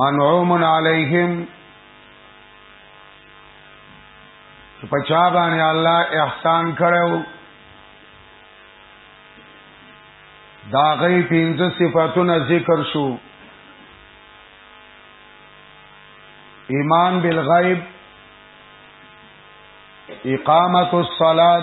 منعوم علیهم پچا باندې الله احسان کړو دا غي پنځه صفاتونه ذکر شو ایمان بالغیب اقامت الصلاه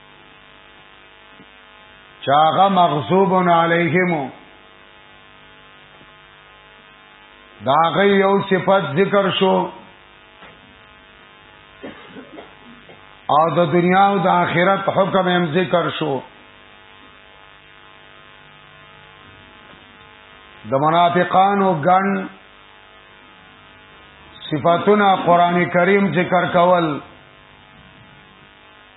چاغه مغصوب علیهم دا غي یو صفت ذکر شو او د دنیا او د آخرت حکم هم ذکر شو د منافقانو ګن صفاتونه قران کریم ذکر کول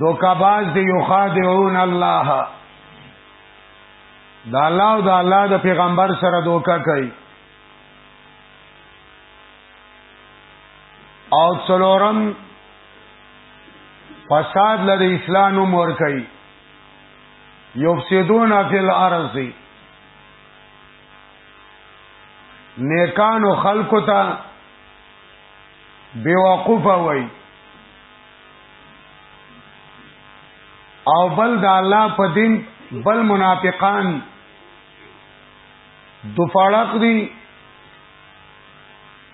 دوکاباز دی یخادعون الله دا الله او دا الله د پیغمبر سره دوکا کوي او څلورم فساد لري اسلام مور کوي یفسدون فی الارض نیکانو خلقو ته بیوقوف وای او بل د الله په دین بل منافقان دفاړق دي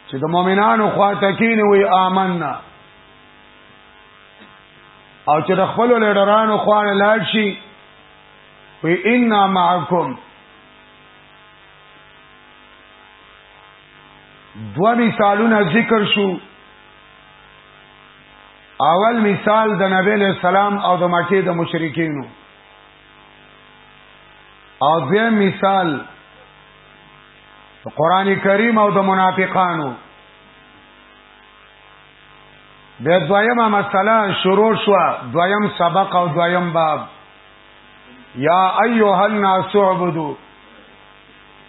چې د مؤمنانو خواته کین وی آمنا او چې د خپل لیډرانو خوانه لاړ شي وی ان معکم دو مثالونه ذکر شو اول مثال د نبی له سلام او د مکه د مشرکینو او دویم مثال قران کریم او د منافقانو د دویمه مسله شروع شو دویم سبق او دویم باب یا ایها الناس اعبدوا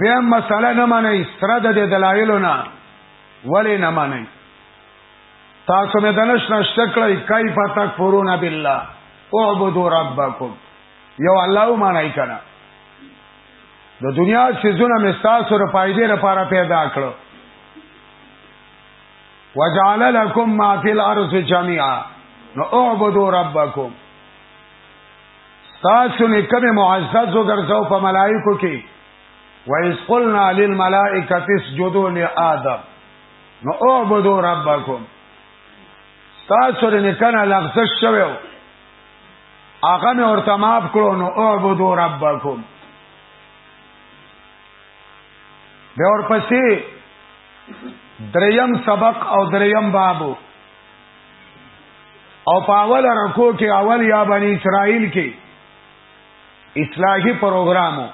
بیا مسله نه مانی سره د دلایلو نه ولی نه مانی تاسو مې دنش نشته کړی کیف تکفرون بالله اعبدوا ربکم یو الله معنی کنا د دنیا سيزونه مې تاسو ر پایدې لپاره پیدا کړو وجعل لكم ما في الارض جميعا نو اعبدوا ربكم تاسو نه کوم معزز وګرځاو په ملائکو کې وایس قلنا للملائکه اسجدوا لآدم نو اعبدوا ربکم تاسو نه کنه لغزش شوو هغه مې ورته معاف کړو نو اعبدوا ربکم به ورپسې دریم سبق او دریم بابو او په اول رکو کې اول یا بنی اسرائیل کې اصلاحي پروګرامو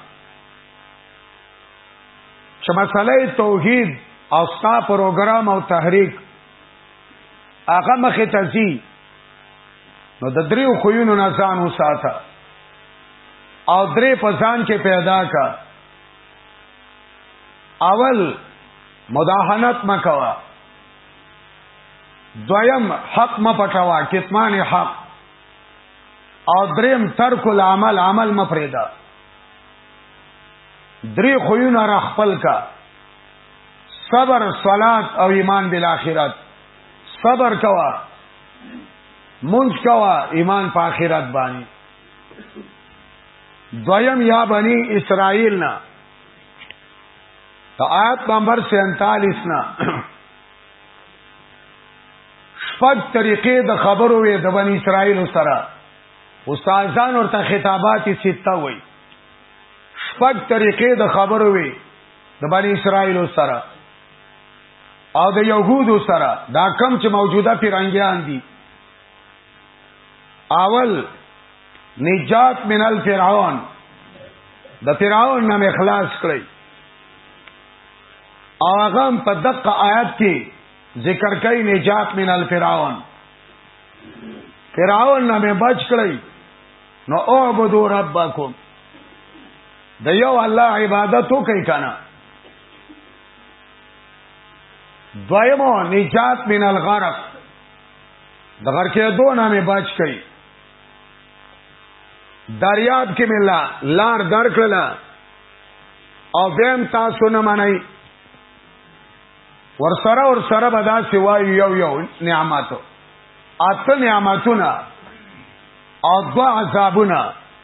چې مسله توحید او ستا پروګرام او تحریک هغه مخه تزي نو د دریو خوینو نه ځان وساته او درې په ځان کې پیدا کا اول مداهنت مکوا دویم حق ما پټوا کتمان حق او دریم ترک العمل عمل ما پریدا دری خویون را خپل کا صبر صلات او ایمان بالآخرت صبر کوا منځ کوا ایمان په آخرت باندې دویم یا بنی اسرائیل نه دا آیت نمبر 47 نا شپږ طریقې د خبرو وې د بنی اسرائیل سره استادان ورته خطابات سته وې شپږ طریقې د خبرو وې د بنی اسرائیل سره او د يهودو سره دا کم چې موجوده پیرانګیان دي اول نجات من الفرعون د فرعون نام اخلاص کړی او هغه په دقه آیات کې ذکر کوي نجات من الفرعون فرعون نام بچ کړی نو اعبدو ربکم د یو الله عبادت وکي کنه دویمو نجات من الغرق د غرکه دوه نامې باج کړي دریاب کې ملا لار درکړل او بهم تاسو نه منئ ور سره ور سره به دا سوای یو یو نعمتو اته نعمتونه او دوا عذابونه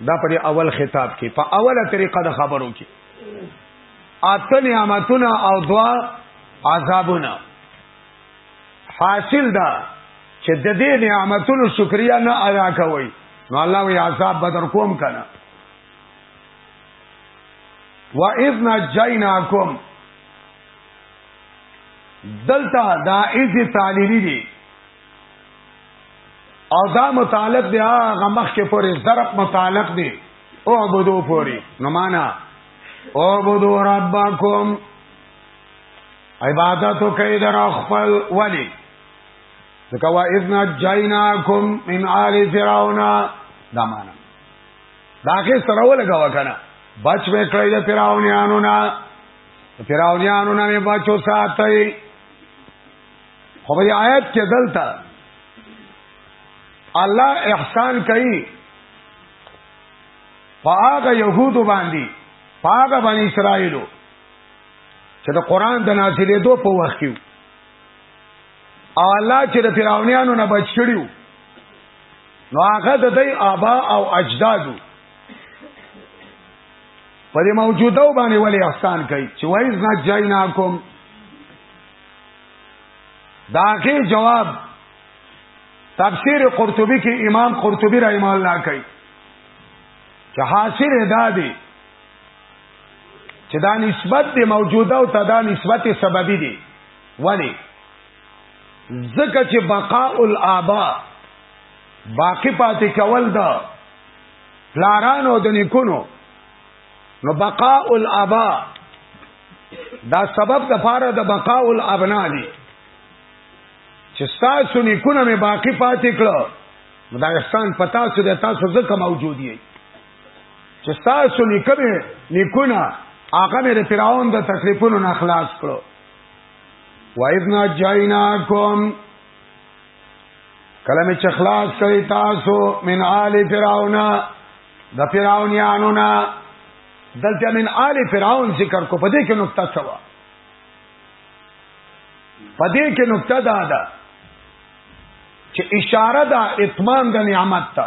دا پر اول خطاب کې په اوله طریقه د خبرو کې اته نعمتونه او دوا عذابونه حاصل دا چې د دې نعمتونو شکریا نه ادا کوي نو الله وی عذاب بدر کوم کنه و اذ نجیناکم دلته دا ایز تعلیلی دی او دا متعلق دی هغه مخ کې پورې ضرب متعلق دی او عبدو پورې نو معنا او عبدو ربکم عبادت کوي در خپل ولی ځکه وا اذ نجیناکم من آل فرعون دا معنا دا کې سره ولګوا کنه بچ مې کړی د فرعونانو نه فرعونانو نه مې بچو ساتي خو په آیت کې دلته الله احسان کوي پاګه يهودو باندې پاګه بني اسرائيلو چې د قران د نازلې دوه په وخت کې او الله چې د فرعونانو نه بچ کړیو نو هغه د دوی آبا او اجدادو په دې موجوده باندې ولې احسان کوي چې وایز نه جایناکم داغه جواب تفسیر قرطبی کې امام قرطبی رحم الله کوي چې حاصل ادا دی چې دا نسبت د موجوده او تدا نسبت سببي دی ولی زکه چې بقاء الابا باقی پاتې کول دا پلارانو د نیکونو نو بقاء الابا دا سبب د فاره د بقاء الابنا دی چې تاسو نیکونه مې باقی پاتې کړو دا احسان پتا سو د تاسو زکه موجود یې چې تاسو نکمه نکونه هغه مې فرعون د تکلیفونو نه خلاص کړو وایذنا جایناکم کله مې چې خلاص کړی تاسو من آل فرعون د فرعون یانو نه دلته من آل فرعون ذکر کو پدې کې نقطه څه و پدې کې نقطه دا ده چې اشاره ده اتمام د نعمت ته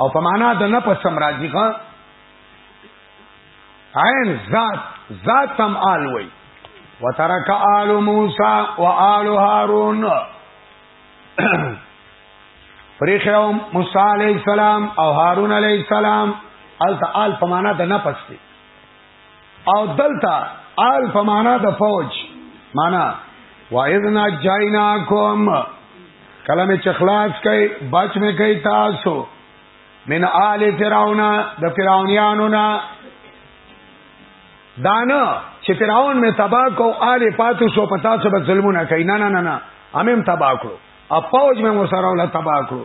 او په معنا د نه په سم راځي ښا عین ذات ذات تم آل وی وترک آل موسی و آل هارون پریخو موسی علیہ السلام او هارون علیہ السلام ال تعال په معنا د نه پستی او دلته آل په معنا د فوج معنا وایذنا جایناکم کله می چخلاص کئ بچ می کئ تاسو من آل فرعون د فرعونانو نا دانه چې فرعون می تبا کو آل پاتو شو پتا څه به ظلمونه کئ نه نه نه نه امم تبا کړو اپوج می مسره ولا تبا کړو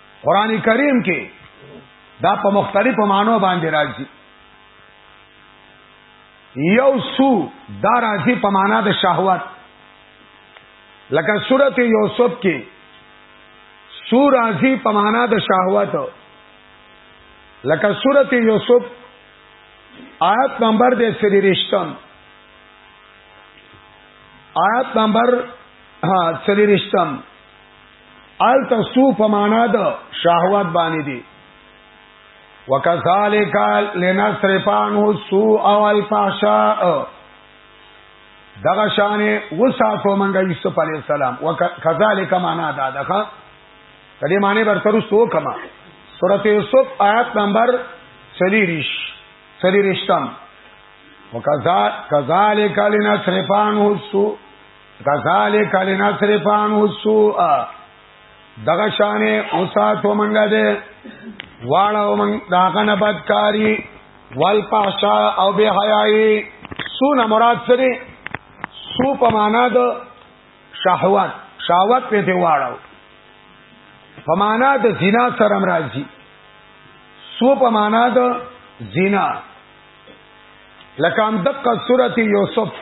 قران کریم کې دا په مختلفو معنو باندې راځي یو سو دا راځي په معنا د شهوت لکه سورته یوسف کې سو راځي په معنا د شهوت لکه سورته یوسف آیت نمبر دې سری رښتم آیت نمبر ها سری رښتم ال تاسو په معنا د شهوت باندې دي وکذالک لنصرف عنه السوء والفحشاء دغه شان وساتو منګه یوسف علی السلام وکذالک معنا دا دغه کدی معنی برتر سو کما سورۃ یوسف آیات نمبر 33 33 وکذالک لنصرف عنه السوء کذالک لنصرف عنه السوء دغه شانه اوساتو منګه ده واړو من داغه نه بدکاری والفحشاء او به حیاي سونه مراد سره سو په معنا د شهوت شهوت په دی واړو په معنا د زنا سره مرাজি سو په معنا د زنا لکه هم دقه سورته یوسف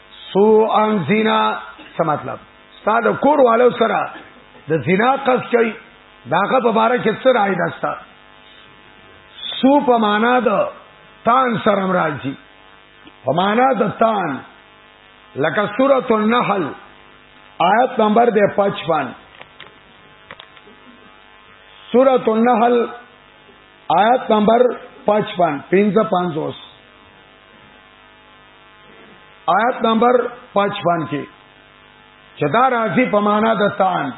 سو ان زنا څه مطلب ستا د کور والو سره د زنا قص کوي داغه په باره کې څه راي دستا سو په معنا د تان سره راځي په معنا د تان لکه سورۃ النحل آیت نمبر دے پچپن سورت النحل آیت نمبر پچپن پینزہ پانزوس آیت نمبر 55 کې چې دا راځي په معنا د تان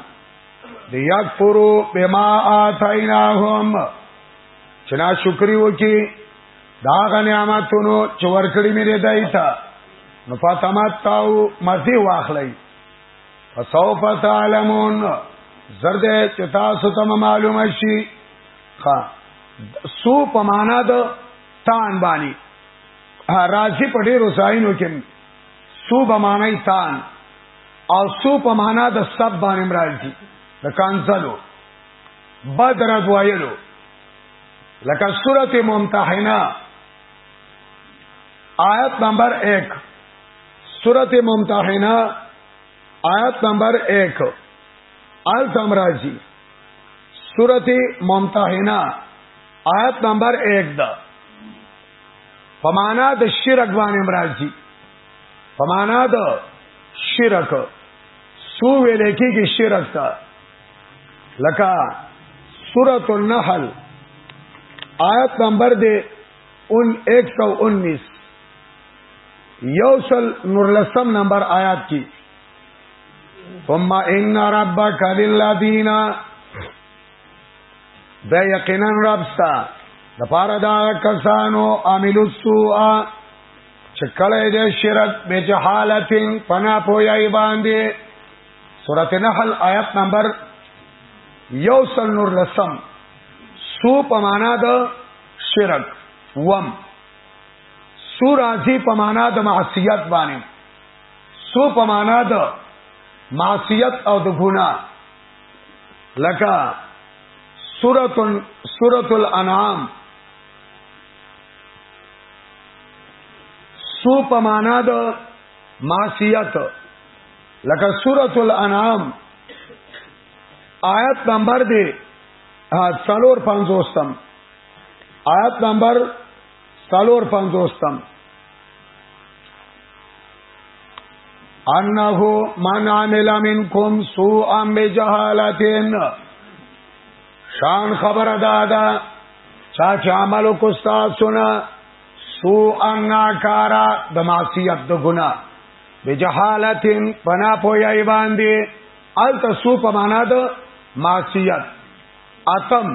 دی یکفرو بما آتیناهم چې نا شکری وکي دا غ نعمتونو چې ورکړي مې دی دایته نو فاطمت تاو مزي واخلې فسوف تعلمون زرد چې تاسو ته معلومه شي ها سو په معنا د تان باندې راځي په ډیرو ځایونو کې سو به معنی تان او سو په معنا د سب باندې مرادي د کانسلو بدر دوایلو لکه سورته ممتحنه آیت نمبر 1 سورته ممتحنه آیت نمبر 1 آل تمراجی سورته ممتحنه آیت نمبر 1 دا په معنا د شرک باندې مرাজি په معنا د شرک سو ویل کېږي شرک تا لکه سورۃ النحل آیت نمبر دے ان 119 یوصل نورلسم نمبر آیات کی ثم ان ربک للذین دا یقینا ربستا د پاره دا کسانو عامل السوء چکلې دې شرک به جهالتین پنا پویای باندې سورته نحل آیت نمبر یو سل نور لسم سو په معنا د شرک وم سو راځي په معنا د معصیت باندې سو په معنا د معصیت او د ګناه لکه سورۃ سورۃ الانعام سو په معنا د معصیت لکه سورۃ الانعام آیت نمبر دی څلور پنځوستم آیت نمبر سالور پنځوستم انه من عمل منکم سوءا بجهالتین شان خبر دادا چا چې عمل کو تاسو نه سوءا ناکارا د معصیت د ګنا بجهالتین پنا پوی باندې ال تسو په معنا د معصیت اتم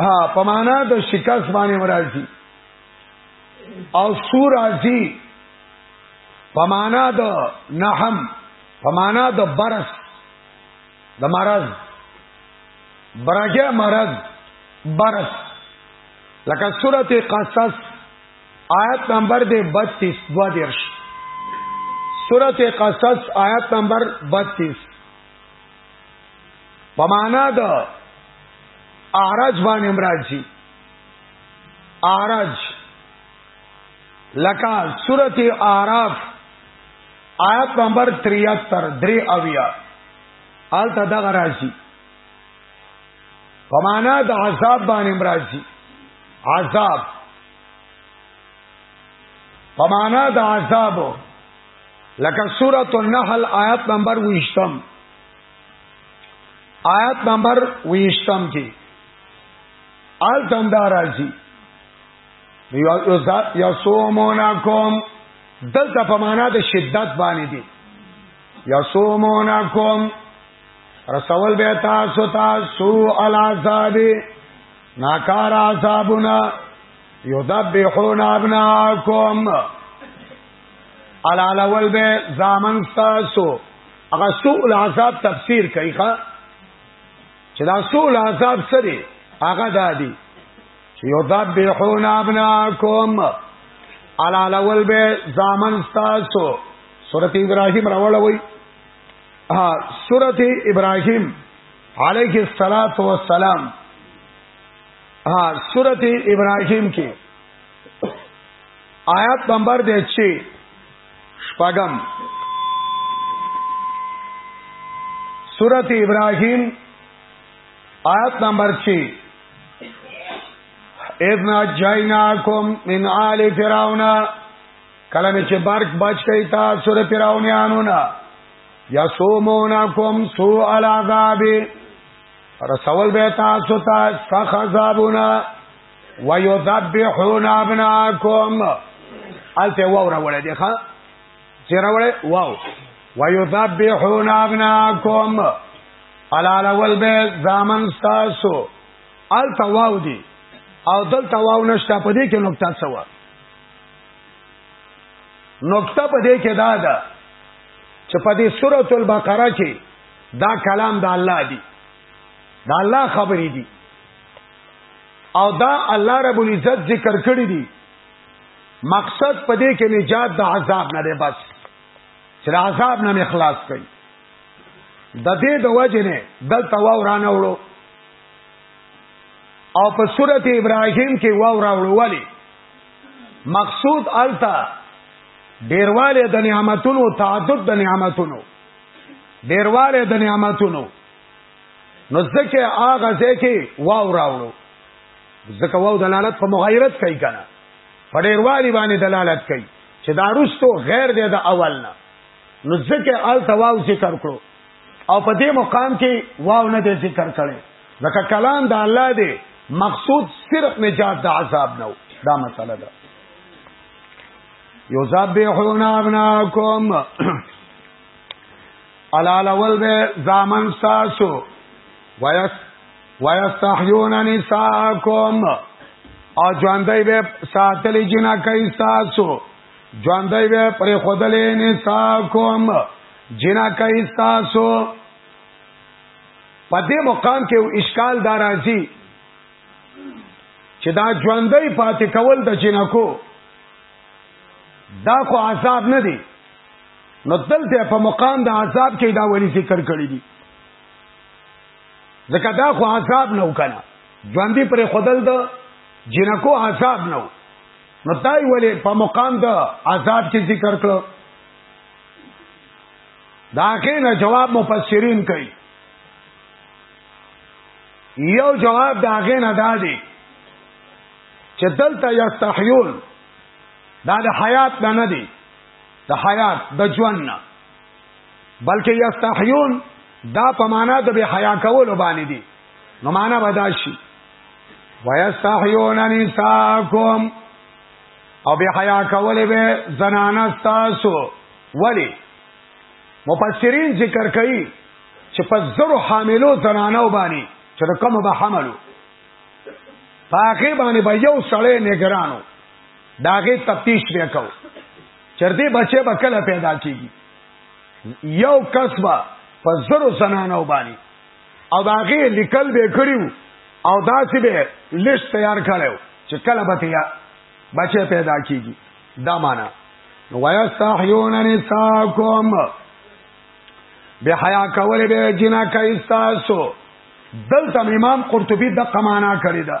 ها په معنا د شکست باندې مرادي او سور راځي په معنا د نحم په معنا د برس د مرض برجه مرض برس لکه سورته قصص آیت نمبر دے بتیس دو درش سورت قصص آیت نمبر بتیس په معنا د اعراج باندې امراضي اعراج لکه سورته اعراف آیت نمبر 73 درې اویا آلته دغه راځي په معنا د عذاب باندې راځي عذاب په معنا د عذاب لکه سورۃ النحل آیات نمبر 20 آیات نمبر 20 کې آل تم دا راځي یصومونکم دلته په معنا د شدت باندې دي یصومونکم رسول به تاسو تاسو العذاب ناکار عذابنا یذبحون ابناکم الالا ول به زامن تاسو هغه سوء العذاب تفسیر کوي ښا چې دا سوء العذاب سره هغه دادی چې یو ذاب به حون ابناکم الالا ول به زامن تاسو سورۃ ابراهیم راولوي ها سورۃ ابراهیم علیه الصلاۃ والسلام ها سورۃ ابراهیم کې آیات نمبر دی چې شپږم سورت ابراهیم آیات نمبر 6 اذ نجیناکم من آل فرعون کله می چې برق بچ کئ تاسو د فرعونانو نه یسومونکم سوء العذاب رسول به تاسو ته سخت عذابونه ويذبحون ابناکم الته واو راوړی دی ښا چې راوړی واو ويذبحون ابناکم علال اول به زامن تاسو الته واو دی او دلته واو نشته په دې کې نقطه څه و نقطه په دې کې دا ده چې په دې سورۃ البقره کې دا کلام د الله دی دا الله خبرې دي او دا الله رب العزت ذکر کړی دی مقصد په دې کې نجات د عذاب نه دی بس چې عذاب نه اخلاص کړي د دې د وجه نه دلته واو رانه وړو او په سورته ابراهيم کې واو راوړو ولی مقصود التا ډیرواله د نعمتونو تعدد د نعمتونو ډیرواله د نعمتونو نو ځکه هغه ځکه واو راوړو ځکه واو دلالت په مغایرت کوي کنه په ډیروالي باندې دلالت کوي چې دا رستو غیر دی د اول نه نو ځکه ال تواو ذکر کړو او په دې مقام کې واو نه دی ذکر کړي ځکه کلام د الله دی مقصود صرف نجات د عذاب نه دا مسله ده یذبحون ابناکم حلالول به زامن ساسو ویس ویستحیون نساکم او ژوندۍ به ساتلی جنا کوي ساسو ژوندۍ به پر خودلې نساکم جنا کوي ساسو په دې مقام کې اشکال دار راځي چې دا ژوندۍ پاتې کول د جنکو دا خو عذاب نه دی نو دلته په مقام د عذاب کې دا ولی ذکر کړی دی ځکه دا خو عذاب نه وکنه ژوندې پر خدل د جنکو عذاب نه نو تای ولی په مقام د عذاب کې ذکر کړو دا کینه جواب مفسرین کوي یو جواب دا غینه دادی چې دلته یستحیون دا د حیات نه دی د حیات د ژوند نه بلکې یستحیون دا په معنا د به حیا کول باندې دي نو معنا بداشي ویستحیون نساکم او به حیا کول به زنان تاسو ولی مفسرین ذکر کوي چې په زرو حاملو زنانو باندې چې کوم به حملو پاکه باندې به یو سړی نگرانو داغه تفتیش بیا کو چرته بچي به کله پیدا کیږي یو کس به په زرو زنانو باندې او داغه لیکل به کړیو او داسې به لیست تیار کړو چې کله به تیا بچي پیدا کیږي دا معنا ويستحيون نساءكم به حیا کول به جنا کوي تاسو دلته امام قرطبي د قمانا کړی دا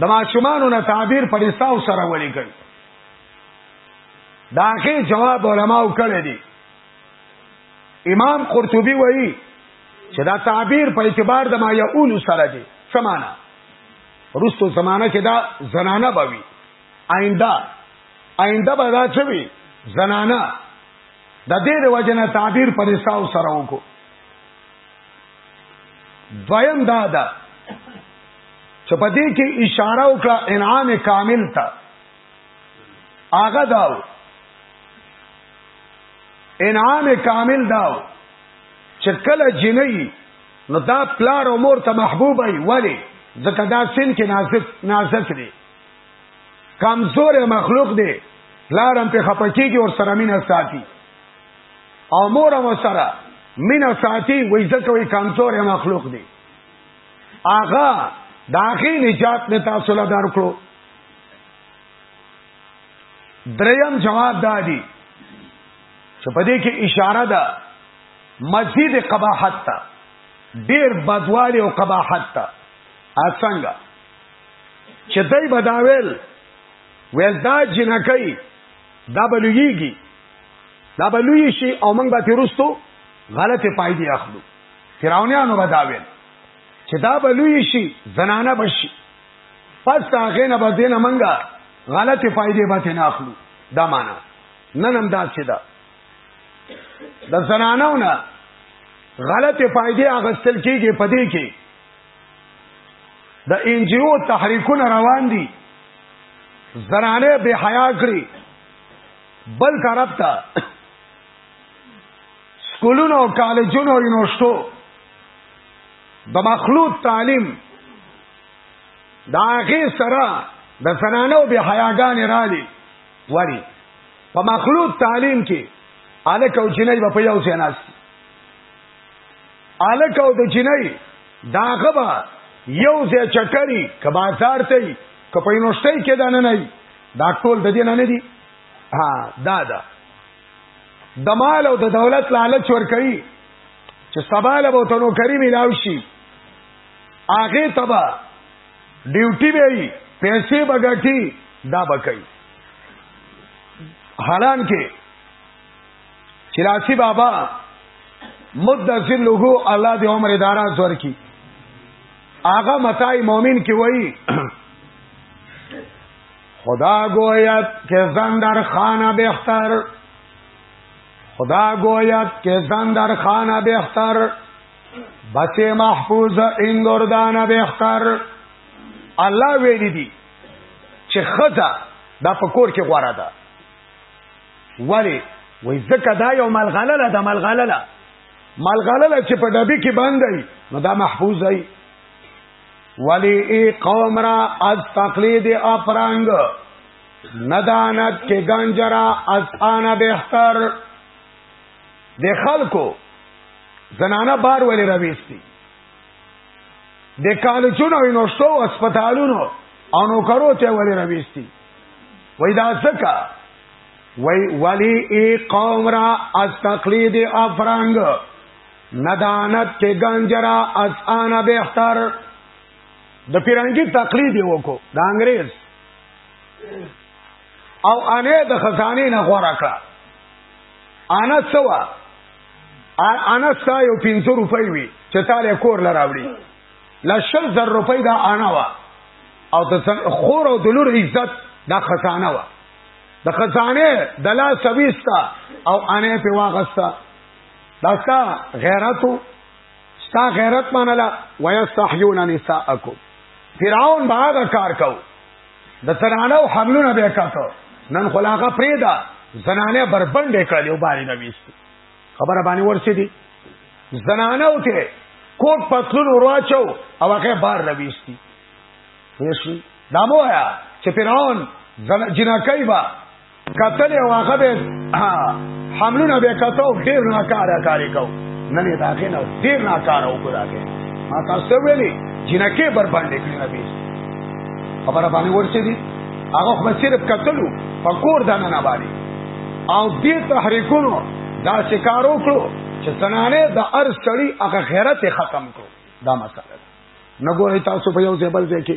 د ماشومانو نه تعبیر پر حساب سره ولي کوي دا هغه جواب علماو کړی دی امام قرطبي وایي چې دا تعبیر په اعتبار د ما یقول سره دی سمانا رستو زمانہ کې دا زنانه بوي آینده آینده به دا چوي زنانه د دې د وجنه تعبیر پر حساب سره وکړو دویم دا ده چې په دې کې اشاره وکړه انعام کامل ته هغه داو انعام کامل داو چې کله جنۍ نو دا پلار او مور ته محبوب وي ولی ځکه دا سن کې نازک نازک دی کمزور مخلوق دی پلار هم په خپکیږي او سره مینه ساتي او مور هم سره مینه ساتي وای ځکه وای کمزور مخلوق دی آغا داغه نجات می تاسو له درکړو دریم جواب دادی چې په دې کې اشاره ده مزید قباحت ته ډیر بدوالی او قباحت ته اسنګ چې دای بداویل ویل دا جنکای دا بلویږي دا بلوی شي او موږ به تیرستو غلطه پایدې اخلو فرعونانو به دا ویل چې دا به لوی شي زنانه به شي پس دا هغې نه به دې نه منګه غلطې فایدې به ترې نه اخلو دا معنا نن هم داسې ده د زنانو نه غلطې فایدې اخیستل کېږي په دې کې د انجیو تحریکونه روان دي زنانه به حیا کړی بل طرف ته سکولونو او کالجونو او یونیورسټو د مخلوط تعلیم دا هغه سره د زنانو به حیاګان را دي وری په مخلوط تعلیم کې الک او جنۍ په یو ځای ناس الک او د جنۍ داغه به یو ځای چکرې کبازار ته کپینوشته کې دانه نه دا ټول د دې نه نه دي ها دا دا د مال او د دولت لالچ ور کوي چې سبا له بوته نو کریم لاو شي هغه تبا ډیوټي به وي پیسې بغټي دا بکای حالان کې چلاسی بابا مدذل له الله د عمر اداره زور کی آغا متای مومن کی وای خدا گوید که زن در خانه بهتر خدا گوید که زن در خانه بهتر بچه محفوظ این گردانه بهتر الله ویلی دی چې خزه دا په کور کې غوړه ده ولی وای زکه دا یو ملغلله ده ملغلله ملغلله چې په ډبی کې باندې نو دا محفوظ دی ولی ای قوم را از تقلید افرنگ نداند که گنج را از آن بهتر د خلکو زنانه بار ولی رویستی د کالجونو او نوشتو او اسپیتالونو او نوکرو ته ولی رویستی وای دا ځکه وای ولی ای قوم را از تقلید افرنګ ندانت ته گنجرا از آن بهتر د پیرنګي تقلید وکړو د انګريز او انې د خزانه نه غوړه کړه انا سوا انا سا یو 500 روپۍ وی چې تاله کور لراوړي لشل زر روپۍ دا انا وا او د خور او د لور عزت دا خزانه وا د خزانه دلا سويستا او انې په واغستا دا ستا غیرتو ستا غیرت منله ويستحيون نساءکم فرعون باغه کار کو د ترانه او حملونه به کاته نن خلاغه پریدا زنانه بربند کړي او باندې نويست خبره باندې ورسې دي زنانه او ته کوټ پتلون ورواچو او هغه بار نويستي وشي دامو آیا چې فرعون جنکای با کتل او هغه به حملونه به کتو ډیر نه کار کاری کو نه نه داخې نه ډیر نه کار او کو داخې ما تاسو ویلي جنکه بر باندې کړی نه بیس خبره باندې ورسې دي هغه خو صرف کتلو فکور دانه نه باندې او دې تحریکونو دا شکار وکړو چې سنانه د ار سړی هغه غیرت ختم کړو دا مسله نه ګورې تاسو په یو ځبل ځای کې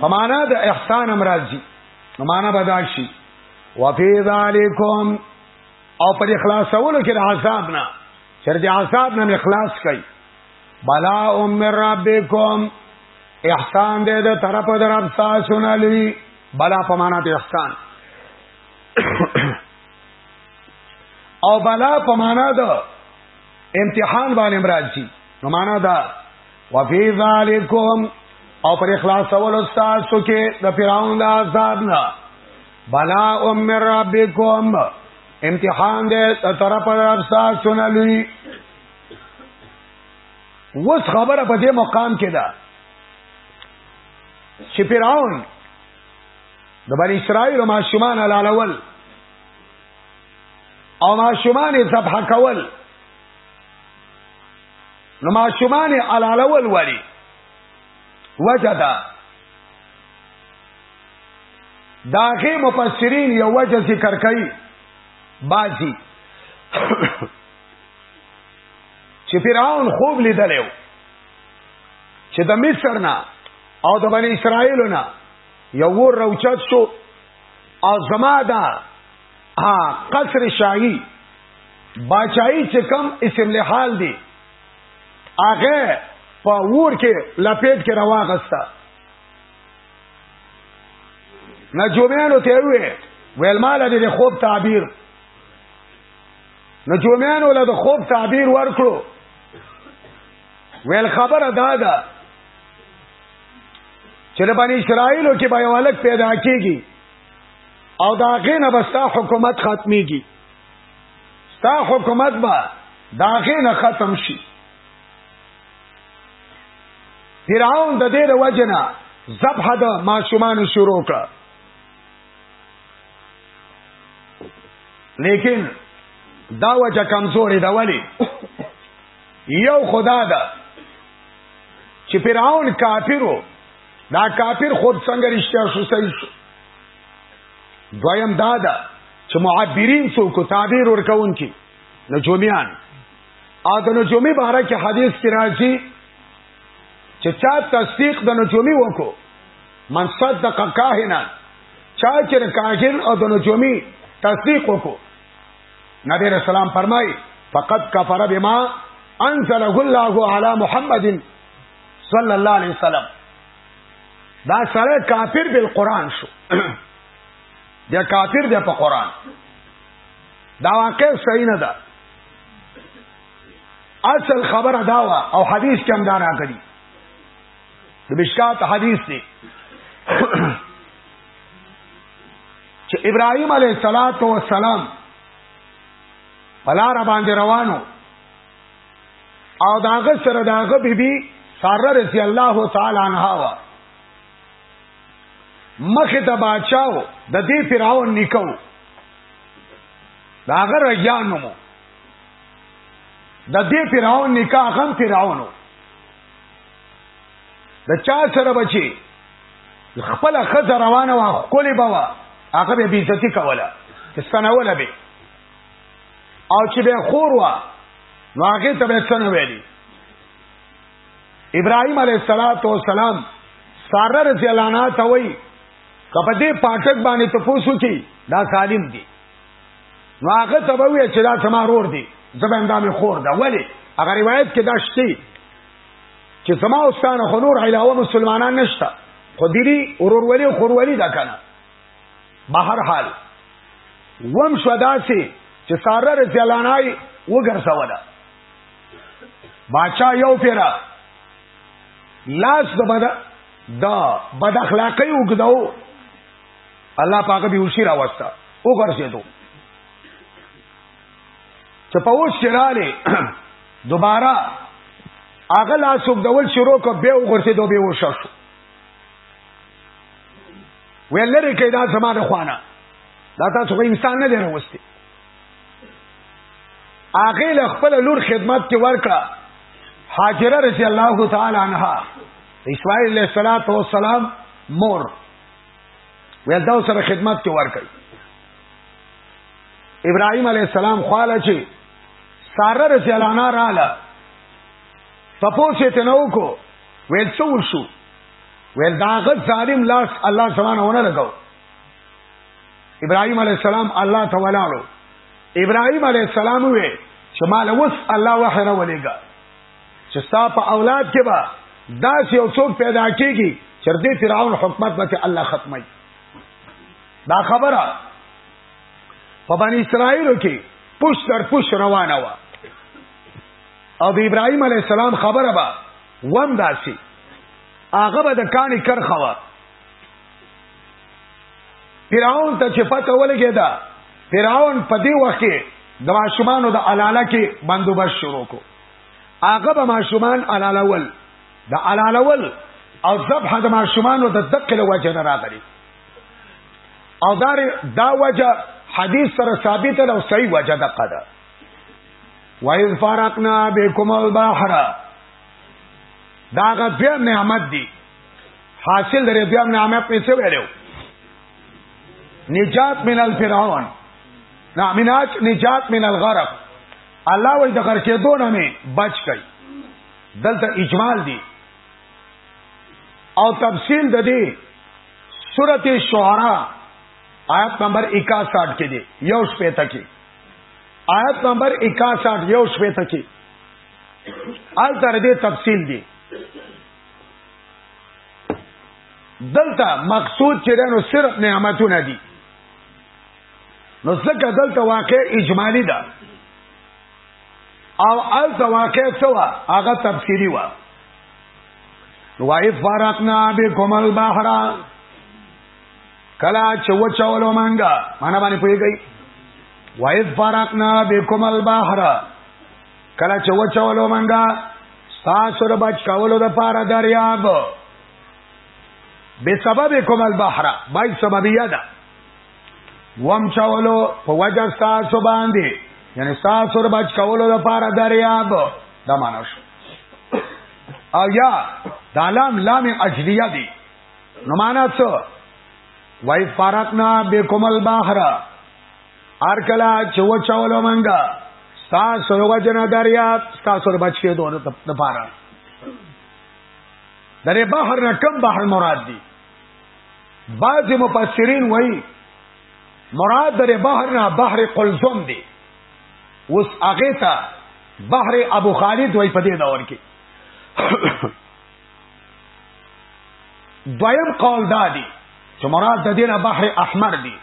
فمانا د احسان امراضی معنا بداشي وفي ذالکم او پر اخلاصولو کې د عذاب نه چر د عذاب نه اخلاص کوي بلا ام ربکم احسان دې د طرف در رب تاسو نه لوي بلا په معنا د احسان او بلا په معنا د امتحان باندې مراد شي نو معنا دا وفي ذالکم او پر اخلاص اول استاد سو کې د فرعون د عذاب نه بلا ام ربکم امتحان دې طرف پر استاد سنلی وس خبره په دې مقام کې ده چې فرعون د بنی اسرائیل ما شومان علالول او ما شومان ذبح کول نو ماشومان علالول ولی وجه دا داغه مفسرین یو وجه ذکر کوي بازی چې فرعون خوب لیدلو چې د مصر نه او د بنی اسرائیل نه یو ور روچت شو او زما دا ها قصر شاهي باچای چې کم اسم له حال دی هغه په ور کې لپیټ کې راوغستا نجومانو ته وې ویل مال دې خوب تعبیر نجومانو له خوب تعبیر ورکړو ویل خبره دا ده چې د بنی اسرائیلو کې به یو الګ پیدا کیږي او دا غینه بستا حکومت ختمیږي ستا حکومت با دا غینه ختم شي فرعون د دې د وجنه ذبح د ماشومان شروع کړ لیکن دا وجه کمزوري دا ولی یو خدا دا چې فرعون کافرو دا کافر خود څنګه رښتیا شو صحیح شو دویم دا ده چې معبرین څوک تعبیر ورکون کی نجومیان او د نجومی باره کې حدیث کې راځي چې چا تصدیق د نجومی وکړو من صدق کاهنا چا چې کاهن او د نجومی تصدیق وکړو نبی رسول الله فرمای فقط کفر بما انزله الله على محمد صلی الله علیه وسلم دا سره کافر بل قران شو دا کافر دی په قران دا واقع صحیح نه ده اصل خبره دا وا او حدیث کې هم دا راغلی د مشکات حدیث دی چې ابراهيم عليه السلام بلار باندې روانو او داغه سره داغه بیبي بی ساره رضی الله تعالی عنها وا مخه ته بادشاہ د دې فراون نکو داغه ریان نو د دې فراون نکاح هم فراونو د چا سره بچي خپل خزه روانه وا خپل بوا هغه به عزت کوله استنوله به او چې به خور وا نو هغه ته به څنګه ویلي ابراهيم عليه السلام ساره رضی الله عنها ته وایي کپه دې پاټک باندې ته پوسو کی دا سالم دی نو هغه ته به وی چې دا سما رور دی زبم دا مې خور ده ولی هغه روایت کې دا شته چې سما اوستانه خنور علاوه مسلمانان نشته خو دې ورور ولی خور ولی دا کنه بهر حال وم شو داسې چې ساره رضی الله عنها وګرځوله باچا یو پیرا لاس د بد دا بد اخلاقی وګداو الله پاک به وشي راوستا وګرځېدو چې په اوس چراله دوباره هغه لاس وګدول شروع کو به وګرځېدو به وشو ویل لري کې دا زما د خوانه دا تاسو په انسان نه لري وستي هغه له خپل لور خدمت کې ورکړه حاجره رضی الله تعالی عنها اسماعیل علیہ الصلات والسلام مور ویل دا سره خدمت کې ورکړي ابراهيم عليه السلام خواله چې ساره رضی الله عنها رااله تپوسه ته نو کو ویل څو شو ویل دا غد ظالم لاس الله سبحانه ونه لګاو ابراهيم عليه السلام الله تعالی له ابراهيم عليه السلام وی چې مال وس الله وحی را ولېګا چې ستا په اولاد کې به دا چې یو څوک پیدا کیږي چې دې فرعون حکومت به الله ختمي دا خبره په بنی اسرائیل کې پوش تر پوش روانه و او د ابراهيم عليه السلام خبره به وم داسي هغه به د کانی کرخه وا فرعون ته چې پته ولګی دا فرعون په دې وخت کې د ماشومان د علاله کې بندوبست شروع کو هغه به ماشومان علاله ول د علاله ول او ذبح د ماشومان د دقل وجه نه راغلی او دا دا وجه حدیث سره ثابت او صحیح وجه دقه ده وَإِذْ فَرَقْنَا بِكُمُ الْبَحْرَ دا غبیا نعمت دی حاصل درې بیا نعمت په څه ویلو نجات من الفرعون نامناج نجات من الغرق الله وې د غرقې دونه مې بچ کړي دلته اجمال دی او تفصیل د دې سورته شعراء آیت نمبر 61 کې دی یو شپه تکي آیت نمبر 61 یو شپه ته کې آل تر دې تفصیل دی دلته مقصود چې نو صرف نعمتونه دي نو ځکه دلته واقع اجمالی ده او ال واقع سوا هغه تفسیری و وایف فارقنا بكم البحر کلا چې وچولو مانګه معنا باندې پويږي وایز فارقنا بكم البحر کلا چې وچولو مانګه تاسو را بچ کولو د پاره دریاب به سبب کوم البحر بای سببیه ده وم چولو په وجه تاسو باندې یعنی تاسو را بچ کولو د پاره دریاب دا معنی شو او یا دا لام لام اجلیه دی نو معنا څه وای فارقنا بكم البحر ار کلا چې وچولو منګه تاسو له وجنه دریا تاسو له بچی دوه د پاره درې بحر نه کم بحر مراد دی بعض مفسرین وای مراد درې بحر نه بحر قلزم دی اوس هغه ته بحر ابو خالد وای په دې دور کې دویم قول دا دی چې مراد د دینه بحر احمر دی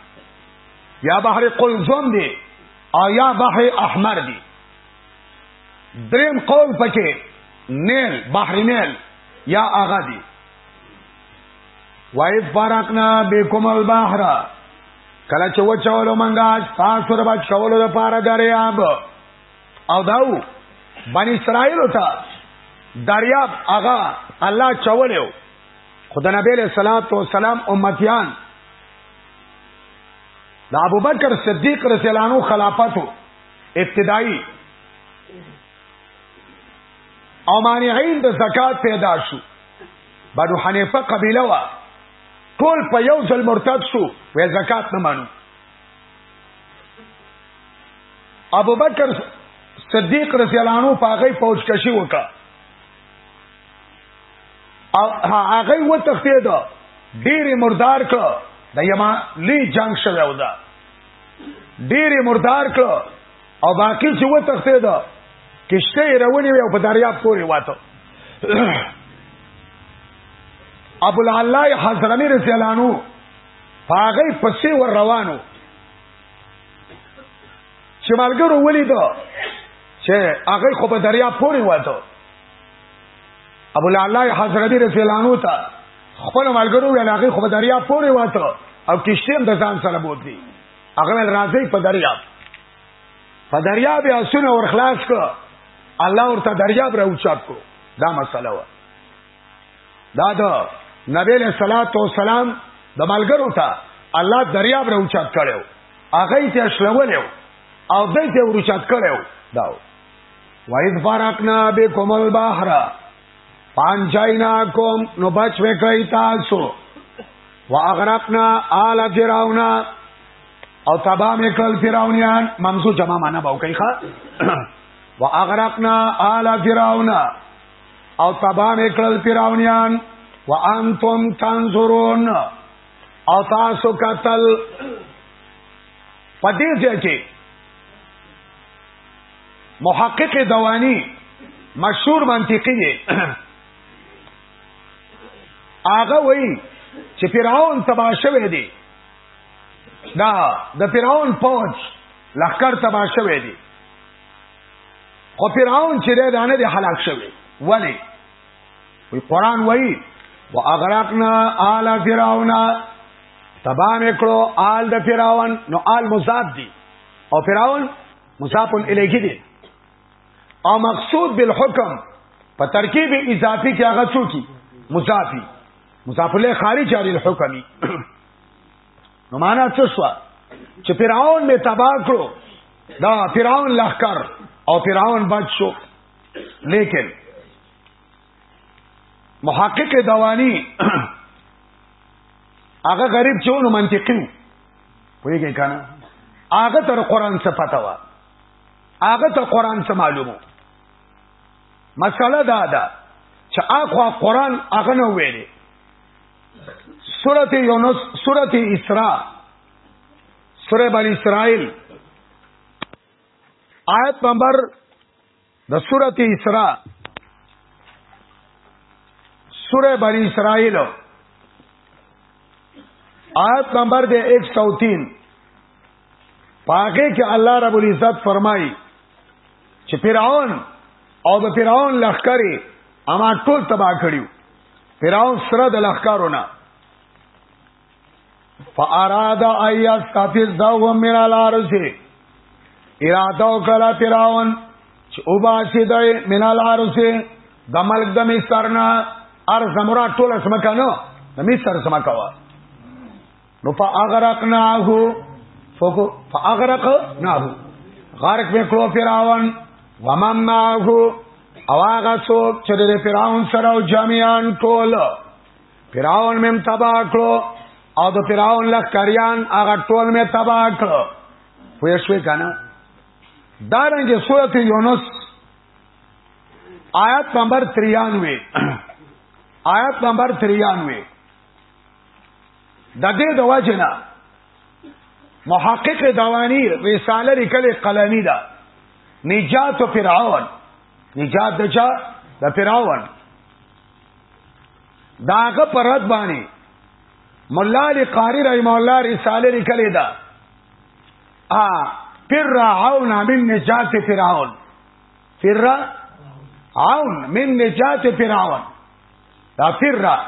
یا بحر قلزم دی او یا بحر احمر دی دریم قول پکې نیل بحر نیل یا آغا دی وایف فارقنا بكم البحر کله چې وچولو منګه تاسو رب چولو د پاره دریاب او داو بنی اسرائیل ته دریاب هغه الله چولیو خدای نبی له صلوات و سلام امتیان د ابوبکر صدیق رضی الله عنه خلافت ابتدایي او مانعین د زکات پیدا شو بنو حنیفه قبیله وا ټول په یو ځل مرتد شو وې زکات نه مانو ابو بکر صدیق رضی الله عنه پاغه فوج کشي وکا او هغه و تختید ډیر مردار کړ د یما لی جنگ شوه ودا ډیر مردار کړ او باقی چې و تختید کشته رواني او په دریاب پورې واته ابو العلاء حضرمي رضی الله عنه هغه پسې ور روانو چې ملګرو ولید چې هغه خو په دریا پورې وته ابو الاعلی حضرت رضی الله عنه ته خپل ملګرو ویل هغه خو په دریا پورې وته او کشته هم د ځان سره بوتلی هغه ول راځي په دریا په دریا بیا سونه ور خلاص کړ الله ورته دریا پر اوچات کو دا مسله و دا د نبی له صلوات و سلام د ملګرو ته الله دریاب را اوچت کړو هغه ته شلولیو او دای ته ورچت کړو دا وایذ فارقنا بكم البحر پانچایناکم نو بچ وکړی تاسو واغرقنا آل فرعون او تبا میکل فرعونیان ممسو جمع معنا باو کوي ښا واغرقنا آل فرعون او تبا میکړل پیراونیان وانتم تنظرون او تاسو قتل پدې ځای کې محقق دوانی مشهور منطقي دی هغه وایي چې فرعون تبا شوی دی دا د فرعون پوج لخر تبا شوی دی خو فرعون چې دا نه دی هلاک شوی ولی وی قران وایي واغرقنا آل فرعون تبا میکړو آل د فرعون نو آل مضاف دي او فرعون مضاف الیه دي او مقصود بالحکم په ترکیب اضافي کې هغه څوکي مضافي مضاف الیه خارج عن الحکمی نو معنا څه شو چې فرعون می تبا کړو دا فرعون لخر او فرعون بچ شو لیکن محقق دوانی هغه غریب چې ونه منطقي پوهیږي کنه هغه تر قران څخه پتا و هغه تر قران څخه معلومو مسله دا ده چې اخو قران هغه نو ویلي سورت یونس سورت اسراء سورہ بنی اسرائیل آیت نمبر د سورت اسراء سورہ بنی اسرائیل آیت نمبر دے ایک سو تین پاکے کہ اللہ رب العزت فرمائی چې فرعون او د فرعون لخرې اما ټول تباہ کړیو فرعون سره د لخکارونه فاراد ایا استفزاو من الارض اراده وکړه فرعون چې او باسي د من الارض د ملک د مصرنا ارز مراد ټول سمکنه د مصر سمکوا نو فاغرقناه فوکو فاغرقناه غارق به کلو فراون ومن معه او هغه څوک چې د فراون سره او جميعان ټول فراون مم تبا کړو او د فراون لخریان هغه ټول مې تبا کړو پوه شوې کنه دارنګه سورته یونس آیت نمبر 93 آیت نمبر 93 د دې د وجنه محقق دوانی رساله لیکل قلمی ده نجات فرعون نجات د چا د فرعون داغه پرد باندې مولا علی قاری رحم الله رساله لیکل ده ا فرعون من نجات فرعون فرعون من نجات فرعون دا فرعون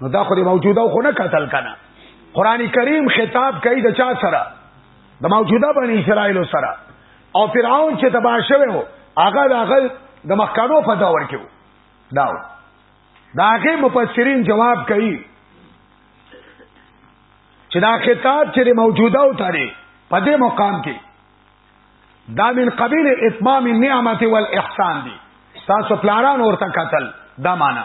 نو دا خو موجوده خو نه قتل کنه قران کریم خطاب کوي د چا سره د موجوده بنی اسرائیل سره او فرعون چې تبا شوی وو هغه دغه د مخکانو په دور کې وو دا دا هغه مفسرین جواب کوي چې دا خطاب چې موجوده او تاري په دې مقام کې دا من قبیل اتمام النعمت والاحسان دي تاسو پلاران ورته قتل دا معنا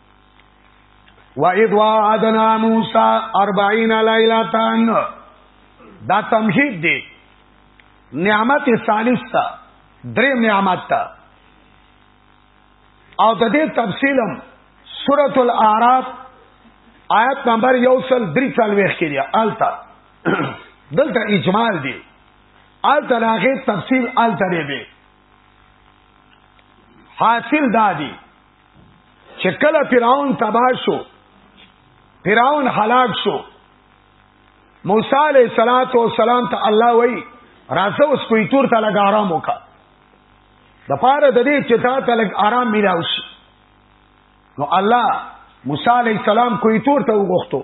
و اذ وعدنا موسی 40 ليلتان دا تمهید دی نعمت ثالث تا درې نعمت تا او د دې تفصیلم سورۃ الاعراف آیت نمبر یو سل دری سال ویخ کې دی آلتا دلته اجمال دی آلتا راغې تفصیل آلتا دی به حاصل دادی چې کله فرعون تباه شو فرعون هلاک شو موسی علیہ الصلات والسلام ته الله وای راځه اوس کوی تور ته لګ آرام وکا د پاره د دې چې تا ته لګ آرام میلاو شي نو الله موسی علیہ السلام کوی تور ته وغوښتو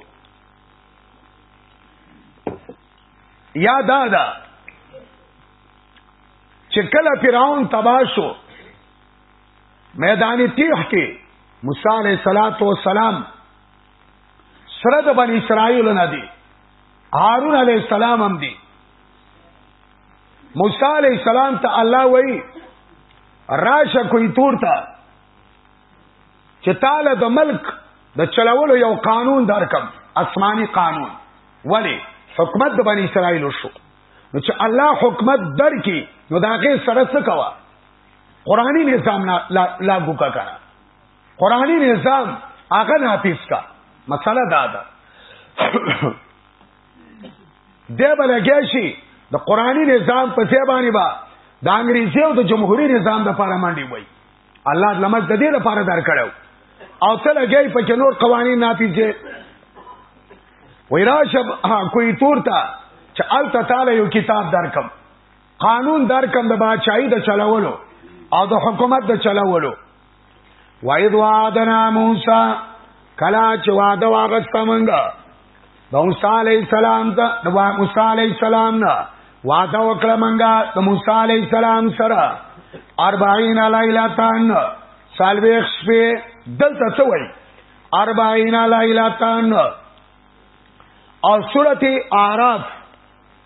یا دا دا چې کله فرعون تباشو میدان تیح کې موسی علیہ الصلات والسلام سره د بنی اسرائیل نه دی هارون علیہ السلام هم دی موسی علیہ السلام ته الله وای راشه کوی تور ته چې تعالی د ملک د چلولو یو قانون درکم آسمانی قانون ولی حکومت د بنی اسرائیل شو نو چې الله حکومت درکې نو داغه سره څه کوا قرآنی نظام لاګو کا کنه قرآنی نظام هغه نافذ کا مسله دا ده دی بلګی شي د قرآنی نظام په ځای باندې با د انګریزي او د جمهوریت نظام د لپاره منډي وای الله لمز د دې لپاره در کړو او ته لګی په جنور قوانین نافذه ویرا شب ها کوئی تورتا چې الته تعالی یو کتاب درکم قانون درکم د بادشاہي د چلولو او د حکومت د چلولو وَإِذْ وَعَدْنَا مُوسَى کلا چې وعده واغسته مونږه د موسی علی السلام ته د موسی علی السلام نه وعده وکړه مونږه د موسی علی السلام سره 40 ليلتان سالويخ شپې دلته څه وایي 40 ليلتان او سورته اعراف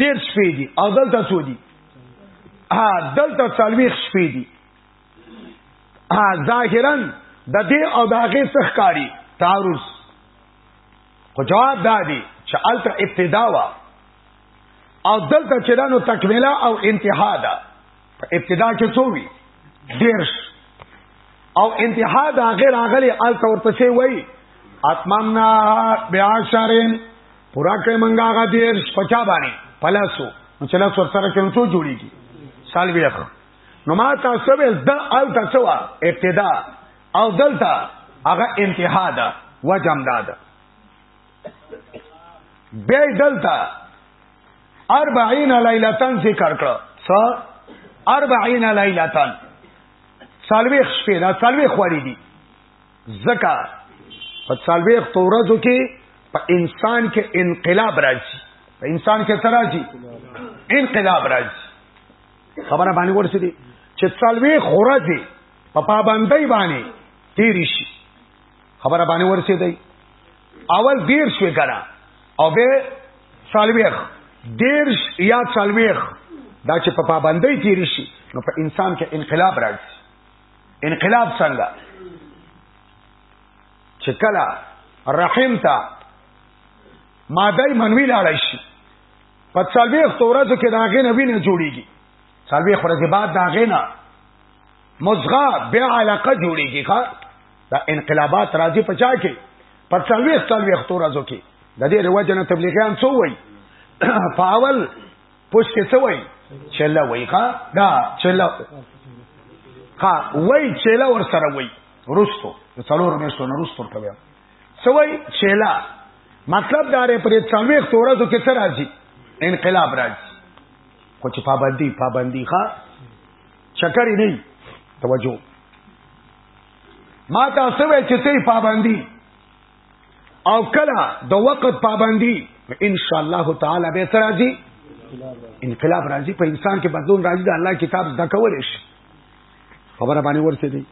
ډیر شپې دي او دلته څو دي ها دلته څلويخ شپې دي ها ظاهرا د دې او د هغه څخه کاری تعارض خو جواب دا دی چې الته ابتدا وا او دلته چې دانو تکمیله او انتها ده په ابتدا کې څو وي ډیر او انتها دا غیر اغلی الته ورپسې وای اتممنا بیاشرین پورا کړی منګه هغه دیر پچا باندې پلاسو نو چې لاس ورسره کړو څو جوړیږي سال ویخ نو ما تاسو به د ال تاسو ابتدا او دلته هغه انتها ده وجم داد به دلته 40 لیلتن ذکر کړو س 40 لیلتن سالوی خشپې دا سالوی خواري دي زکا په څلويخ تورزو کې په انسان کې انقلاب راځي په انسان کې سره راځي انقلاب راځي خبره باندې ورسې دي چې څلوي خورځي په پابندۍ باندې تیر شي خبره باندې ورسې دی اول دیر شوي کنه او به څلويخ دیر یا څلويخ دا چې په پابندۍ تیر شي نو په انسان کې انقلاب راځي انقلاب څنګه چې کله رحم ته ماده منوي لاړ شي په څلوي ختورځو کې داغه نبی نه جوړيږي څلوي خورځي بعد داغه نه مزغه بیا علاقه جوړيږي ښا دا انقلابات راځي په چا کې په څلوي ختورځو کې د دې رواجنه تبلیغیان څو وایي پاول پوش کې څه وای چلا وای ښا دا چلا ښا وای چلا ور سره وای رستو څلور مې سونه رستو ته وای څه وای چلا مطلب دا رې پرې څلوي خورا ته کې څه راځي انقلاب راځي خو چې پابندي پابندي ښا چکر نه توجه ما تاسو وای چې ته پابندي او کله د وخت پابندي ان شاء الله تعالی به سره راځي انقلاب راځي په انسان کې بدلون راځي د الله کتاب زده کول شي خبره باندې ورته دي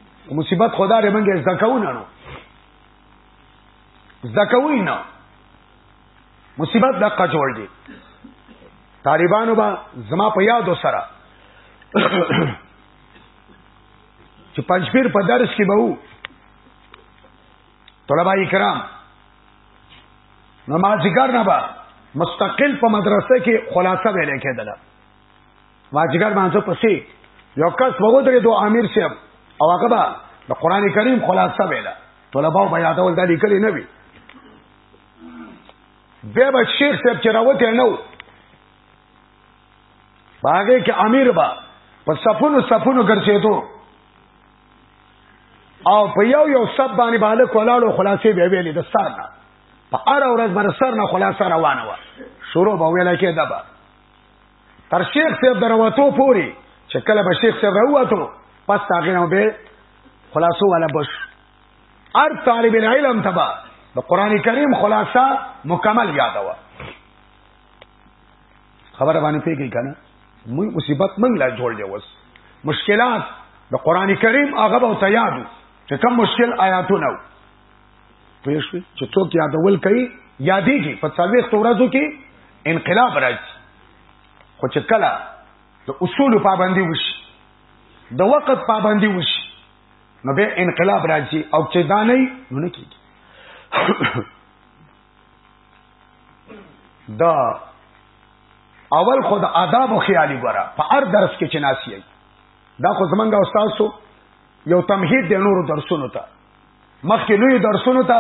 مصیبت خدا دې منګه زده کو نه نو زده کوی نه مصیبت دقه جوړ دي طالبانو با زما په یادو سره چې پنځپیر په درس کې به وو طلبه کرام نمازګر نه با مستقل په مدرسه کې خلاصه ویل کېدل ماجګر باندې پسې یو کس وګو درې دوه امیر شه او هغه با د قران کریم خلاصه ویل طلبه په یادول د لیکلې نه وی به به شیخ صاحب چې راوته نه و باغې کې امیر با په صفونو صفونو ګرځېدو او په یو یو سب باندې باندې کولاړو خلاصې به ویلې د سر نه په اړه ورځ بر سر نه خلاصه روانه و شروع به ویل کې دبا تر شیخ صاحب درواتو پوری چې کله به شیخ صاحب راوته پس هغه نو به خلاصو ولا بش ار طالب العلم تبا د قران کریم خلاصه مکمل یادوه خبره باندې پیږي کنه موږ مصیبت موږ لا جوړ دی وس مشکلات د قران کریم هغه به تیادو چې کوم مشکل آیاتونه پوه شو چې څوک یادول کوي یادېږي په څلوي ورځو کې انقلاب راځي خو چې کله د اصول پابندي وشي د وخت پابندي وشي نو به انقلاب راځي او چې دا نه نو نه کیږي دا اول خو د آداب او خیالي ګره په هر درس کې چې ناسي دا خو زمونږ استاد سو یو تمهید د نورو درسونو ته مخکې لوی درسونو ته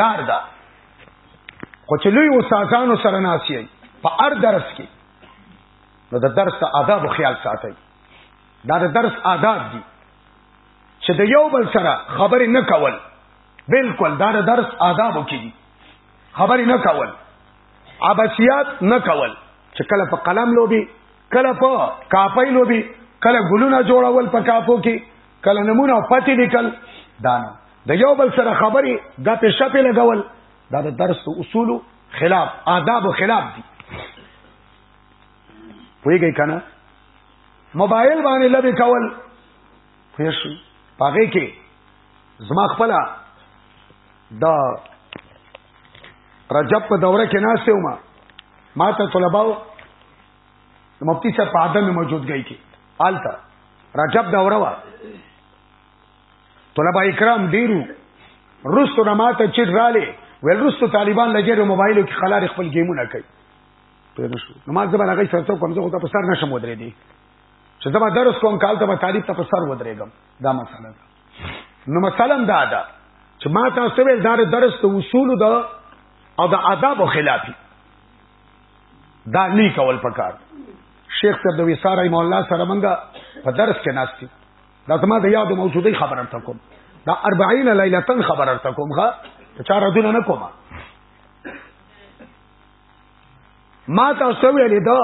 لار ده خو چې لوی استادانو سره ناسي په هر درس کې نو د درس ته آداب او خیال ساتي دا د درس آداب دي چې د یو بل سره خبرې نه کول بالکل دا د درس آدابو کې دي خبرې نه کول عباسیات نه کول چې کله په قلم لوبي کله په کاپۍ لوبي کله ګلونه جوړول په کاپو کې کله نمونه او پتی لیکل دانه د یو بل سره خبرې د په شپې لګول دا د درس اصول خلاف آداب خلاف دي پوهیږئ کنه موبایل باندې لبې کول پوه شو پاګه کې زما خپل دا رجب په دوره کې ناشته ومه ما ته طلباو مفتی صاحب په عدم موجودګۍ کې آلته رجب دوره وا طلبه کرام ډیرو رستو نه ماته چټ رااله ول رستو طالبان لګیرو موبایلو کې خلار خپل گیمونه کوي پیر شو نو ما زبر هغه سره څو کوم زه خو ته په سر نشم ودرې دي چې زما درس کوم کال ته به طالب ته په سر ودرېږم دا مسله ده نو مثلا دا ده چې ما تاسو ویل دا درس د اصول د او د آداب خلافي دا نه کول پکار شیخ صاحب د وسار رحم الله سره منګه په درس کې ناشتي دا زما د یاد موجودي خبره ته کوم دا 40 لیلتن خبره ته کوم ښا ته چا ردونه نه کومه ما تاسو ویل دا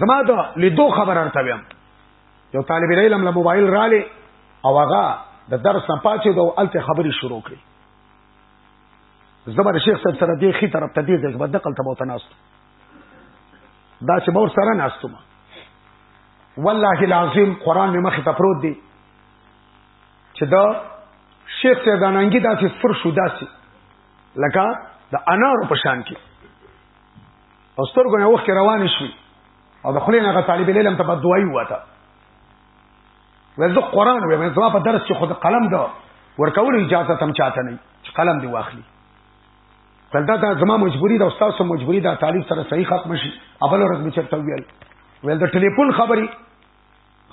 زما د لیدو خبره ته ویم یو طالب علم له موبایل رااله او هغه د درس نه پاتې دو الته خبري شروع کړې زبر شیخ صاحب سره دی خي طرف ته دی ځکه بد نقل ته بوته ناست دا چې مور سره ناستم والله العظیم قران می مخ ته پروت دی چې دا شیخ صاحب دانانګي داسې سر شو داسې لکه د انارو په شان کې او سترګو نه وخت روان شي او د خلینو هغه طالب علم ته بدوایي وته وزه قران وې زما په درس کې خود قلم دا ورکول اجازه تم چاته نه چې قلم دی واخلي کله دا زما مجبوری دا استاد سره مجبوری دا طالب سره صحیح ختم شي اول ورځ به چرته ویل ویل د ټلیفون خبري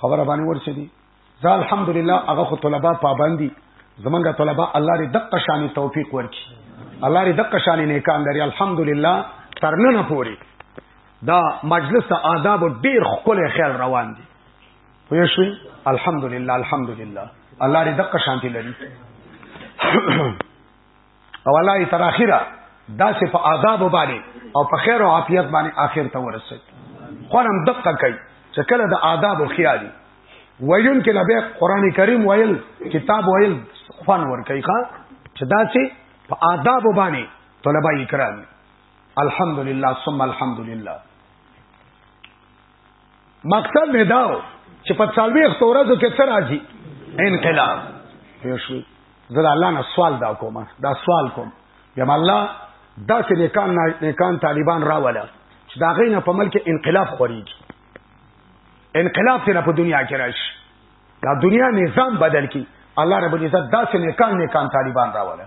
خبره باندې ورسېدي زه الحمدلله هغه خو طلبه پابندي زمونږ طلبه الله دې دقه شان توفیق ورکړي الله دې دقه شان نیکان لري الحمدلله ترنه پوري دا مجلس ته آداب ډیر خپل خیال روان دي پوه شئ الحمدلله الحمدلله الله دې دقه شانتي لري او الله یې تر اخره داسې په آداب باندې او په خیر او عافیت باندې آخر ته ورسید قرآن دقه کوي چې کله د آداب او خیالي ویون کې لبه قران کریم ویل کتاب ویل فن ور کوي ښا چې داسې په آداب باندې طلبه کرام الحمدلله ثم الحمدلله مقصد مې داو چې په څلوي ختورزو کې څه راځي انقلاب پېښوي زه د الله نه سوال دا کوم دا سوال کوم یم الله دا چې نیکان نیکان طالبان راوله چې دا غینه په ملک انقلاب خوريږي انقلاب ته په دنیا کې راشي دا دنیا نظام بدل کی الله رب العزت دا چې نیکان نیکان طالبان راوله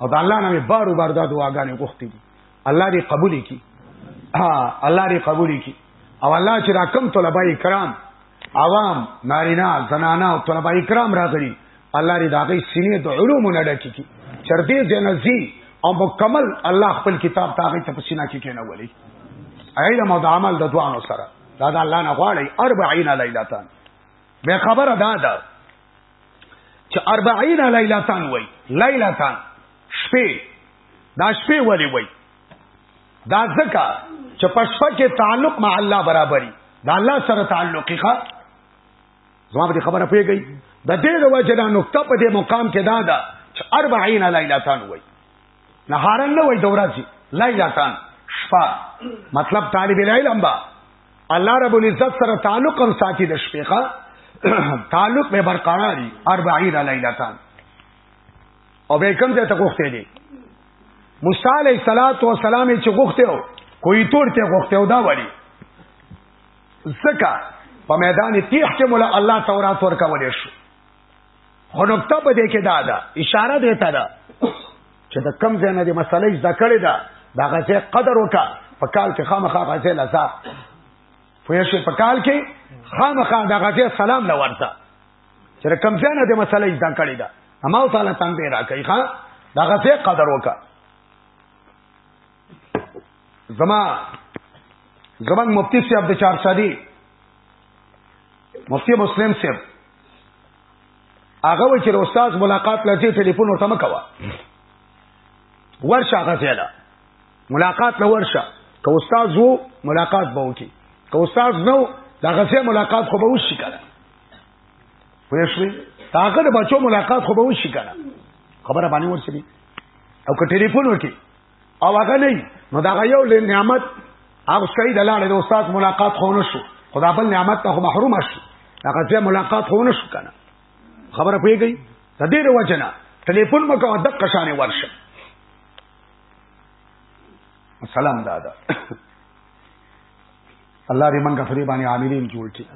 او د الله نامه بارو بار دا دعاګانې غوښتې دي الله دې قبول کړي ها الله دې قبول کړي او الله چې دا کم طلبه کرام عوام نارینا زنانا او طلبه کرام راغلي الله دې دا غي سینې د علوم نه ډکې کړي چرته جنزي او مکمل الله خپل کتاب تاغي ته پسینا کې کېنه ولي علم او د عمل د دوانو سره دا د الله نه غواړي 40 لیلتان به خبره دا ده چې 40 لیلتان وای لیلتان شپې دا شپې ولی وای دا ځکه چې پښپا کې تعلق مع الله برابرۍ دا الله سره تعلقي ښه زما به خبره پیږي د دې د وجه دا نقطه په دې مقام کې دا ده چې 40 لیلتان وای نهارن نه وای دورازي لیلتان شپه مطلب طالب العلم با الله رب العزت سره تعلق هم ساتي د شپې ښا تعلق به برقراري 40 لیلتان او به کوم ځای ته غوښته دي موسی علیہ الصلات والسلام چې غوښته و کوی تور ته غوښته و دا وړي زکه په میدان تیح کې مولا الله تورات ورکولې شو خو نقطه په دې کې دا ده اشاره دې ته ده چې د کم ځای نه دې مسلې زده کړې ده دا غځه قدر وکا په کال کې خامخا غځه لسا فویشه په کال کې خامخا دا غځه سلام نه ورته چې کم ځای نه دې مسلې زده کړې ده اما تعالی تم به راکې ښا دا غځه قدر وکا زما زمنګ مفتی صاحب د چارسادي مفتی مسلم صاحب هغه چې استاد ملاقات لږه ټلیفون ورته مکوا ورشه هغه زیاده ملاقات له ورشه که استاد وو ملاقات به وکي که استاد نو دا غسه ملاقات خو به وشي کنه وې شوي هغه د بچو ملاقات خو به وشي کنه خبره باندې ورسېږي او که ټلیفون وکي او هغه نه نو دا یو له نعمت هغه شي د لاړې د استاد ملاقات خو نه شو خدا بل نعمت ته محروم شو هغه چې ملاقات خو نه شو کنه خبره پیږي د دې وجنه ټلیفون مکو د قشانه ورشه سلام دادا الله دې منګه فریبانی عاملین جوړ کړي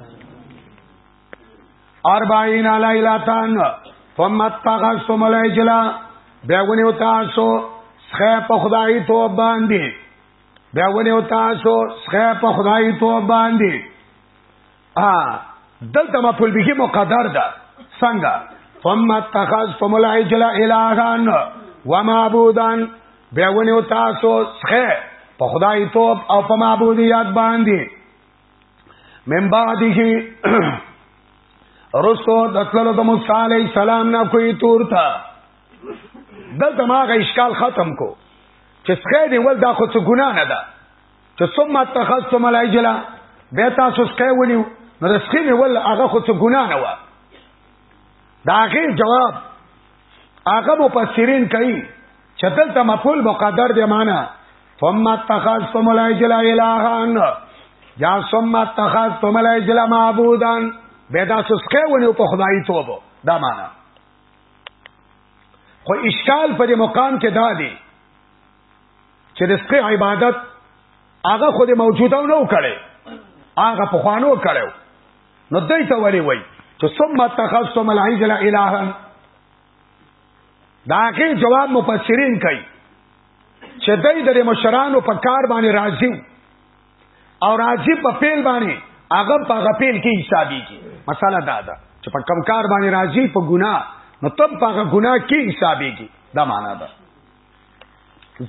اربعین لیلتان ثم اتخذتم العجلا بیا ونیو تاسو سخه په خدای تو باندې بیا ونیو تاسو سخه په خدای تو باندې ا دلته مفعول به مقدر ده څنګه ثم اتخذتم العجل الهان ومعبودان بیا ونیو تاسو سخه په خدای توب او په معبودیت باندې من بعده رستو دتللو د موسی علی السلام نه کوی تور تا د دماغ اشکال ختم کو چې څخه دی ول دا خو څه ګنا نه ده چې ثم اتخذتم العجله به تاسو څخه ونیو نو د سخین ول هغه خو څه ګنا نه و دا غیر جواب هغه مفسرین کوي چې دلته مفعول مقدر دی معنا ثم اتخذتم العجل الهان یا ثم اتخذتم العجل معبودا به دا سسکه ونیو په خدای توبه دا معنا خو اشکال په دې مقام کې دا دی چې د سکه عبادت هغه خو دې موجوده نه وکړي هغه په خوانو کړو نو دوی ته ولی وای چې ثم تخصم العجل الها دا کې جواب مفسرین کوي چې دوی د مشرانو په کار باندې راضی او راضی په پیل باندې هغه په غپیل کې حسابي کی مساله دا ده چې په کم کار باندې راضی په ګناه نو تب په ګناه کې حسابي کی دا معنا ده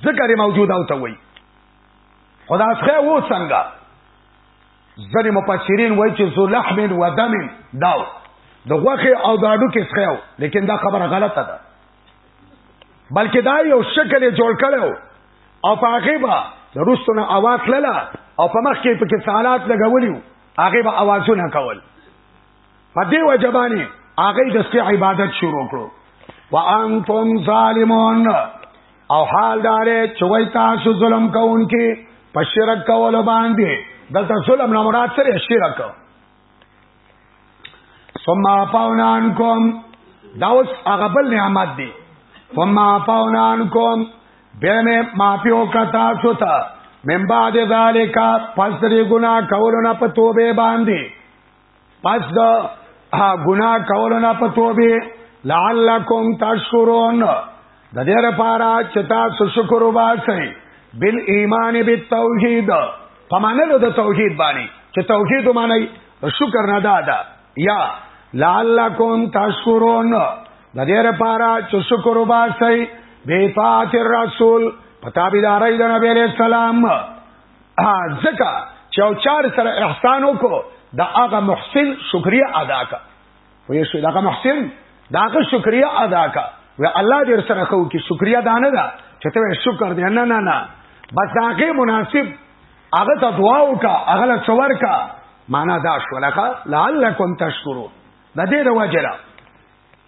ذکر موجود او ته وای خدا څخه و څنګه ځنې مفسرین وایي چې ذو لحم و دم داو د غوخه او د اډو کې څخه لیکن دا خبره غلطه ده بلکې دا یو شکل جوړ کړو او په هغه با د روسونه اواز للا او په مخ کې په کې سالات لګولیو هغه به اوازونه کول په دې وجه باندې هغه د سي عبادت شروع کړو وانتم ظالمون او حال دار چې وای تاسو ظلم کوونکې په شرک کول باندې دلته ظلم نه مراد سره شرک ثم عفونانکم دا اوس هغه بل نعمت دی ثم عفونانکم بیا مې معافي وکړه تاسو ته من بعد ذالک پس دې ګناه کولو نه په توبه باندې پس د ګناه کولو نه په توبه لعلکم تشکرون د دې لپاره چې تاسو شکر وباسئ بل ایمان بالتوحید په معنی د توحید باندې چې توحید معنی شکر نه دادا یا لعلکم تشکرون د دې لپاره چې شکر وباسئ به فاتر رسول پتا بيدارای د نبی علیہ السلام ځکه چې او چار سره احسان وکړو دا هغه محسن شکریا ادا کا وې شو دا محسن دا هغه شکریا ادا کا و الله دې سره خو کې شکریا دانه دا چې ته شکر دې نه نه نه بس هغه مناسب هغه ته دعا وکا هغه له څور کا معنا دا شو لکه لعلکم تشکرون د دې د وجره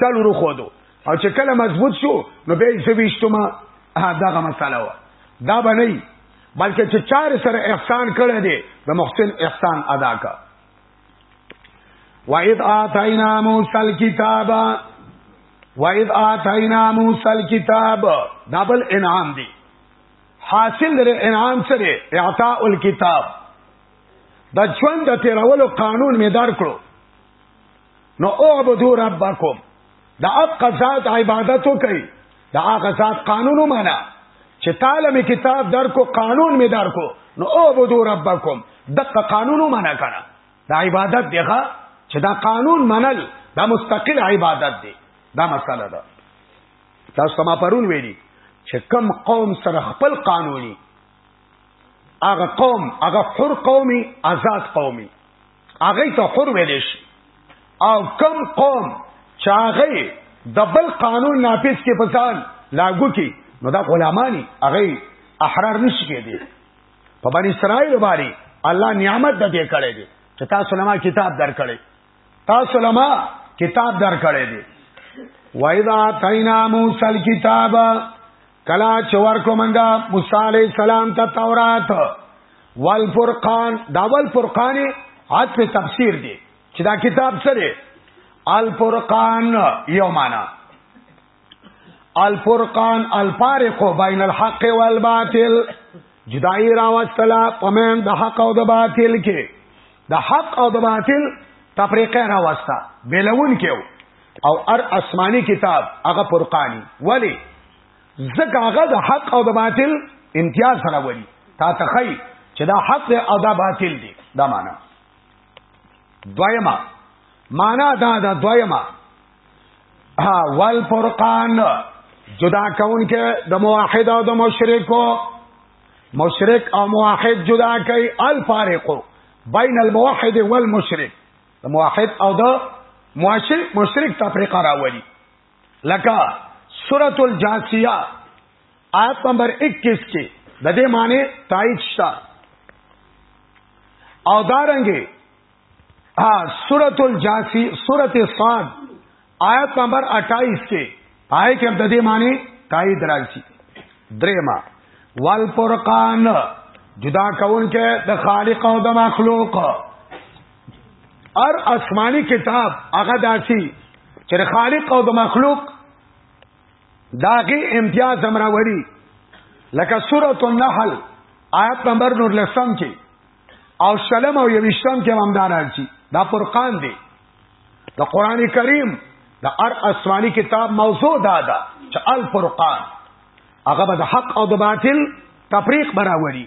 چلو رو خودو او چې کله مضبوط شو نو به یې زویشتو ما دغه مسله و دا به نه بلکې چې چار سره احسان کړی دی د محسن احسان ادا کا وَإِذْ آتَيْنَا مُوسَى الْكِتَابَ وَإِذْ آتَيْنَا مُوسَى الْكِتَابَ دابل انعام دی حاصل در انعام سره اعطاء الكتاب د ژوند د تیرولو قانون می درکړو نو اعبدو ربکم دا اقا ذات عبادتو کئی دا اقا ذات قانونو مانا چې تعالی می کتاب درکو قانون می درکو نو اعبدو ربکم دقه قانونو مانا کنا دا عبادت دیخوا چې دا قانون منل دا مستقل عبادت دی دا مسله ده تاسو ما پرون ویلي چې کم قوم سره خپل قانوني هغه قوم هغه حر قومي آزاد قومي هغه ته حر ویل شي او کم قوم چې هغه د بل قانون نافذ کې پسان لاګو کی نو دا غلامانی هغه احرار نشي کېدی په بنی اسرائیل باندې الله نعمت د دې کړې دي چې تاسو لما کتاب درکړې تاسو لما کتاب درکړې دي وایذا تینا موسی الكتاب کلا چې ورکو منګه موسی علی السلام ته تورات والفرقان دا والفرقان عطف تفسیر دی چې دا کتاب سره الفرقان یو معنا الفرقان الفارق بین الحق والباطل جدائی راوستلا پمن د حق او د باطل کې د حق او د باطل تفریقه راوستا بلون کېو او ار اسماني کتاب هغه فرقانی ولی زکه هغه د حق او د باطل امتیاز سره ولی تا تخی چې دا حق او دا باطل دی دا معنا دویما معنا دا دا دویما ها وال فرقان جدا کون کې د موحد او د مشرکو مشرک او موحد جدا کوي الفارق بین الموحد والمشرک د موحد او د مشرک مشرک تفریقه راولي لکه سورۃ الجاسیه آیت نمبر 21 کې د دې معنی تایید شته او دارنګي ها سورۃ الجاسی سورۃ صاد آیت نمبر 28 کې پای کې د دې معنی تایید راځي درېما والفرقان جدا کون کې د خالق او د مخلوق ار آسمانی کتاب هغه داسي چې خالق او د مخلوق داغي امتیاز امراوري لکه سورۃ النحل آیت نمبر نور لسم کې او شلم او یوشتم کې هم داران شي دا فرقان دی د قران کریم د ار آسمانی کتاب موضوع دا ده چې الفرقان هغه به د حق او د باطل تفریق برابرۍ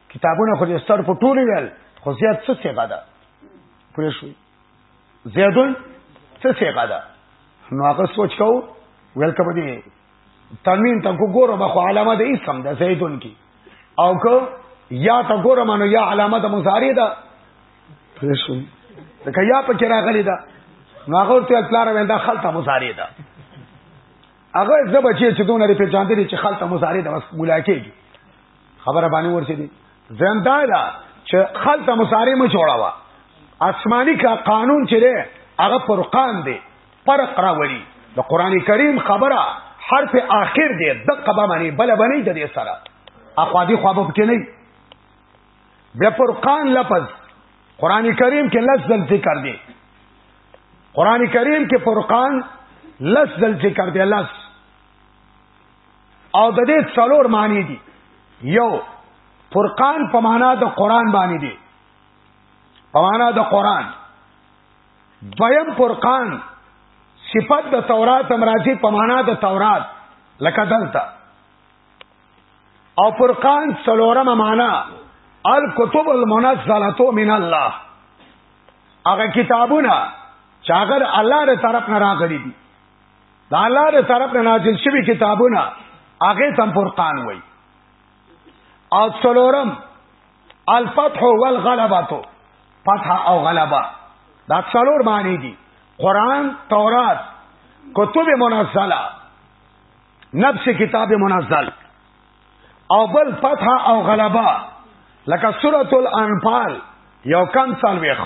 کتابونه خو دې ستر په ټولو ویل خو زیاد څه څه ده پوه شو زیادون څه څه ده نو هغه سوچ کو ویل کبه دي تنوین ته کو ګوره به خو علامه د اسم ده زیدون کی او کو یا ته ګوره مانو یا علامه د مضارع ده پوه شو ځکه یا په کې راغلی ده نو هغه ته پلار ویل دا خلطه مضارع ده هغه زبچې چې دونه لري په چاندې چې خلطه مضارع ده بس ملاکېږي خبره باندې ورسې دي ځم دا دا چې خلته مصارې مې جوړاوه آسماني کا قانون چې ده هغه فرقان دی فرق راولي د قران کریم خبره حرف آخر دی دقه به معنی بل بنې د دې سره اخوا دي خو به کې نه بیا فرقان لفظ قران کریم کې لفظ ذکر دی قران کریم کې فرقان لس دل ذکر دی لس او د دې څلور معنی دي یو فرقان په معنا د قران باندې دي په معنا د قران دویم فرقان صفت د تورات امراضی په معنا د تورات لکه دلته او فرقان څلورمه معنا الکتب المنزله من الله هغه کتابونه چې هغه الله تر طرف نه راغلي دي د الله د طرف نه نازل شوی کتابونه هغه تم فرقان وای او څلورم الفتح والغلبه فتح او غلبه دا څلور معنی دي قران تورات کتب منزله نفس کتاب منزل او بل فتح او غلبه لکه سورۃ الانفال یو کم سالويخ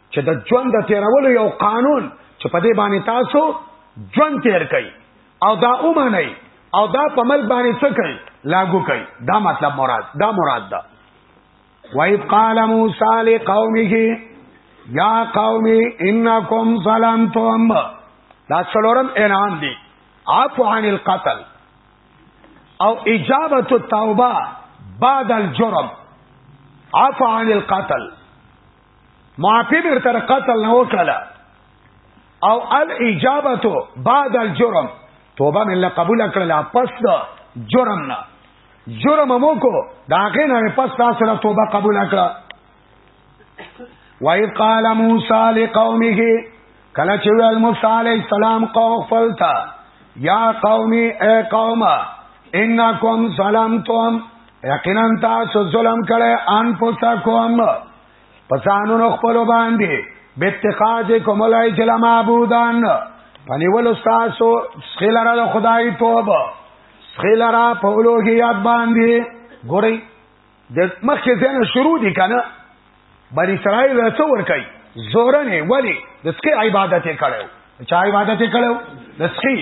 چې د ژوند د تیرولو یو قانون چې په دې باندې تاسو ژوند تیر کړئ او دا اومنئ او دا په مل باندې څه کوي لاګو کوي دا مطلب مراد دا مراد ده وَإِذْ قَالَ مُوسَى لِقَوْمِهِ يَا قَوْمِ إِنَّكُمْ ظَلَمْتُمْ دا څلورم اعلان دی عفو عن القتل او اجابه التوبه بعد الجرم عفو عن القتل معافی در تر قتل نه وکړه او الاجابه بعد الجرم توبه مې له قبول کړل پس د جرم نه جرم مو کو دا غې نه پس تاسو له توبه قبول کړه وای قال موسی لقومه کله چې ویل موسی علی السلام قوم خپل تا یا قومي اے قوم انکم ظلمتم یقینا تاسو ظلم کړی ان پوسا کوم پسانو نو خپل باندې بتخاج کوم لای جل معبودان پنیول تاسو سخیلرا د خدای توبه سخیلرا په اولوهیات باندې ګورئ د مخکې ځنه شروع دي کنه بنی اسرائیل له څو ور کوي زورنه ولی د سخی عبادت یې کړو چا عبادت یې کړو د سخی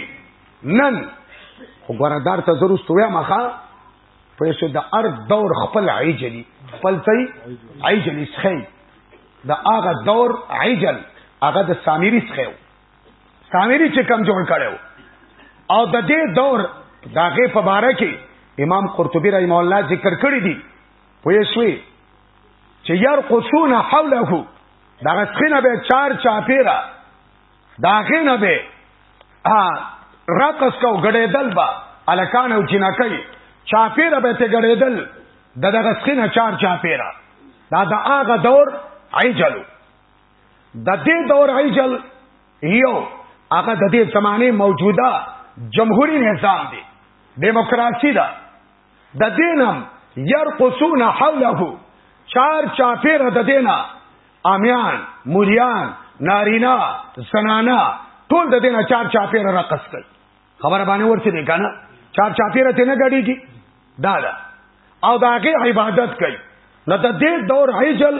نن خو ګوردار ته ضرور ستویا مخه پیسو د ارض دور خپل عجلی خپل تی عجلی سخی د هغه دور عجل هغه د سامری سخیو سامری چې کم جوړ کړو او د دې دور داغه په باره کې امام قرطبي رحم الله ذکر کړی دی وې شوي چې یار قصون حوله دا غسخنه به چار چاپیرا داغه نه به رقص کو غړېدل با الکان او جنکای چاپیرا به ته غړېدل د دغه سخنه چار چاپیرا دا د هغه دور عجلو د دې دور عجل یو هغه د دې زمانه موجوده جمهوریت نظام دی دیموکراسي ده د دینم يرقصون حوله چار چاپیر د دینا امیان مریان نارینا زنانا ټول د دینا چار چاپیر رقص کړ خبر باندې ورته دی کنه چار چاپیر ته نه غړيږي دا دا او داګه عبادت کوي نو د دې دور هیجل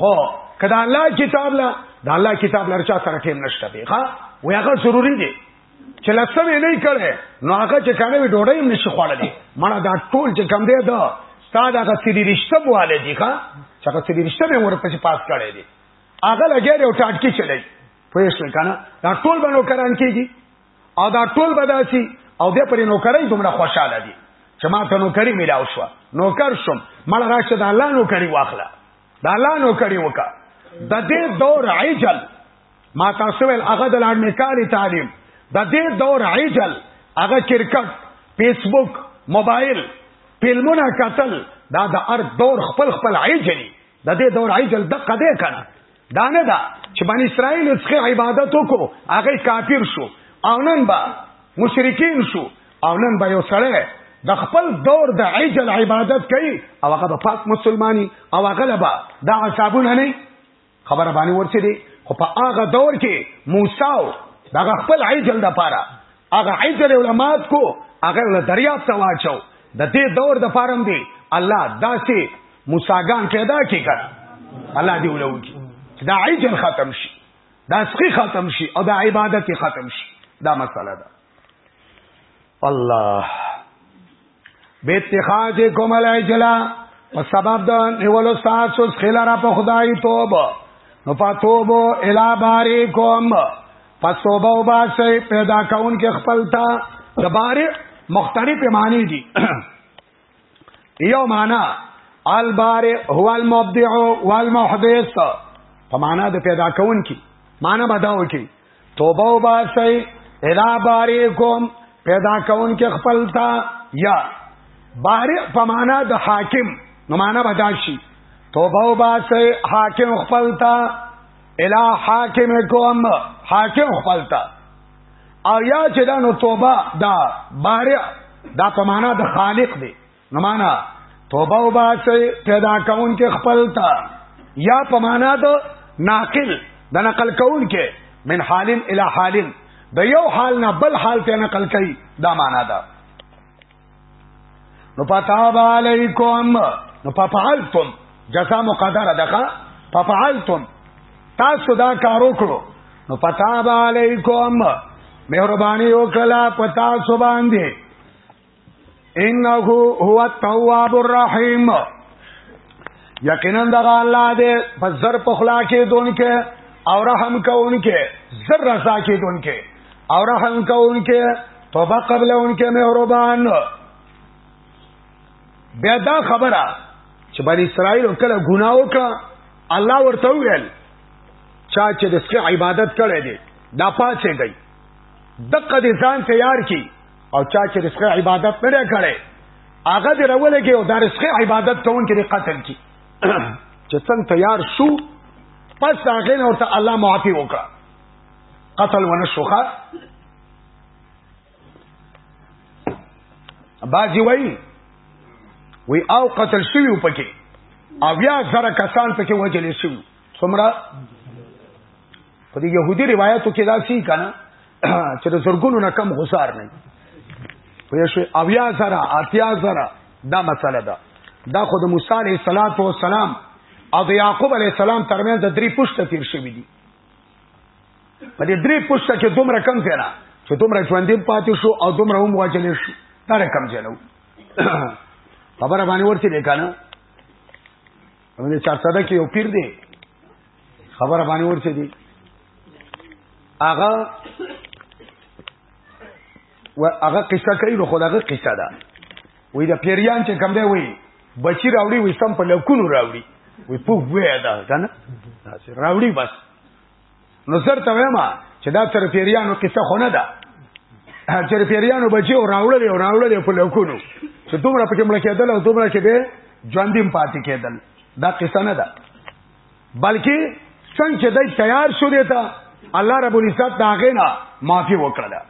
خو کدا الله کتاب لا دا الله کتاب لرچا سره ټیم نشته دی ښا وی هغه ضروری دی چې لسته یې نه کړي نو هغه چې کنه وی ډوډۍ هم نشي خوړلې مړه دا ټول چې کم دی دا ستاد هغه سری رشتہ بواله دی ښا چې هغه سری رشتہ به ورپسې پاس کړي دی هغه لګي او ټاټکی چلای پوه شو کنه دا ټول بنو کران کیږي او دا ټول بداسي او بیا پر نوکرۍ دومره خوشاله دي چې ما ته نوکري ملاو شو نوکر شم مړ راشه د الله نوکري واخله د الله نوکري وکا د دې دور عجل ما تاسو ول هغه د لړنکاري تعلیم د دې دور عجل هغه کرکټ فیسبوک موبایل فلمونه قتل دا د ار دور خپل خپل عجلی د دې دور عجل د قدې کنه دا نه دا چې بنی اسرائیل څخه عبادت وکړو هغه کافر شو او نن با مشرکین شو او نن با یو سره د خپل دور د عجل عبادت کوي او هغه د پاک مسلمانی او هغه لبا دا عصابونه نه خبره باندې ورسې دي خو په هغه دور کې موسی او دا خپل عجل د پاره هغه عجل علمات کو هغه له دریاب ته واچو د دې دور د فارم دی الله داسې موساګان پیدا کړي الله دې ولو کی چې دا عجل ختم شي دا سخی ختم شي او دا عبادت ختم شي دا مسله ده الله به اتخاذ کوم الایجلا په سبب د نیولو تاسو خلاره په خدای توبه نو پاتوبو الی باریکم پس توبه او باسه پیدا کون کې خپل تا د بارې مختلف معنی دي یو معنا البارئ هو المبدع والمحدث په معنا د پیدا کون کې معنا بداو کې توبه وباسي الا باریکم پیدا کون کې خپل تا یا باری په معنا د حاکم نو معنا بداشي توبه وباسي حاکم خپل تا الا حاکمکم حاکم خپل تا او یا چې دا نو توبه دا باری دا په معنا د خالق دی نو معنا توبه او باسه پیدا کون کې خپل تا یا په معنا د ناقل د نقل کون کې من حال الى حال د یو حال نه بل حال ته نقل کوي دا معنا ده نو پتاب علیکم نو پفعلتم جزاء مقدره دغه پفعلتم تاسو دا کار وکړو نو پتاب علیکم مهرباني وکړه پتا سو باندې انه هو التواب الرحیم یقینا دغه الله دې په زر په خلا کې دونکې او رحم کوونکې زر رضا کې دونکې او رحم کوونکې توبه قبل اونکې مهربان بیا دا خبره چې بنی اسرائیل کله ګناه وکړه الله ورته ویل چا چې د عبادت کړې دي دا پاتې گئی دقه دې ځان تیار کی او چا چې رزق عبادت نه کړي هغه دې راولګي او دا رزق عبادت کوونکي دې قتل کی چې څنګه تیار شو پس هغه نه ورته الله معافي وکړه قتل ونه شوخه باجی وای وی او قتل شوی پکې او بیا زره کسان پکې وجلې شوی څومره په دې يهودي روایتو کې دا سی کنه چې د زرګونو نه کم غسار نه وي شو اویا زرا اتیا زرا دا مسله ده دا خود موسی عليه صلوات و سلام او د يعقوب عليه السلام ترمنځ د درې پښته تیر شوې دي په دې درې پښته کې دومره کم ځای نه چې دومره ژوندې پاتې شو او دومره هم واجل شو دا رقم جنو خبره باندې ورته لیکنه نو دې چارسده کې یو پیر دی خبره باندې ورته دی هغه و هغه قصه کوي نو خو دغه قصه ده وې دا پیریان چې کم دی وې بچی راوړي وې سم په لکونو راوړي وې په وې دا کنه راوړي بس نو زر ته وایم چې دا تر پیریانو قصه خو نه ده چې پیریانو بچي او راوړل او راوړل په لوکونو چې دومره پکې مړ کېدل او دومره چې به ژوندیم پاتې کېدل دا قصه نه ده بلکې څنګه چې دای تیار شو دی ته الله رب العزت دا غینا معافي وکړه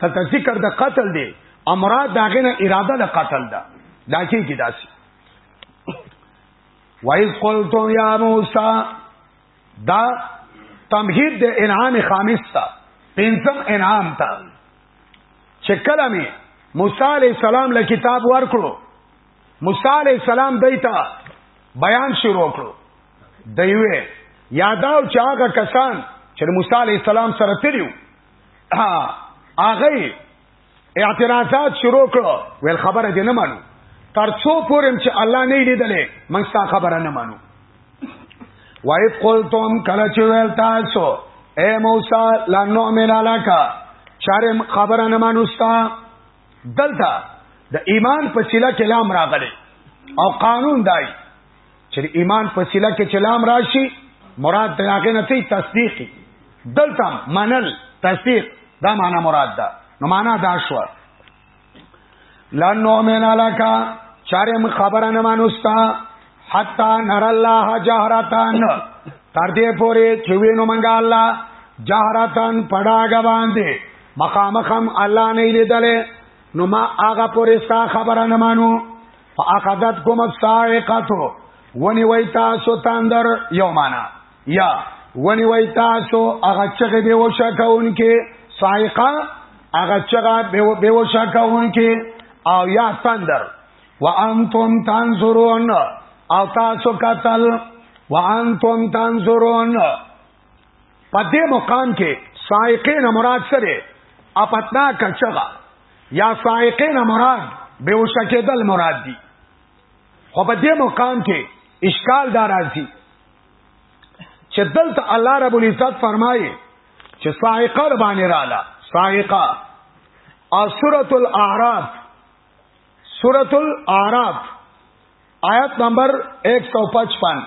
ته ذکر د قتل دی امراد دا غینا اراده د قتل ده دا کې کې داسي وایز قلتم یا موسی دا تمهید د انعام خامس تا پنځم انعام تا چې کله می موسی علی السلام له کتاب ورکړو موسی علی السلام دایته بیان شروع کړو دوی یاداو چې هغه کسان چې موسی علی السلام سره تلو هغه اعتراضات شروع کړو ویل خبره دې نه مانو ترڅو پورم چې الله نه لیدلې موږ ستا خبره نه مانو وای قلتم کله چې ویل تاسو اے موسی لا نؤمن لك چارم خبره نه مانو ستا دلته د ایمان په سیله کې لام راغلی او قانون دای چې ایمان په سیله کې چلام راشي مراد د هغه نه تصدیق دلته منل تصدیق دا معنا مراد ده نو معنا دا شو لن نؤمن لك چارم خبره نه مانوستا حتا نر الله جهرتان تر دې پورې چې وینو منګه الله جهرتان پډاګ باندې مخامخم الله نه لیدلې نو ما هغه پورې ستا خبره نه مانو فاخذت کوم الصاعقه ونی وای تاسو تاندر یو معنا یا ونی وای تاسو هغه چغه به وشا کون کې صاعقه هغه چغه به وشا کون کې او یا تاندر وانتم تنظرون او تاسو قتل وانتم تنظرون په دې مقام کې سائقین مراد سره اپتنا کچغه یا سائقین مراد به وشکېدل مراد دي خو په دې مقام کې اشکال دار راځي چې دلته الله رب العزت فرمایي چې سائقه باندې رااله سائقه او سورۃ الاعراف سورۃ الاعراف آیت نمبر 155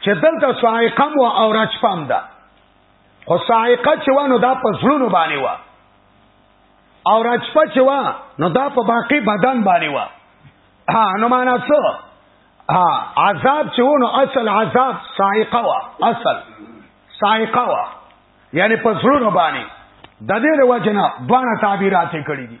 چې دلته صاعقه مو او رجفم ده خو صاعقه چې وانو دا په زړونو باندې و او رجفه چې و نو دا په باقی بدن باندې و ها نو معنا څه ها عذاب چې و نو اصل عذاب صاعقه و اصل صاعقه و یعنی په زړونو باندې د دې وجنه دوه تعبیرات کړی دي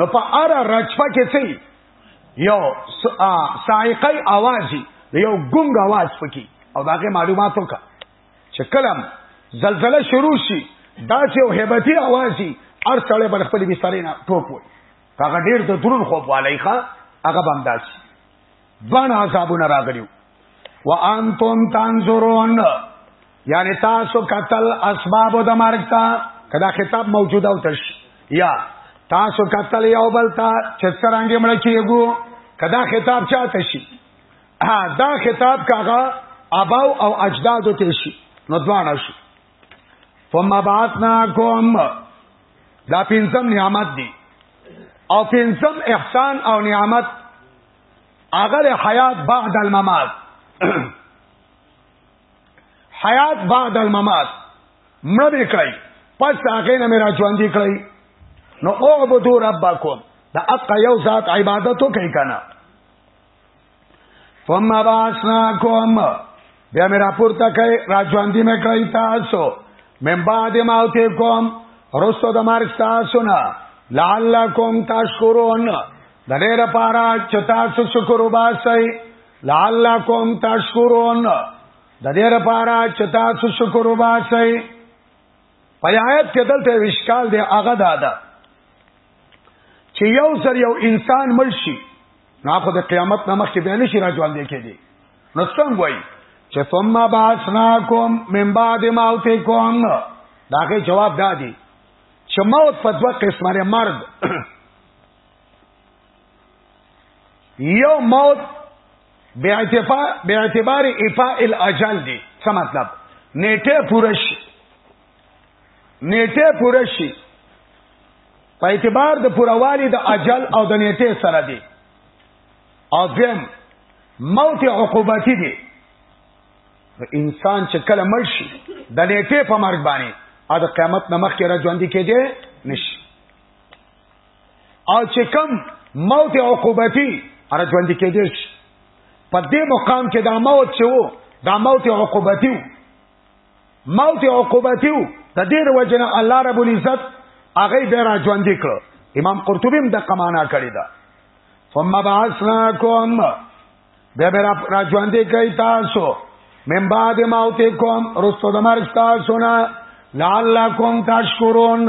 نو په ار رجفه کې سي یو سائقي اوازي یو ګونګ आवाज پکې او داغه معلومات وکا چې کلم زلزلہ شروع شي دا چې یو hebatي اوازي ار سړې بر خپل بسترې نه ټوپ وي هغه ډیر د درون خوب والي ښا هغه باندې دوان عذابونه راغلیو وانتم تنظرون یعنی تاسو قتل اسباب د مرګ تا کدا خطاب موجوده او تش یا تاسو قتل یو بل تا چې څنګه مړ کیګو کدا خطاب چاته شي ها دا خطاب کاغه اباو او اجدادو ته شي نو دوانه شي ثم بعثناکم دا پنځم نعمت دی او پنځم احسان او نعمت هغه د حیات بعد الممات حیات بعد الممات مړ به کړی پس هغه نه میرا ژوند کړی نو او عبدو ربکم دا اق یو ذات عبادتو کوي کنه ثم باسناکم بیا میرا پورته کوي را ژوند دی مې کړی تاسو من بعد موتکم رسو د مرګ تاسو نه لعلکم تشکرون د دې لپاره چې تاسو شکر وباسئ لعلکم تشکرون د دې لپاره چې تاسو شکر وباسئ په آیت کې دلته وشکال دی هغه دادا چې یو سر یو انسان مړ شي نو خو د قیامت نامخ کې بیان شي راځوان دی کې دی نو څنګه وایي چې ثم باسناکم من بعد موتکم داغه جواب دادی چې موت په دوه قسمه مرګ یو موت بے اعتبار افاء الاجل دی څه مطلب نیټه پوره شي نیټه پوره شي په اعتبار د پوروالي د اجل او د نیټه سره دی او دیم موت عقوبتی دی انسان چې کله مړ شي د نیټه په مرګ باندې ا د قیامت نمخ کې را ژوند کېږي نشي او چې کم موت عقوبتی اره ژوند کېدل شي په دې مقام کې دا موت چې وو دا موت عقوبتی وو موت عقوبتی وو د دې وجنه الله رب العزت هغه به را ژوند کړ امام قرطبی هم د قمانا کړی دا ثم بعثناکم بیا به را ژوند کوي تاسو من بعد موتکم رسو د مرګ تاسو نه لعلکم تشکرون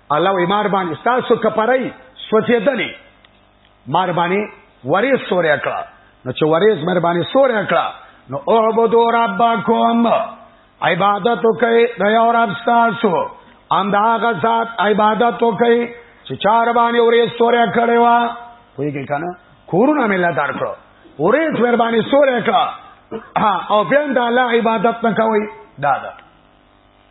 الله وی مار باندې تاسو کپرای سوځیدنې مار باندې ورې سورې کړه نو چې ورې مر باندې سورې کړه نو اعبدو ربکم عبادت وکي د یو رب تاسو ان دا غزاد عبادت وکي چې چار باندې ورې سورې کړې وا پوهیږي کنه کورونه مله دار کړو ورې مر باندې سورې کړه او بیا د الله عبادت نه کوي دا دا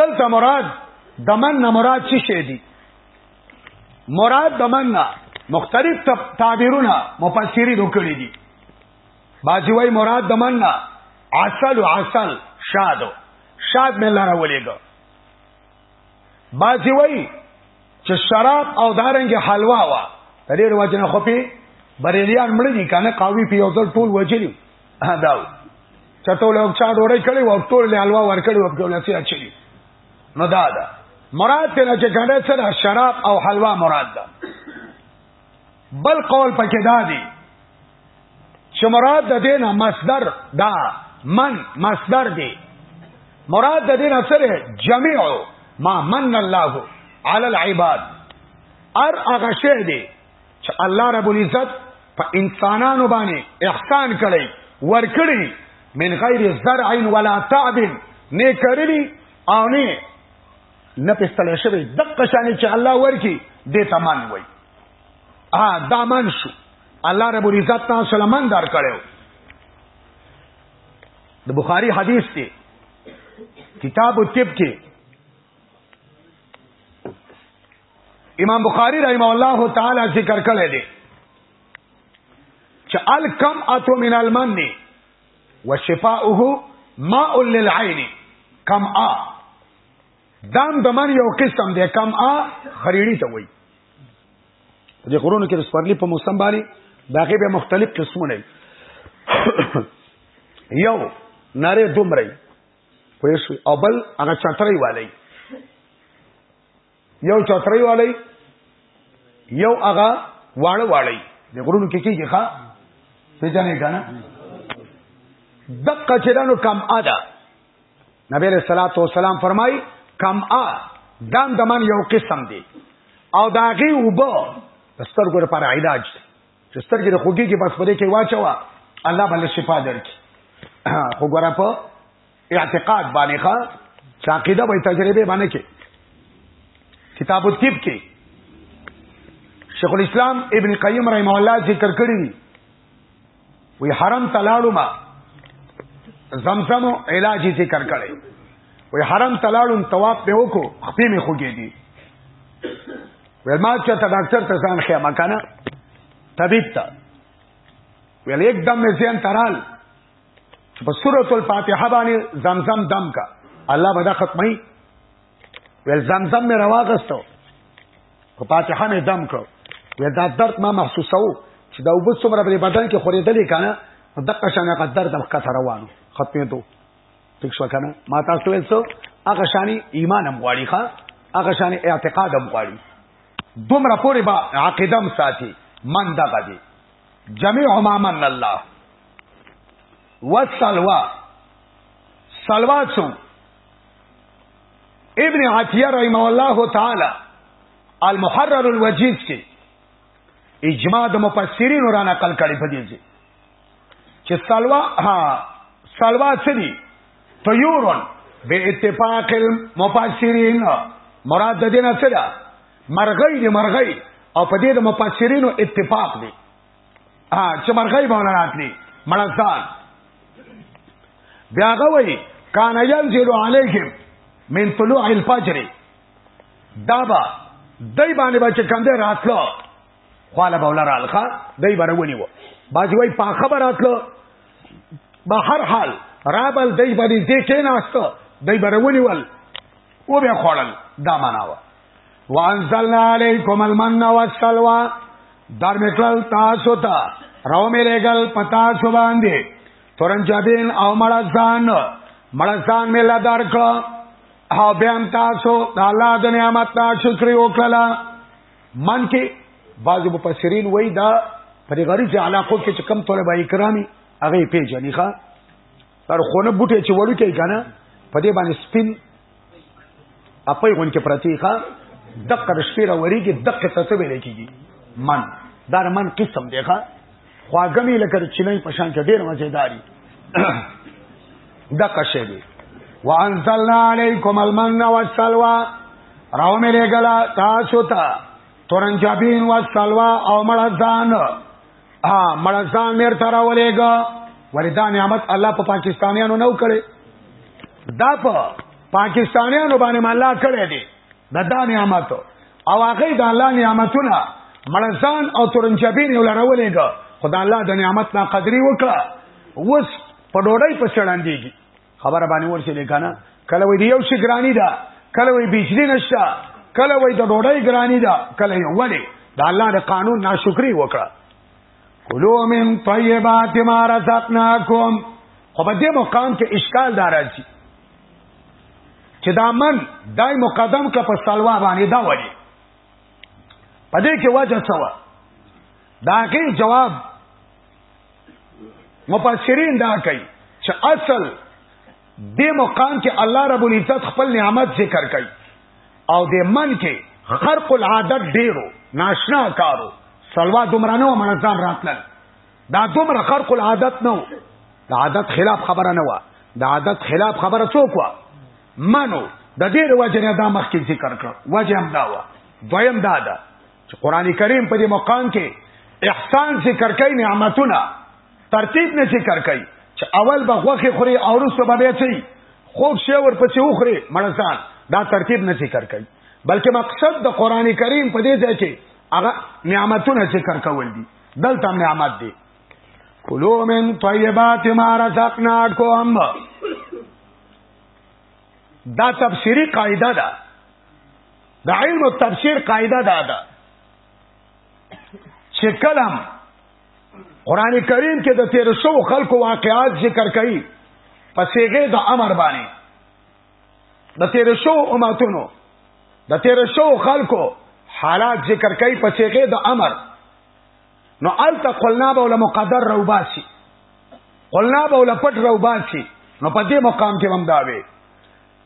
دلته مراد د من نه مراد څه شی دی مراد د من نه مختلف تعبیرونه مفسرین وکړي دي باجی وای مراد د من نه عسل او عسل شاد شاد مې لاره ولېګو باجی وای چې شراب او دارنګ حلوا وا ترې وجنه خو په بریلیان مړ دي کنه قاوی په یو ځل ټول وجلی دا چته له چا ډوړې کړي او ټول له حلوا ور کړي او په لاسي اچي نو دا دا مراد ته نه چې ګڼه سره شراب او حلوا مراد ده بل قول پکې دا دی چې مراد د دینه مصدر دا من مصدر دی مراد د دینه سره جميع ما من الله علی العباد ار اغه شه دی چې الله رب العزت په انسانانو باندې احسان کړی ورکړي من غیر زرع ولا تعب نه کړی او نه نه پستل شوی دغه شان چې الله ورکی دې تمن وای ا دامن شو الله رب العزت تاسو سلمان دار کړو د بخاری حدیث دی کتاب الطب کې امام بخاری رحمه الله تعالی ذکر کړی دی چې الکم اتو من المن وشفاؤه ماء للعين کم ا دام دمن یو قسم دی کم ا خریړی ته وای د قرونو کې د سپرلی په موسم باندې داغه به مختلف قسمونه یو ناره دومره پوه شو او بل هغه چترۍ والی یو چترۍ والی یو هغه واړه واړی د غرونو کې کېږي ښا پیژنې کنه دقه چرانو کم ادا نبی علیہ الصلوۃ والسلام فرمای کم ا دام دمان یو قسم دی او داغي وبو سترګو لپاره علاج دی چې سترګې د خوږي کې بس پرې کې واچوا الله باندې شفا درکې خو ګره په اعتقاد باندې ښا چې عقیده به تجربه باندې کې کتاب الطب کې شیخ الاسلام ابن قیم رحم الله ذکر کړی دی وی حرم تلاړو ما زمزم علاج ذکر کړی وی حرم تلاړو طواف به وکړو خپې مې خوګې دي ویل ما چې ته ډاکټر ته ځان خیا مکنه طبيب ته ویل یک دم می زین ترال په سورۃ الفاتحه باندې زمزم دم کا الله به دا ختمي ویل زمزم می رواغستو په فاتحه می دم کو ویل دا درد ما محسوسو چې دا وبڅومره په بدن کې خورېدلې کنه دقه شانه قدر د کثر روانو ختمې دوه ټیک شو کنه ما تاسو ویل سو هغه شانی ایمان هم غواړي ښا هغه شانی اعتقاد هم غواړي دومره پورې با عقیدم ساتي من دغه دي جميع ما من الله والصلوا صلوات سو ابن عطیه رحمه الله تعالی المحرر الوجیز کې اجماع د مفسرین را نقل کړي په دې چې سلوا ها سلوا څه دي طيورن به اتفاق المفسرین مراد د دې نه څه ده مرغۍ دي مرغۍ او په دې د مفسرینو اتفاق دي ها چې مرغۍ به نه راتلي مړزان بیا غوي کان ينزل عليهم من طلوع الفجر دابا دای باندې بچ کم دی راتلو خواله بوله رالخه دای بره ونیو باز وای په خبر اتلو به هر حال رابل دای باندې دې کې ناشته دای بره ونیول او به خوړل دا مناوه وانزلنا علیکم المن والسلوى در میکل تاسو ته راو میلګل پتا سو باندې تورنجابین او مړزان مړزان مل درکړه او بیا تاسو د الله د نعمت شکر وکړه من کې بعض مفسرین وای دا پر غریب علاقو کې چې کم طلبه کرامي هغه پیژني ښا تر خونه بوټي چې وړو کې کنه په دې باندې سپین اپې غون کې پرتی ښا دقه شپې را وریږي دقه څه ویل کېږي من دا من قسم دی ښا خواږه مې لکه د چینۍ په شان ډېر مزېداري دقه شی دی وانزلنا علیکم المن والسلوى راو مې لګلا تاسو ته تورنجابین والسلوى او مړزان ها مړزان مېر تر ولېګ وردا نعمت الله په پاکستانیانو نو کړي دا په پاکستانیانو باندې مالا کړي دي د دا نعمت او هغه د الله نعمتونه مړزان او تورنچبین یو لرولېګا خدای الله د نعمت نه قدرې وکړه وس په ډوړی په چړاندېږي خبره باندې ورسې لیکنه کله وې یو شي ګرانی ده کله وې بجلی نشته کله وې د ډوړی ګرانی ده کله یو ولې د الله د قانون ناشکری وکړه کلو من طیبات ما رزقناکم خو په دې مقام کې اشکال دار راځي چې دا من دای مقدم کا په سلوا باندې دا وایي په دې کې وجه څه و دا کې جواب مفسرین دا کوي چې اصل دې مقام کې الله رب العزت خپل نعمت ذکر کوي او د من کې خرق العادت ډیرو ناشنا کارو سلوا دومره نه منظم راتلل دا دومره خرق العادت نه د عادت خلاف خبره نه و د عادت خلاف خبره څوک و منو د دې وجه نه دا مخکې ذکر کړ وجه هم دا و دویم دا ده چې قران کریم په دې مقام کې احسان ذکر کوي نعمتونه ترتیب نه ذکر کوي چې اول به غوخه خوري او وروسته به بیا چي خوب شی ورپسې وخوري مړسان دا ترتیب نه ذکر کوي بلکې مقصد د قران کریم په دې ځای کې هغه نعمتونه ذکر کول دي دلته نعمت دي کلو من طیبات ما رزقناکم دا تفسیری قاعده ده د علم او تفسیر قاعده دا ده چې کلم قران کریم کې د تیر شو خلکو واقعات ذکر کړي پسېګه د امر باندې د تیر شو امتونو د تیر شو خلکو حالات ذکر کړي پسېګه د امر نو الته قلنا به ول مقدر روباسي قلنا به ول پټ روباسي نو په دې مقام کې هم دا وي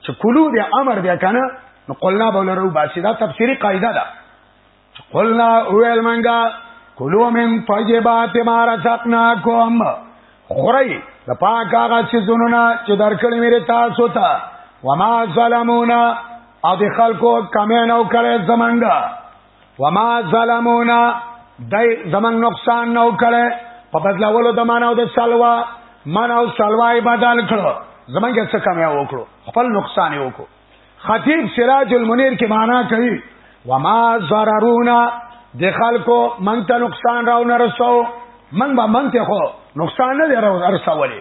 چې کلو بیا امر بیا کنه نو قلنا بولرو باسي دا تفسیری قاعده ده قلنا اویل منګه کلو من طیبات ما رزقناکم خوري د پاک هغه چې زونونه چې درکړې مې تاسو ته وما ظلمونا او د خلکو کمه نو کړې زمنګا وما ظلمونا دای زمنګ نقصان نو کړي په بدلولو د معنا او د سلوا معنا او سلوا یې بدل کړو زمنګ څه کم یې وکړو خپل نقصان یې وکړو خطیب سراج المنیر کې معنا کوي وما ضررونا د خلکو من ته نقصان راو نه رسو من به من ته خو نقصان نه راو رسولې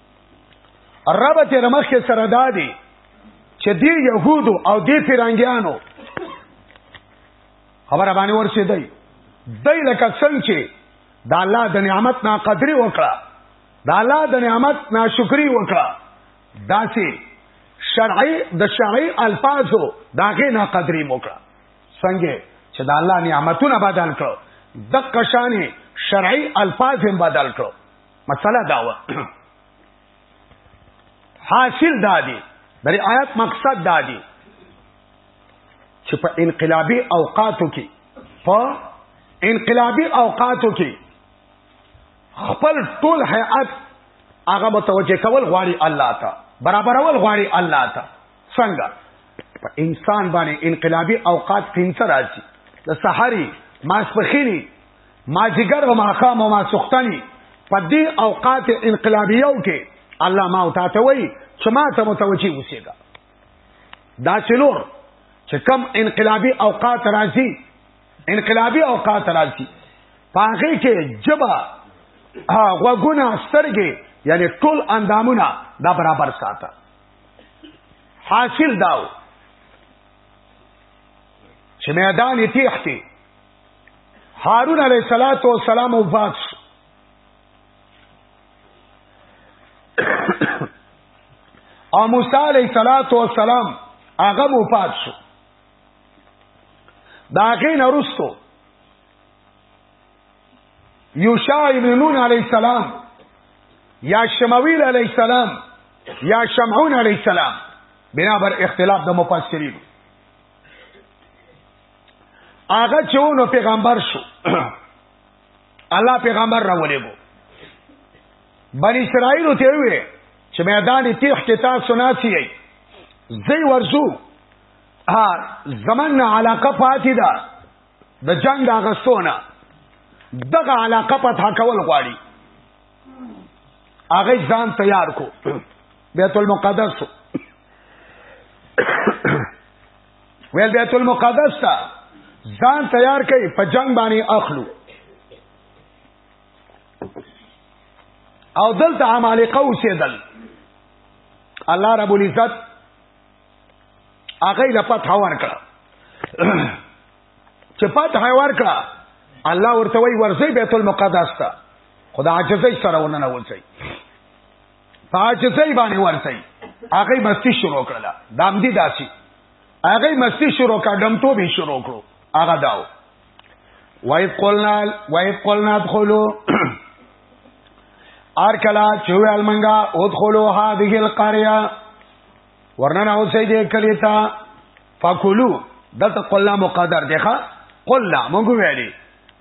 رب تیر مخ سره دادی چې دی يهودو او دی پیرانګیانو خبره باندې ورسې دی دی لکه څنګه چې د الله د نعمت نا قدرې وکړه د الله د نعمت نا شکرې وکړه داسې شرعي د شرعي الفاظو داغه نا قدرې وکړه څنګه چې د الله نعمتونه بدل کړو د قشانې شرعي الفاظ هم بدل کړو مسله دا و حاصل دا دی د آیات مقصد دا دی چې په انقلابي اوقاتو کې په انقلابي اوقاتو کې خپل ټول هيئت هغه متوجه کول غواړي الله ته برابرول غواړي الله ته څنګه په انسان باندې انقلابي اوقات پنځه راځي د سحری ماسپخینی ما جګر و ما خام و ما سختنی په دې اوقات انقلابیو کې الله ما او تا ته وای چې ما ته متوجي اوسېګا دا څلور چې کم انقلابی اوقات راځي انقلابی اوقات راځي پاغه کې جبا غوګونه سترګې یعنی ټول اندامونه دا برابر ساته حاصل داو چې میدان تیختی هارون علیه الصلاۃ والسلام وفات شو او موسی علیه الصلاۃ والسلام هغه وفات شو دا غین ورستو یوشع ابن نون علیه السلام یا شمویل علیه السلام یا شمعون علیه السلام بنا بر اختلاف د مفسرین هغه چې نو پیغمبر شو الله پیغمبر راولېګو بنی اسرائیل ته وی چې میدان تیخ کې تاسو ناسی یې زی ورزو ها زمن علاقه پاتې ده د جنگ اغستونه دغه علاقه په تاکول غواړي هغه ځان تیار کو بیت المقدس ویل بیت المقدس ته ځان تیار کړي په جنگ باندې اخلو او دلته عمالقه اوسېدل الله رب العزت هغه له پته ورکړه چې پته ورکړه الله ورته وی ورځي بیت المقدس ته خدا عجزې سره ونه نه وځي پاچ ځای باندې ورته هغه مستی شروع کړله دام دي داسي هغه مستی شروع کړه دم ټو به شروع کړو هغه داو وای قلنا وای قلنا ادخلوا ار کلا چوي المنګا ادخلوا هذه القريه ورننه اوسې دې کلی تا فکلو دلته قلنا مقدر دی ښا قلنا موږ ویلي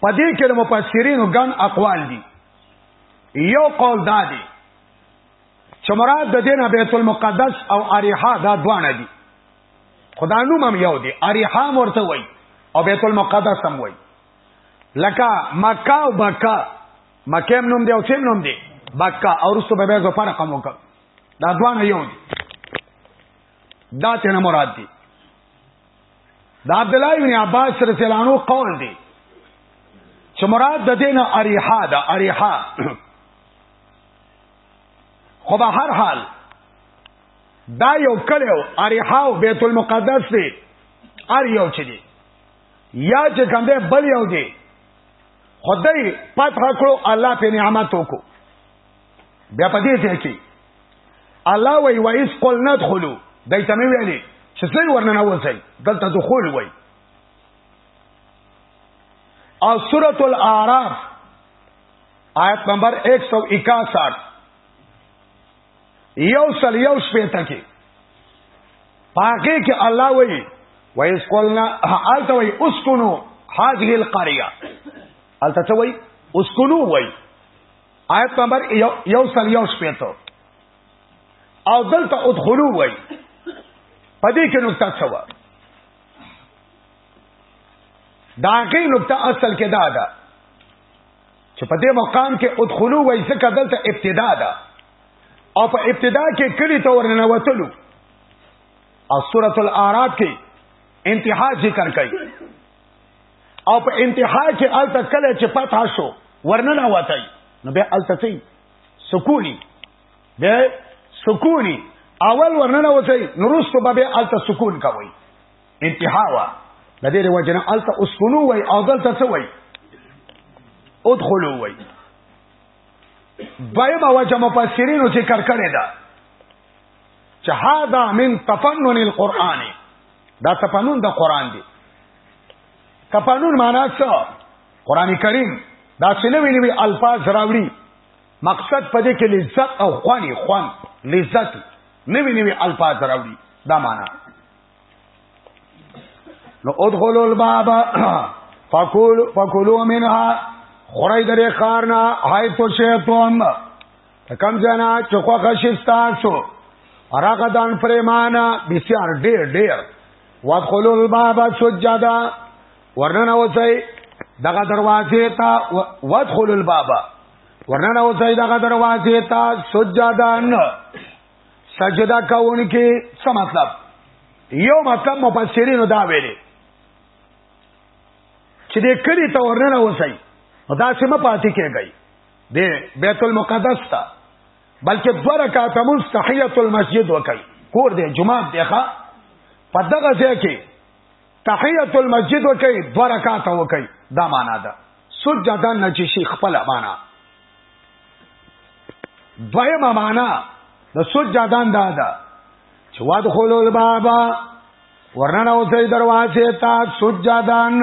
په دې کې د مفسرینو ګن اقوال دي یو قول دا دی چې مراد د دینه بیت المقدس او اریحا دا دوانه دي خدا نوم هم یو دی اریحا ورته وای او بیت المقدس هم وای لکه مکه او بکا مکه هم نوم دی او سیم نوم دی بکا او رسو به به فرق هم وکړ دا دوانه یو دي دا تینا مراد دي د عبد الله ابن عباس رضی الله عنه قول دی چې مراد د دین اریحا ده اریحا خو به هر حال دا یو کلیو اریحا او بیت المقدس دی ار یو چې دی یا چې کوم دی بل یو دی خدای پاتره کړو الله په نعمت وکړو بیا په دې ځای کې الله وی وایس قل ندخلوا دای ته مې ویلي چې څه ورننه وځي دلته دخول وای او سورۃ الاعراف آیت نمبر 161 یو سل یو شپې ته کې پاکه کې الله وی وایس قلنا حالت وی اسكنوا هذه القريه التتوي اسكنوا وي آیت نمبر یو سل یو شپیتو او دلته ادخلو وای پدې کې نقطه څه و دا کې نقطه اصل کې دا ده چې په دې مقام کې ادخلو وای څه کدل ته ابتدا ده او په ابتدا کې کړي ته ورننه وتلو او سورۃ الاعراف کې انتها ذکر کړي او په انتها کې الته کله چې پاتہ شو ورنه نه وته نو به الته تی سکونی به سکونی اول ورنه نه وته نورستو به الته سکون کوي انتها وا لدې وجنه الته اسکونو وای او دلته څه وای ادخلوا وای دویمه وجه مفسرینو ذکر کړی دا چې هاذا من تفنن القرآن دا تفنن د قرآن دی کپانون معنا څه قران کریم دا څنګه ویلي وی الفاظ راوړي مقصد پدې کې لذت او خواني خوان لذت نوی نوی الفاظ راوړي دا معنا نو ادخلوا الباب فقولوا فقولوا منها خړای درې خارنا حيث شئتم کم جنا چې خوخه شستا شو راغه دان پریمانه بسیار ډیر ډیر وادخلوا الباب سجدا ورننه وځي دغه دروازه ته وادخلوا الباب ورننه وځي دغه دروازه ته سجدان سجدا کوونکی څه مطلب یو مطلب مفسرینو دا ویلي چې دې کړي ته ورننه وځي دا سم پاتې کېږي دی بیت المقدس ته بلکې دوه رکعات مونږ تحیت المسجد وکړ کور دی جمعه دی ښا په دغه ځای کې تحیت المسجد وکړ دوه رکعات وکړ دا معنا ده سجدان نه چې شیخ خپل معنا دویمه معنا د سجدان دا ده چې واد خلول بابا ورننه اوسې دروازې ته سجدان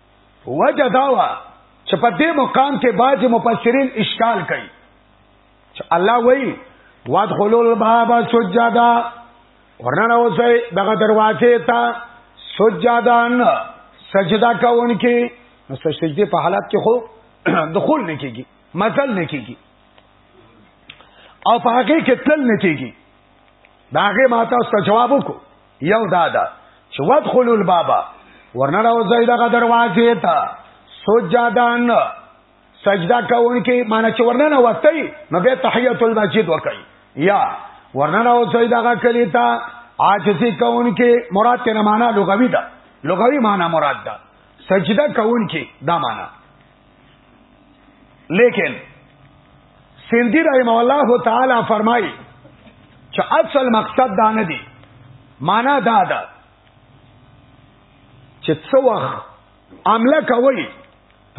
وجه داوا چې په دې مقام کې باج مفسرین اشکال کوي چې الله وایي وادخلوا الباب سجدا ورننه اوسئ دغه دروازې ته سجدان سجدا کوونکي نو سجدي په حالت کې خو دخول نه کیږي مزل نه کیږي او په هغه کې تل نه کیږي دا هغه ماته ست جواب وکړو یو دادا چې ودخلوا الباب ورنه راوځي دغه دروازې ته سجدان سجدا کوونکې معنی چې ورننه وتای نو به تحیت المسجد وکای یا ورننه او سیدا کا کلی تا عاجزی کوونکې مراد ته معنا لغوی ده لغوی معنا مراد ده سجدا کوونکې دا معنا لیکن سندی رحم الله تعالی فرمایي چې اصل مقصد دا نه دی معنا دا ده چې څو وخت عمله کوي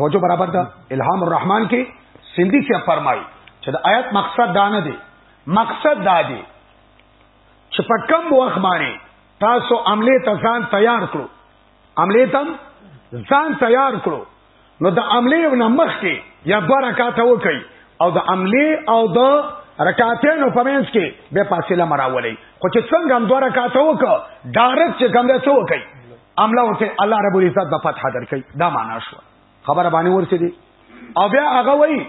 توجه برابر ده الهام الرحمن کې سندی څخه فرمایي چې د آیت مقصد دا نه دی مقصد دا دی چې په کم وخت باندې تاسو عمله ته ځان تیار کړو عمله ته ځان تیار کړو نو د عملې نه مخکې یا دوه رکعاته وکړي او د عملې او د رکعاتینو په منځ کې به فاصله مراولي خو چې څنګه هم دوه رکعاته وکړه ډایرکټ چې کوم څه وکړي عمله ورته الله رب العزت په فتح درکړي دا معنا شو خبره باندې ورسې دي او بیا هغه وایي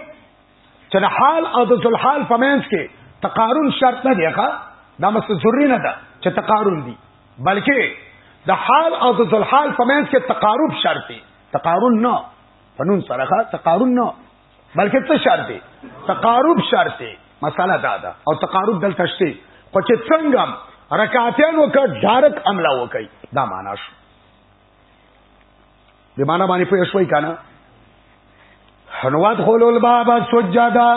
چې د حال او د ذل حال په منځ کې تقارن شرط نه دی ښا دا مست ضروری نه ده چې تقارن دي بلکې د حال او د ذل حال په منځ کې تقارب شرط دی تقارن نه فنون سره ښه تقارن نه بلکې څه شرط دی تقارب شرط دی مساله دا ده او تقارب دلته شته خو چې څنګه رکعتین وکړ ډارک عمله وکړي دا معنا شو به معنا باندې پوه شوي کنه حنوات خلول باب سجدا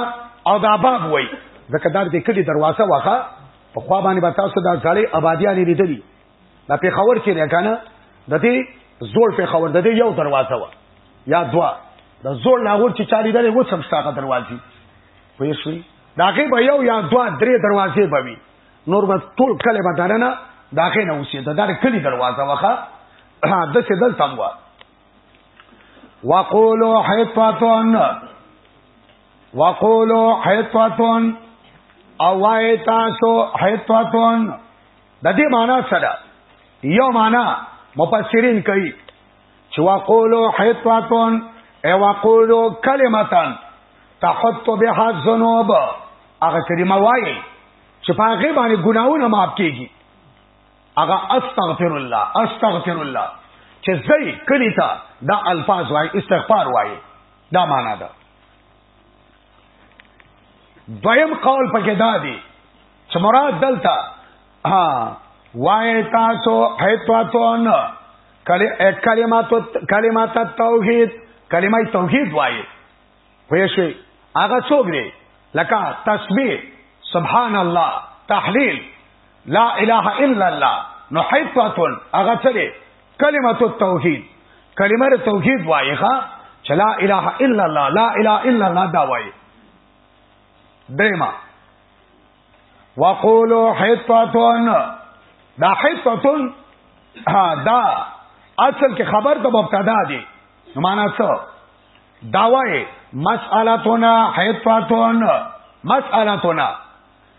او دا باب وای ځکه دا د کلی دروازه واخه په خوا باندې به تاسو دا ځړې آبادیانې لیدلې دا پیښور چې نه کنه د دې زوړ پیښور د دې یو دروازه و یا دوا د زوړ لاهور چې چاري درې و سم شاګه دروازې وې شوې دا کې به یو یا دوا درې دروازې به وي نور به ټول کله به درنه دا کې نه اوسې دا د کلی دروازه وخه د څه دل تم و وقولو حیطتون وقولو حیطتون او وای تاسو حیطتون د دې معنا څه ده یو معنا مفسرین کوي چې وقولو حیطاتون ای وقولو کلمتان تحط بها الذنوب هغه کلمه وایي چې په هغه باندې ګناونه معاف کیږي هغه استغفر الله استغفر الله چې زئی کلی تا دا الفاظ وای استغفار وای دا معنا ده دویم قول پکې دا دی چې مراد دلته ها وای تاسو هیتواتون کلمات کلمات توحید کلمه توحید وای پوه شئ هغه څوک دی لکه تسبیح سبحان الله تحلیل لا اله الا الله نو حیفتون هغه سره کلمه التوحید کلمه توحید وایي ښا چې لا اله الا الله لا اله الا الله دا وایي دیمه وقولو حیفتون دا حیفتون دا اصل کې خبر د مبتدا دی نو معنا څه داوای مسالتنا حیفتون مسالتنا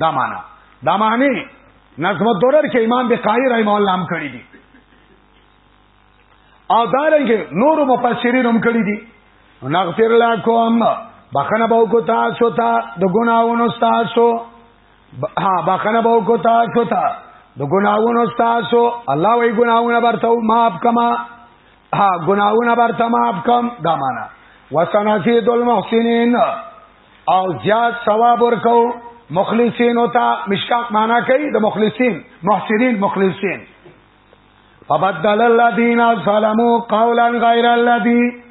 دا معنا دا معنی نظم الدرر کې امام بقای رحم الله هم کړی دي او دارنګ نور مفسرین هم کړی دي نغفر لکم بخنه به کو تاسو ته د ګناونو تاسو ها بخنه به کو تاسو ته د ګناونو تاسو الله وی ګناونه برته معاف کما ها ګناونه برته معاف کم دا معنا وسنزيد المحسنين او زیات ثواب ورکو مخلصین او تا مشکاک معنا کوي د مخلصین محسنین مخلصین فبدل الذين ظلموا قولا غير الذي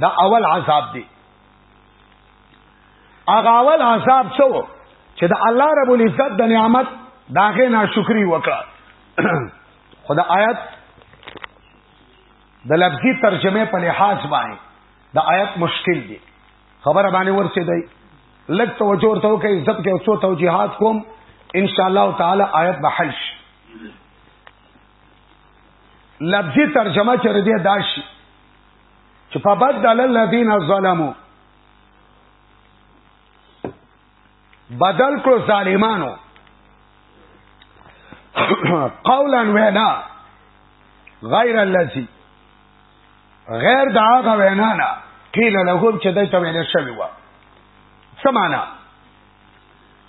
دا اول عذاب دی اغه اول عذاب څو چې د الله رب العزت د نعمت داغه ناشکری وکړه خدا آیت د لفظي ترجمه په لحاظ باندې د آیت مشکل دی خبره باندې ورسېدای لږ توجه ورته وکړئ عزت کې اوسو توجيهات کوم ان شاء الله تعالی آیت به حل شي لفظي ترجمه چر دې داشي چې په بدل الذين ظلموا بدل کړو ظالمانو قولا وینا غیر الذی غیر دا هغه وینا نه قیل لهم چې دای ته ویل شوی و سمانا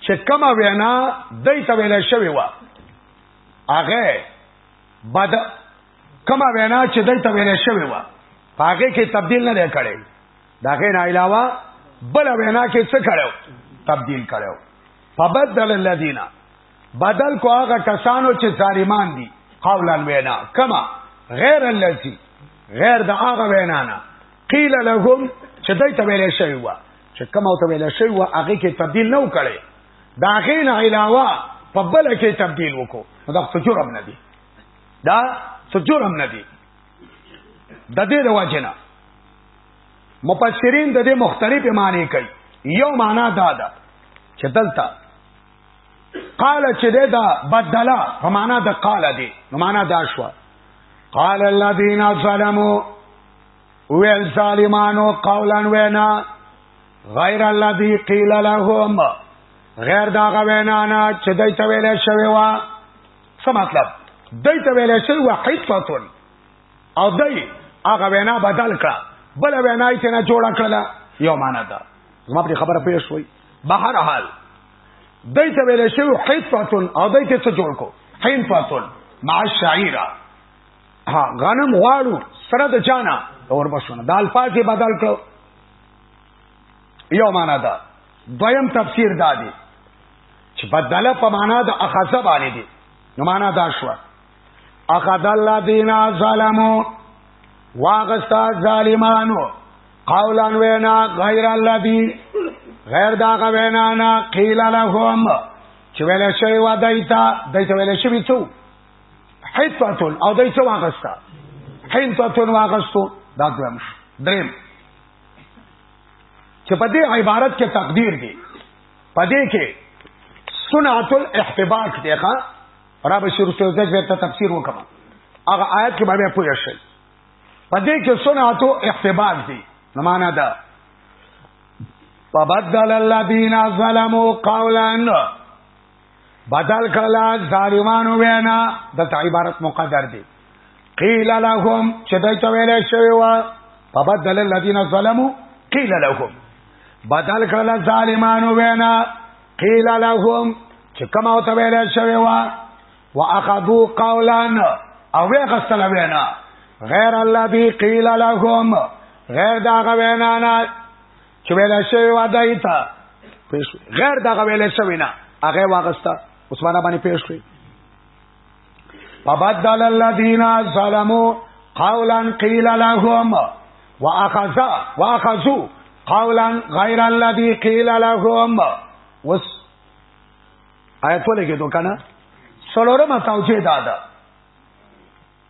چې کما وینا دای ته ویل شوی و هغه بد کما وینا چې دای ته ویل شوی و هغه کې تبديل نه کړي دا غیر علاوه بل وینا کې څه کړو تبديل کړو فبدل الذين بدل کو هغه کسانو چې ظالمان دي قولا وینا کما غیر الذي غیر د هغه وینا نه قیل لهم چې دای ته ویل شوی و چې کوم او ته ویل شوی و هغه کې تبديل نه وکړي دا غین علاوه په بل کې تبديل وکړو دا څه جرم نه دي دا څه جرم نه دي د دې د واجنه مفسرین د دې مختلف معنی کوي یو معنا دا ده چې دلته قال چې دا بدلا په معنا د قال دی نو معنا دا شو قال الذين ظلموا ويل ظالمانو قولا وینا غیر الذي قيل لهم غیر دا غوینا نه چې دای ته ویل شوی و څه مطلب دای ته ویل شي وحیفتون او دای هغه وینا بدل کړه بل وینا یې نه جوړ کړل یو معنا ده ما په خبره پېښ شوي بهر حال دای ته ویل شي حیفتون او دای ته څه جوړ کو حیفتون مع الشعيره ها غنم غواړو سره د جانا اور بشونه د الفاظ بدل کړو یو معنا ده دویم تفسیر دا دی چې بدل په معنا د اخذ باندې دي نو معنا دا شو اخذ الذين ظلموا واغستا ظالمانو قولا وینا غیر الذي غیر دا وینا نه قیل لهم چې ویل شوی و دایتا دایته ویل شوی څو حیطتون او دای څه واغستا حیطتون واغستو دا دویم شو دریم چې په دې عبارت کې تقدیر دی پدې کې صنعت الاحتباق دی ښا را به شروع ته ځکه ته تفسیر وکم هغه آیت کې باندې پوه شئ پدې کې صنعت احتباق دی نو معنا دا فبدل الذين ظلموا قولا بدل کړلا ظالمانو وینا د عبارت مقدر دی قیل لهم چې دای ته ویل شوی و فبدل الذين ظلموا قیل لهم بدل کړلا ظالمانو وینا قیل لهم چې کوم او ته ویل شوی و واخذو قولا او غسل وینا غیر الذي قیل لهم غیر دا غوینا نه چې ویل شوی و دای ته پیش غیر دغه ویل شوی نه هغه واغستا عثمان باندې پیش شوی فبدل الذين ظلموا قولا قيل لهم واخذ واخذوا قولا غير الذي قيل لهم وس آیت ولګې دوه کنه سلورمه توجیه دادا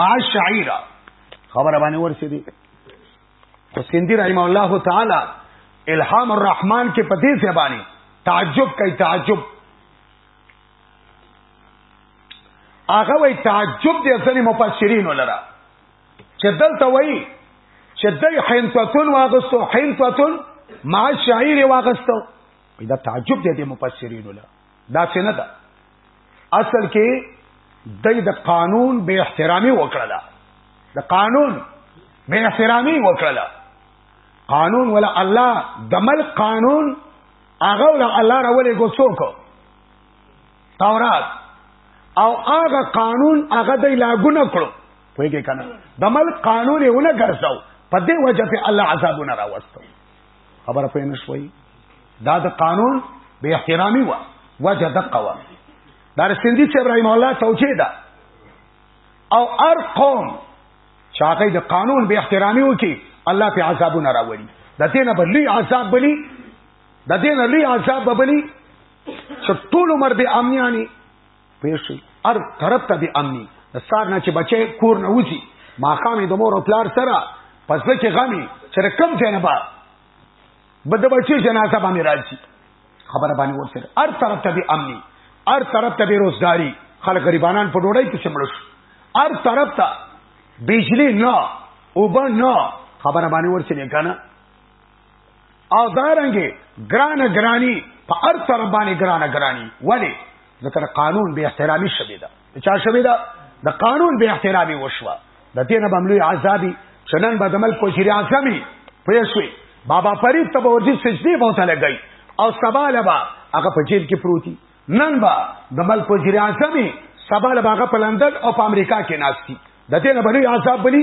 مع الشعيره خبره باندې ورسېدي خو سکندی رحم الله تعالی الهام الرحمن کې په دې ځای باندې تعجب کوي تعجب هغه وی تعجب دې ځنې مفسرین ولرا چې دلته وایي چې دای حنتتون واغستو حنتتون مع شعیر واغستو دا تعجب دې مفسرین ولرا دا څه نه ده اصل کې د د قانون به احترامي وکړه د قانون به احترامي وکړه قانون ولا الله دمل قانون هغه ولا الله راولې کو څوک تورات او هغه قانون هغه د لاګو نه کړو پوهیږي کنه دمل قانون یې ونه ګرځاو په دې وجه په الله عذابونه راوستو خبره پې نه شوي دا د قانون به احترامي و وجه دقه و دا سندي چې ابراهيم الله توجيه ده او ار قوم چې هغه د قانون به احترامي وکي الله په عذابونه راوړي د دې نه بلی عذاب بلی د دې نه لوی عذاب بلی چې ټول عمر به امنياني پېښې هر طرف ته به امني د سار نه چې بچي کور نه وځي ماقامې د مور او پلار سره پس کې غمي سره کم ځای نه با بد بچي جنازه باندې راځي خبره باندې ورسره هر طرف ته به امني هر طرف ته به روزګاری خلک غریبانان په ډوډۍ کې شمړ شو هر طرف ته بجلی نه او به نه خبره باندې ورسره کنه او دارنګي ګران ګرانی په هر تر باندې ګران ګرانی ولی ځکه قانون به احترامي شوی دا چا شوی دا د قانون به احترامي وشوه د دې نه بملوي عذابي چنن به د ملک وزیر اعظمي پېښوي بابا فرید ته ورځي سجدي به ته لګي او سبا لبا هغه په جیل کې پروتي نن با د ملک وزیر اعظمي سبا لبا هغه په لندن او په امریکا کې ناشتي د دې نه بلوي عذاب بلی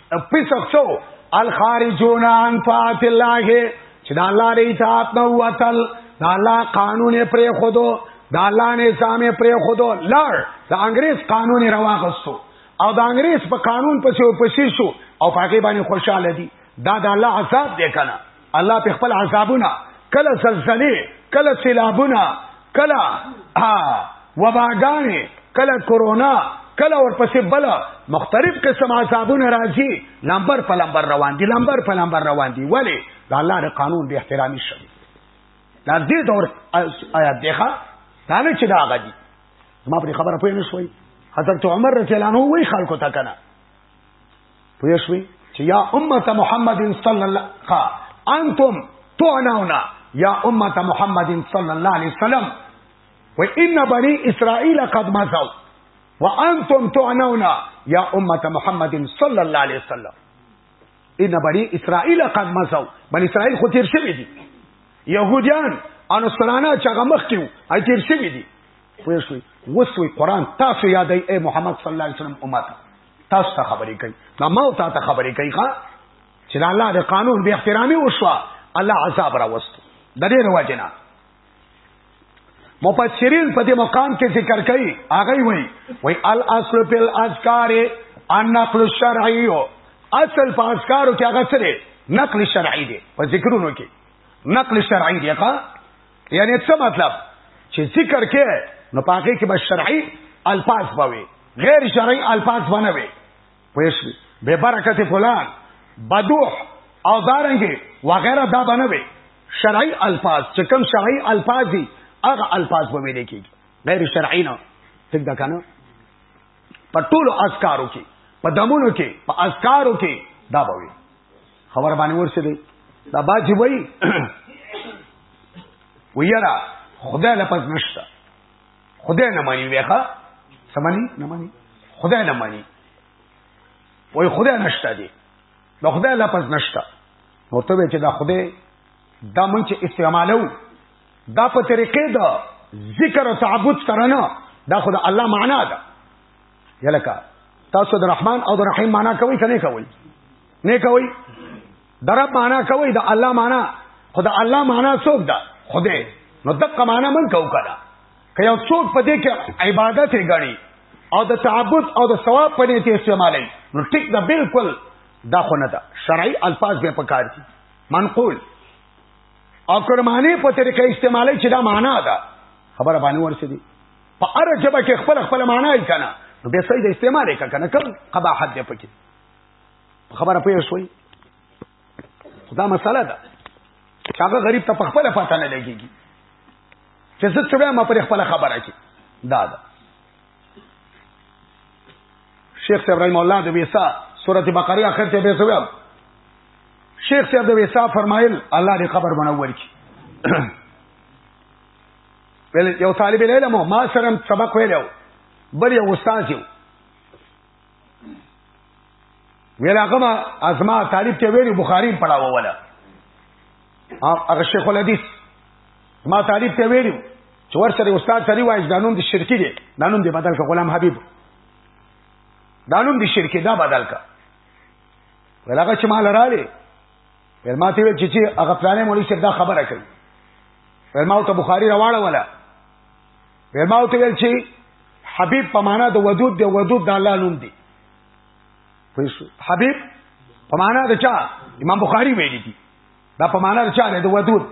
پسخچو الخارجون عن طاعت الله چې دا الله ری اطاعت نه وتل دا الله قانون پرې خودو دا الله نظام پرې خودو لړ دا انګريز قانون رواغستو او دا انګريز په قانون پسې او پسې شو او پاګې باندې خوشاله دي دا د الله عذاب دی کنه الله په خپل عذابونه کله زلزلې کله سیلابونه کله وباګانې کله کورونا کله ورپسې بل مختلف قسم عذابونه راځي لمبر په لمبر روان دي لمبر په لمبر روان دي ولی دا الله د قانون به احترامي شي دا دې دور آیات دی ښا دا نه چې دا غدي ما پر خبره پوه نه شوي حضرت عمر رضی الله عنه وی خلکو ته کنه پوه شوي چې یا امت محمد صلی الله ها انتم تعنونا یا امت محمد صلی الله علیه وسلم و ان بنی اسرائیل قد مزوا وانتم تعنونا یا امت محمد صلی الله علیه وسلم ان بنی اسرائیل قد مزوا بنی اسرائیل خو تیر شوی دي يهوديان ان سرانا چغه مخ کیو اي تیر شوی دي پوه شوي وسوي قران تاسو یادای اے محمد صلی الله علیه وسلم امت تاسو ته خبرې کوي نو ما او تاسو ته خبرې کوي ښا چې د الله د قانون به احترامي وشو الله عذاب را وست د دې رواجنه مفسرین په دې مقام کې ذکر کوي هغه وایي وایي الاصل فی الاذکار النقل الشرعی اصل په اذکارو کې هغه څه دی نقل شرعی دی په ذکرونو کې نقل شرعی دی ښا یعنی څه مطلب چې ذکر کې نو پاکه کې به شرعي الفاظ بوي غیر شرعي الفاظ بنوي پوښي به برکت فلان بدوح او دارنګي وغیرہ دا بنوي شرعي الفاظ چې کوم شرعي الفاظ دي هغه الفاظ به ویل کېږي غیر شرعي نه څنګه دا کنه په ټولو اذکارو کې په دمونو کې په اذکارو کې دا بوي خبر باندې ورسې دی دا باجی وای ویرا خدای لپس نشته خدای نه مانی ویخه سمانی نه مانی خدای نه مانی وای خدای نشته دی دا خدای لپس نشته نو ته چې دا خدای دا مونږ چې استعمالو دا په طریقې دا ذکر او تعبد سره نه دا خدای الله معنا ده یلکه تاسو د رحمان او د رحیم معنا کوي کنه کوي نه کوي درب معنا کوي د الله معنا خدا الله معنا څوک ده خدای نو دغه معنا من کو کړه که یو څوک په دې کې عبادت یې غني او د تعبد او د ثواب په نیت استعمالي نو ټیک ده بالکل دا خو نه ده شرعي الفاظ به پکار دي منقول او کرمانه په طریقې استعمالي چې دا معنا ده خبره باندې ورسېږي په اره جبه کې خپل خپل معنی یې کنه نو به صحیح د استعمال یې کنه کوم قباحت دی پکې خبره پوه شوي خدا مسله ده چې هغه غریب ته په خپل پته نه لګيږي چې زه څه وایم پر خپل خبره کې دا ده شیخ صاحب رحم الله د ویسا سورۃ بقره اخر ته به سویم شیخ صاحب د ویسا فرمایل الله دې خبر بنور کی ویل یو طالب علم ما سره سبق ویلو بل یو استاد یو ویل هغه ما ازما طالب ته ویلو بخاری پڑھاوه ولا هغه شیخ الحدیث ما طالب ته ویلو چې ور سره استاد سری وایي دا نوم د شرکی دی دا نوم دی بدل کا غلام حبیب دا نوم د شرکی دا بدل کا ولغه چې مال رااله ول ماته ویل چې چې هغه پلانې مولوی صاحب دا خبره کوي ول ما ته بخاری راواړه ولا ول ما ته ویل چې حبیب په معنا د ودود دی ودود د الله نوم دی حبیب په معنا د چا امام بخاری ویلي دي دا په معنا د چا دی د ودود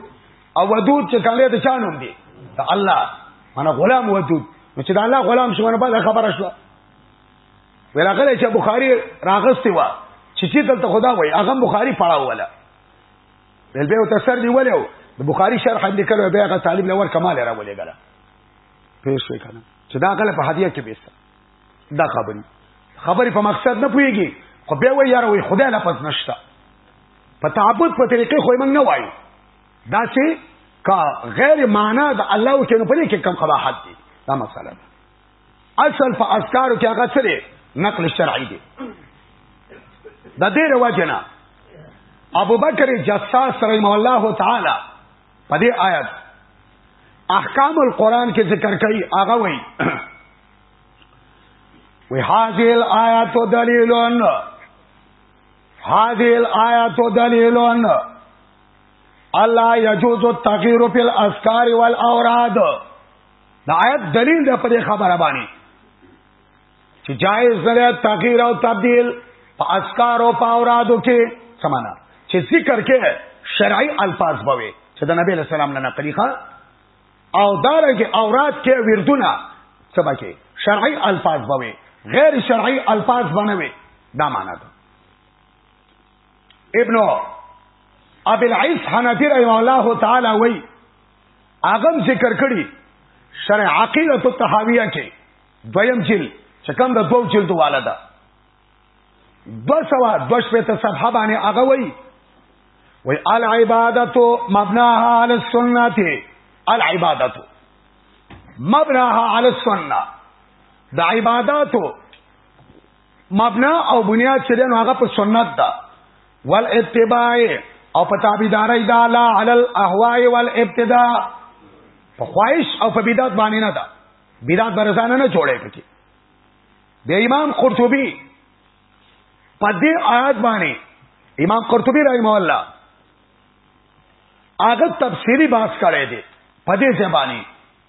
او ودود چې کله د چا نوم دی د الله معنا غلام ودود نو چې د الله غلام شو نه بعد خبره شو ویلاغله چې بخاری راغستی و چې چې دلته خدا وای هغه بخاری پړاو ولا بل به ته سر دی ولیو د بخاری شرح لیکلو به هغه طالب لور کمال را ولېګل پیش وی کنه چې دا غله په هدیه کې بیسته دا خبرې خبرې په مقصد نه پويږي خو به وای یار وای خدای لپس نشتا په تعبد په طریقې خو موږ نه وایو دا چې کا غیر معنا د الله او چې نو پرې کې کم قباحت دي دا مسله ده اصل په اسکارو کې هغه څه دی نقل شرعي دی د دې رواجنا ابو بکر جساس رحم الله تعالی په دې آیت احکام القرآن کې ذکر کوي هغه وایي وی هذه الآیات دلیل هذه الآیات دلیل الله یجوز التغییر فی الاذکار والاوراد دا آیت دلیل ده په دې خبره باندې چې جایز نه تغییر او تبديل په اسکار او په اورادو کې سمانا چې ذکر کې شرعي الفاظ بوي چې د نبی له سلام نه نقلی ښه او دارنګه اوراد کې وردونه سبا کې شرعي الفاظ بوي غیر شرعي الفاظ بنوي دا معنا ده ابن ابي العيس حنفي رحمه الله تعالی وایي اغم ذکر کړي شرع عقیده التحاویه کې دویم جل چې کوم د دوو جلد والا ده دو سوا دوش په تصفحه باندې هغه وای وای العبادت مبناها علی السنت العبادت مبناها علی السنت د عبادتو مبنا او بنیاد چې دنو هغه په سنت ده ول اتباع او په تابعداري ده لا علی الاهواء والابتداء په خواهش او په بدعت باندې نه ده بدعت برزانه نه جوړه پکې د امام قرطبي په دې آیات باندې امام قرطبي رحم الله هغه تفسیری باس کړی دی په دې ځبانی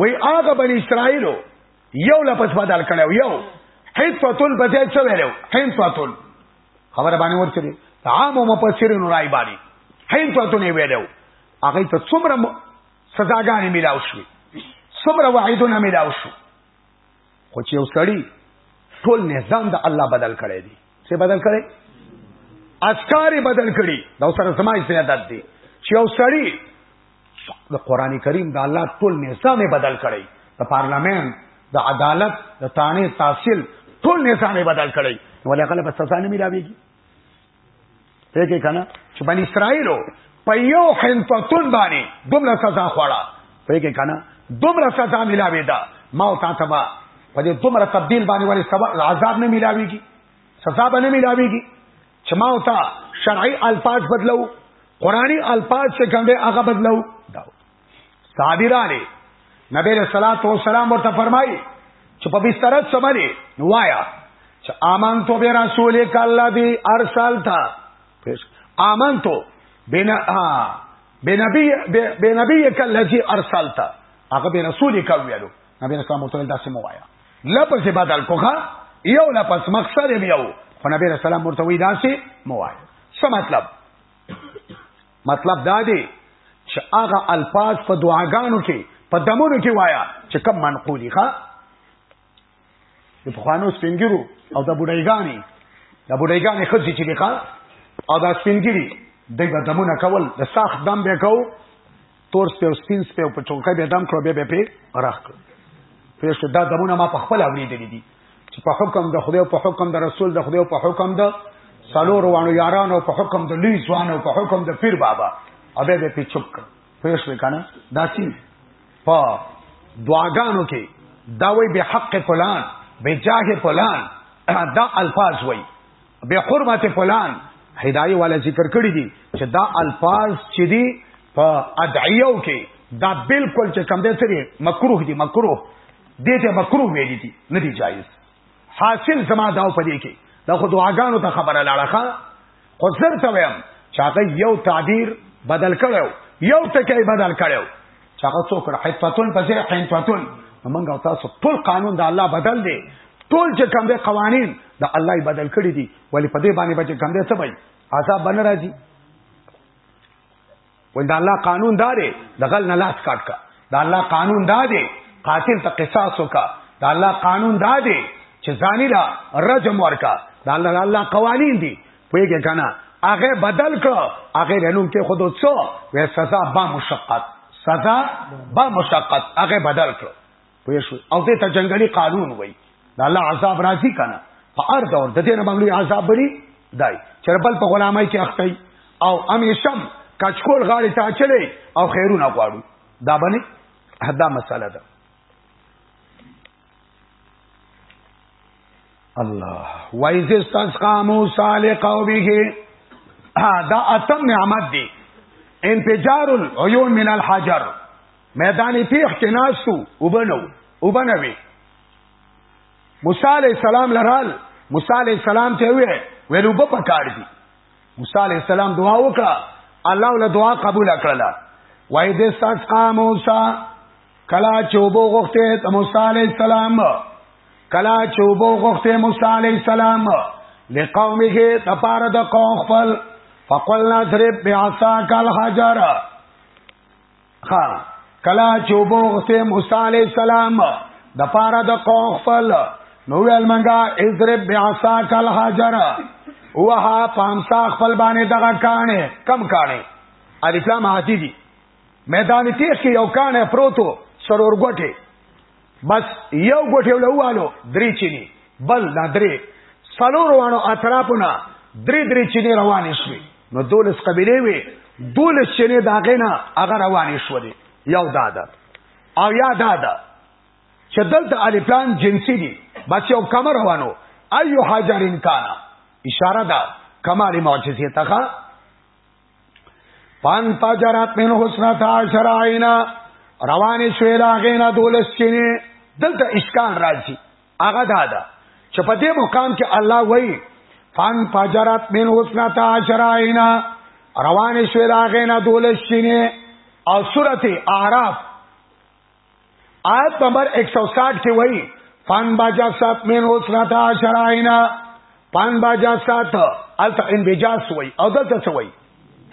وای هغه بنی اسرائیل یو لپس بدل کړو یو حنطتن په ځای څه ویلو حنطتن خبره باندې ورچې عام مفسرین راي باندې حنطتن ویلو هغه ته څومره سزاګانې ملاو شوې څومره وعیدونه ملاو شوې خو چې یو سړی ټول نظام د الله بدل کړی دی څه بدل کړی اسکاری بدل کړی دا سره سما استعداد دی چې یو سړی د قران کریم د الله ټول نظام بدل کړی د پارلمان د عدالت د تانه تحصیل ټول نظام بدل کړی ولې غلبه سزا نه ملاويږي یې کنه چې بنی اسرائیلو په یو حنطتون باندې دومره سزا خوړه په کې کنه دومره سزا ملاوي دا ما او تاسو به په دې دومره تبديل باندې ولې سبب عذاب نه ملاويږي سزا به نه ملاويږي چې ما او تا شرعي الفاظ بدلو قرآني الفاظ چې کوم هغه بدلو صحابي رالی نبی له صلوات و سلام ورته فرمایي چې په بستر سمري نو وایا چې امان تو به رسول ک الله دی ارسل تا امان تو بنا بنبی بنبی ک الذی ارسلت هغه به رسول ک ویلو نبی رسول الله تعالی داسې مو وایا لپس بدل کوخه یو لپس مقصد یو خو نبی رسول الله مرتوی داسې مو وایا څه مطلب مطلب دا دی چې هغه الفاظ په دعاګانو کې په دمونو کې وایا چې کم منقولي ښا د خوانو سپینګرو او د بډایګانی د بډایګانی خځې چې لخوا او د سپینګری د دمونه کول د ساخ دم به کو تور سپیو سپین سپیو په چونکه به دم کړو به به په راخ کړو پېښه دا دمونه ما په خپل اورېدلې دي چې په حکم د خدای او په حکم د رسول د خدای او په حکم د سالور وانو یارانو په حکم د لوی ځوان او په حکم د پیر بابا ابه به په چوپ کړ پوه شو کنه دا سی په دعاګانو کې دا وی به حق فلان به جاه فلان دا الفاظ وی به حرمت فلان هدايه والا ذکر کړی دي چې دا الفاظ چې دي په ادعیو کې دا بالکل چې کم دي سری مکروه دي مکروه دې ته مکروه ویل دي نه دي جایز حاصل زما داو پدې کې دا خو دعاګانو ته خبره لاړه خو زر ته ویم چې هغه یو تعبیر بدل کړو یو ټکی بدل کړو چې هغه څوک حیتتون په ځای حیتتون موږ او تاسو ټول قانون د الله بدل دی ټول چې کوم دي قوانین د الله یې بدل کړی دي ولی په دې باندې به چې کوم دي څه وایي عذاب باندې راځي وای دا الله قانون دا دی د غل نه لاس کاټ کا دا الله قانون دا دی قاتل ته قصاص وکا دا الله قانون دا دی چې ځاني لا رجم ورکا دا الله الله قوانین دي پوهیږي کنه هغه بدل کړ هغه رنوم کې خود څو وې سزا با مشقت سزا با مشقت هغه بدل کړ پوه شو او دې ته جنگلي قانون وای دا الله عذاب راځي کنه په هر دور د دې نه باندې عذاب بری دای چربل په غلامای کې اخته او همیشم کچکول غاړي ته چلے او خیرونه غواړو دا باندې دا مسله ده الله وایز استسقا موسی علی قومه دا اتم نعمت دی انفجار العيون من الحجر میدان تیخ کې ناستو وبنو وبنوي موسی علی السلام لرال موسی علی السلام ته وی ویلو په پکار دي موسی علی السلام دعا وکړه الله ول دعا قبول کړله وای دې ساسا موسی کلا چوبو غخته موسی علی السلام کلا چوبو غخته موسی علی السلام لقومه تپار د قوم خپل فقلنا ضرب بعصاك الحجر ها کلا چوبوغسته موسی علی السلام د پاره د قوم خپل نو ویل منګه اضرب بعصا کل حجر وها پامسا خپل باندې دغه کانه کم کانه الکلام حاجی دی میدان تیخ کې یو کانه پروتو سرور ګټه بس یو ګټ یو لوالو درې چینی بل دا درې څلور وانو اطرافونه درې درې چینی روانې شوې نو دولس قبیله وي دولس چینی داغه نه هغه روانې شولې یو دادا او یا دادا چې دلته الفلام جنسی دي بچ یو کم روانو ایو حاجرین کانا اشاره ده کمال معجزه ته پان تجرات من حسنا تعاشر عینا روان شوی دا غینا دولس چینه دلته اشکال راځي هغه دا ده چې په دې مقام کې الله وایي فان فجرت من حسنا تعاشر عینا روان شوی دا غینا دولس چینه او سورته اعراف آیت نمبر 160 کې وایي فان باجا سات من اوسنتا شراینا فان باجا سات الت انبجاس وایي او دلته څه وایي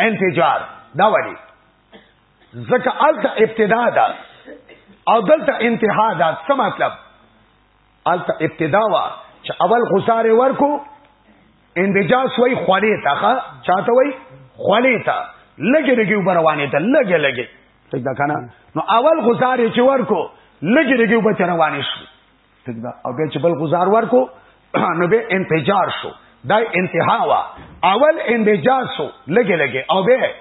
انتجار دا وایي ځکه الت ابتدا ده او دلته انتها ده څه مطلب الته ابتدا وا چې اول غزار ورکو اندجاس وای خولې تاخه چاته وای خولې تا لګي لګي وبروانې ته لګي لګي څنګه دا کنه نو اول غزار چې ورکو لګي لګي وب چروانې شو څنګه دا او بیا چې بل غزار ورکو نو به انتجار شو دا انتها وا اول اندجاس شو لګي لګي او به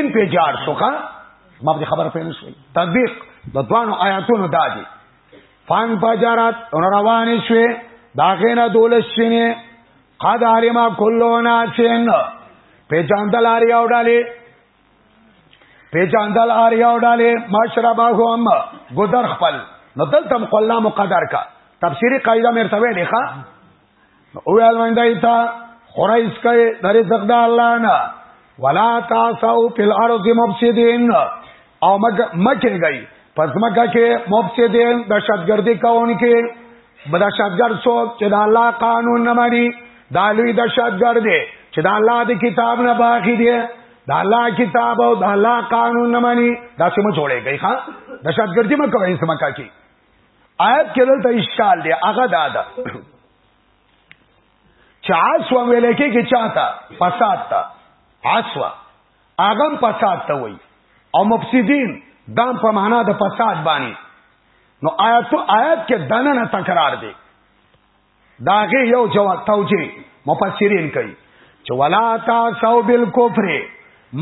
انتجار شو ښا ما په خبره پېنې شوې تطبیق د دوانو آیاتونو دادي فان فجرت روان شوه داغینا دولس شینه قد علما کلو ناسین پیجاندل آری او ډالی پیجاندل آری او ډالی مشربا هم گدر خپل نو دلتم قلا مقدر کا تفسیری قاعده مرتبه لیکه او ویل من دای تا خورای اسکای در رزق د الله نه ولا تاسو فل ارض مفسدين او مکه مکه گئی پس مکه کې مفسدين د شتګردي کوونکي بدا شتګر څوک چې د الله قانون نه مانی دا لوی د شتګر دی چې د الله د کتاب نه باقی دی د الله کتاب او د الله قانون نه مانی دا سم جوړې گئی ښا د شتګردي مکه وې سم کا کی آیت کې دلته اشکال دی هغه دا ده چې عصوا ویل کې کې چاته فساد تا عصوا اغم فساد ته وای او مفسدين دام په معنا د فساد باندې نو آیت آیت کې دنه نه تکرار دی داغه یو جواب توجیه مفسرین کوي چې ولا تاسو بالکفر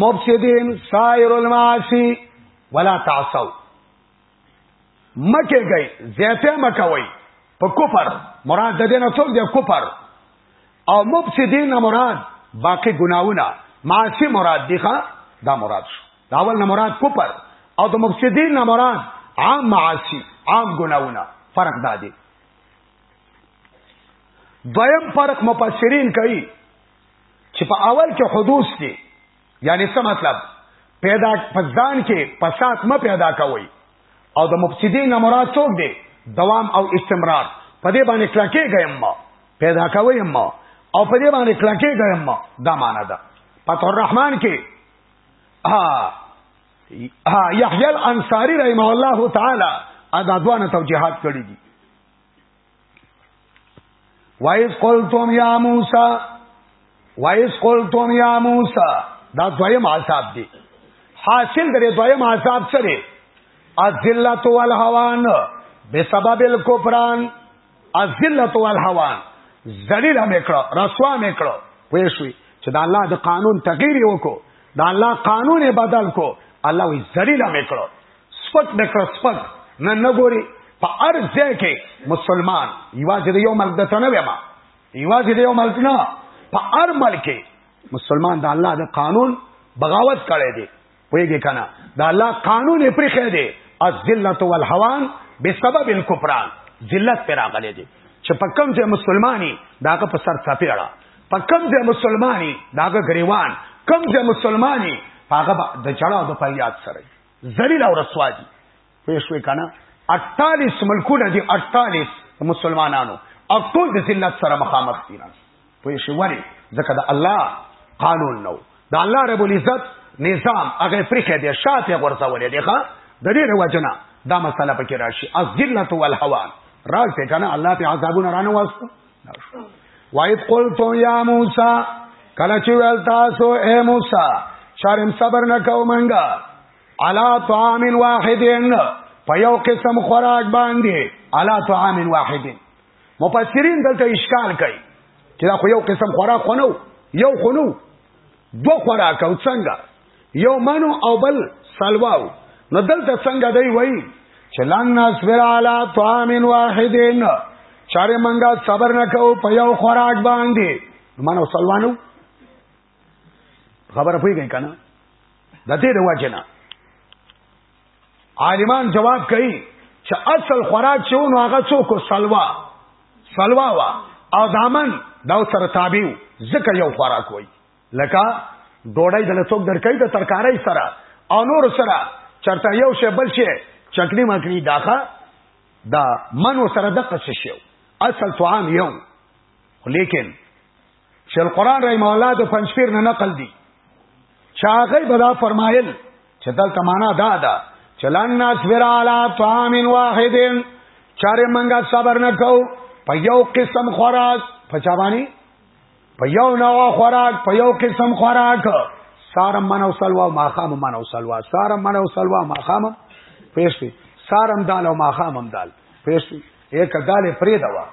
مفسدين سائر المعاصي ولا تعصوا مکه گئی زیاته مکوي په کفر مراد د دې نه څوک دی کفر او مفسدین مراد باقی ګناونه معاصی مراد دی ښا دا مراد شو دا اول نه مراد کفر او د مفسدین نه مراد عام معاصی عام ګناونه فرق دا دی دویم فرق مفسرین کوي چې په اول کې حدوث دي یعنی څه مطلب پیدا پزان کې پسات م پیدا کوي او د مفسدین مراد څوک دی دوام او استمرار په دې باندې کلکې غیم ما پیدا کوي ما او په دې باندې کلکې غیم ما دا معنا ده پتو الرحمن کې ها ها یحیی الانصاری رحمه الله تعالی ادا دوانه توجیهات کړی دي وایس قلتم یا موسی وایس قلتم یا موسی دا دویم عذاب دی حاصل درې دویم عذاب څه دی الذلت والهوان بسبب الكفران الذلت والهوان ذلیل هم کړو رسوا هم کړو پوه شوي چې دا الله د قانون تغییر وکړو دا الله قانون بدل کو الله وی ذلیل هم کړو سپک د کړه سپک نه نه ګوري په هر ځای کې مسلمان یوازې د یو ملک د ته نه ویم یوازې د یو ملک نه په هر ملک کې مسلمان د الله د قانون بغاوت کړی دی ویږي کنه د الله قانون یې پرې خې دی الذلت والهوان بسبب الكفران ذلت پر راغلي دي چې په کوم ځای مسلمانۍ داګه په سر ثاپېړه په کوم ځای مسلمانۍ داګه غریوان کوم ځای مسلمانۍ هغه د چړاو د فریاد سره ذلیل او رسوا دي پوه شوې کنه 48 ملکونه دي 48 مسلمانانو او ټول د ذلت سره مخامخ دي پوه شوې وره ځکه د الله قانون نو د الله رب العزت نظام هغه پرخه دي شاته ورځولې دي ښا د دې وجنه دا مسله پکې راشي الذلت والهوان راځي کنه الله په عذابونه رانه واسطه وایت قلتو یا موسی کله چې ول تاسو اے موسی شرم صبر نه کو منګه علا طعام واحدین په یو قسم خوراک باندې علا طعام واحدین مفسرین دلته اشکال کوي چې دا خو یو قسم خوراک خونو یو خونو دو خوراک او څنګه یو منو او بل سلواو نو دلته څنګه دی وای چې لن نصبر علی طعام واحدین چاره منګه صبر نکاو په یو خوراک باندې منو سلوانو خبره پوهیږئ کنه د دې د وجنه عالمان جواب کوي چې اصل خوراک چې ونه هغه څوک سلوا سلوا وا او دامن دا سره تابع ځکه یو خوراک وای لکه ډوډۍ دل څوک درکې د ترکارۍ سره او نور سره چرته یو شی بل شی چکنی مکنی داخه دا منو سره د قص شیو اصل طعام یو لیکن چې القرآن رحم الله د پنځپیر نه نقل دی چاغه بدا فرمایل چې دلته معنا دا ده چې لن نصبر علی طعام واحد چاره منګه صبر نه کو په یو قسم خوراک په چا باندې په یو نو خوراک په یو قسم خوراک سارم من او سلوا ماخام من او سلوا سارم من او سلوا ماخام پېښې سارم دال او ماخام هم دال پېښې یک دال پرې دوا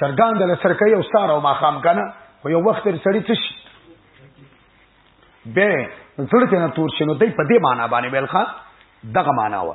چرګان دل سرکې او سار او ماخام کنه خو یو وخت تر سړی څه شي به زړه ته نه تور شنو دای په دې معنا باندې ویل ښا دغه معنا و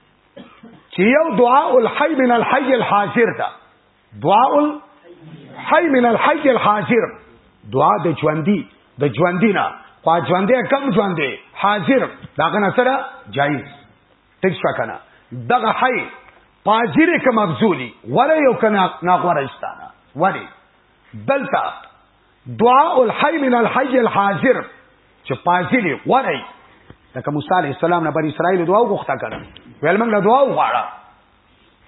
چې یو دعا الحی من الحی الحاضر ده دعا الحی من الحی الحاضر دعا د ژوندۍ د ژوندۍ نه خو ژوندې کم ژوندې حاضر داغه نه سره جایز ټیک شو کنه دغه حی پاجره کم افزولی ولا یو کنه ناغورستانه ولی دلته دعاء الحي من الحي الحاضر چې پازلی غوړی لکه موسی عليه السلام نه بر اسرائیل دعا وغوښته کړه ویل موږ له دعا وغواړه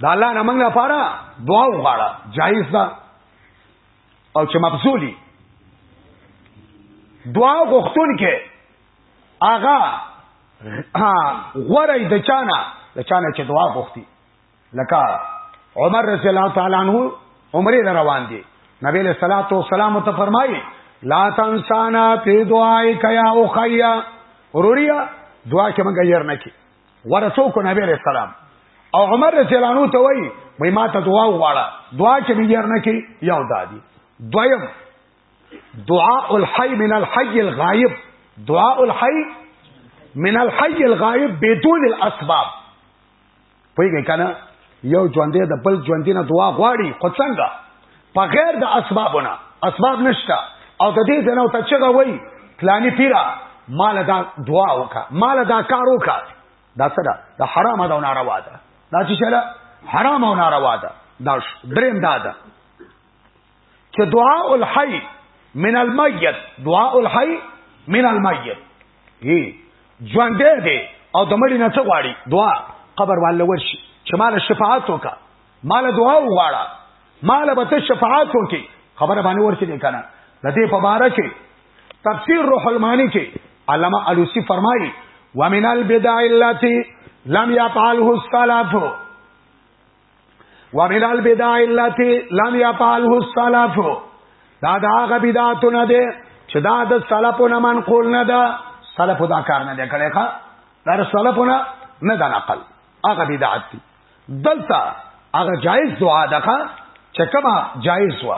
دا الله نه موږ لپاره دعا وغواړه جایز ده او چې مبذولی دعا غوښتون کې آغا غوړی د چانه د چانه چې دعا غوښتي لکه عمر رضی الله تعالی عنہ عمره روان دي نبی له صلوات و سلام ته فرمایي لا تنسانا فی دعای کیا او خیا وروریا دعا کې مونږ یې نه کی ورسو کو نبی له سلام او عمر رضی الله عنه ته وایي مې ما ته دعا وغواړه دعا کې مې یې نه کی یو دادی دویم دعاء الحی من الحی الغائب دعاء الحی من الحی الغائب بدون الاسباب پوهیږئ کنه یو ژوندې د بل ژوندې نه دعا غواړي خو څنګه په غیر د اسبابونه اسباب نشته او د دې جنو ته چغه وای پلاني پیرا مال دا دعا وکا مال دا کار وکا دا څه ده د حرام او ناروا ده دا چې شله حرام او ناروا ده دا دریم دا ده چې دعاء الحي من المیت دعاء الحي من المیت هی ژوند دی او د مړي نه څه غواړي دعا قبر والله ورشي چې مال شفاعت وکا مال دعا وغواړه مال به ته شفاعت وکي خبره باندې ورشي نه کنه د دې په باره کې تفسیر روح المانی کې علامه علوسی فرمایي ومن البدع التي لم يفعله السلف ومن البدع التي لم يفعله السلف دا دا غبیداتونه دي چې دا د سلفونو منقول نه ده سلف دا کار نه دی کړی ښا دا سلفونه نه دا نقل هغه بدعت دي دلته هغه جایز دعا ده چې کما جایز و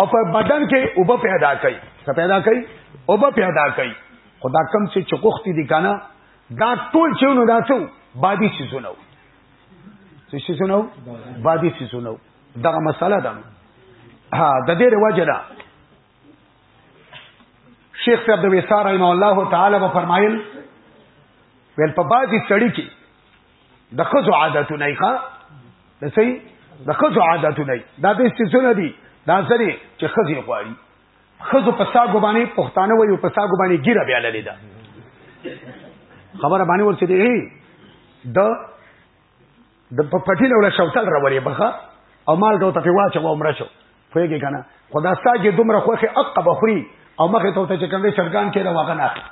او په بدن کې اوبه پیدا کوي څه پیدا کوي اوبه پیدا کوي خدا کم چې چکوختی دي کنه دا ټول چې نو دا څه بادي شي سنو څه شي سنو بادي شي سنو دا مسله ده ها د دې رواج ده شیخ صاحب د وسار رحم الله تعالی و فرمایل ویل په بادي سړی کې د خزو عادتونه یې ښا د سي د خزو عادتونه دا د سيزونه دي دا سری چې خزي غواړي خزو په ساګو باندې پښتانه وایو په ساګو باندې ګیره بیا للی دا خبره باندې ورته دی د د پټی له شوتل راوړي بخا او مال ګو ته واچو عمره شو پوهیږي کنه خدا ستا چې دومره خوخه اق بخوري او مخه ته ته چې کوم شرګان کې دا واغ نه اخلي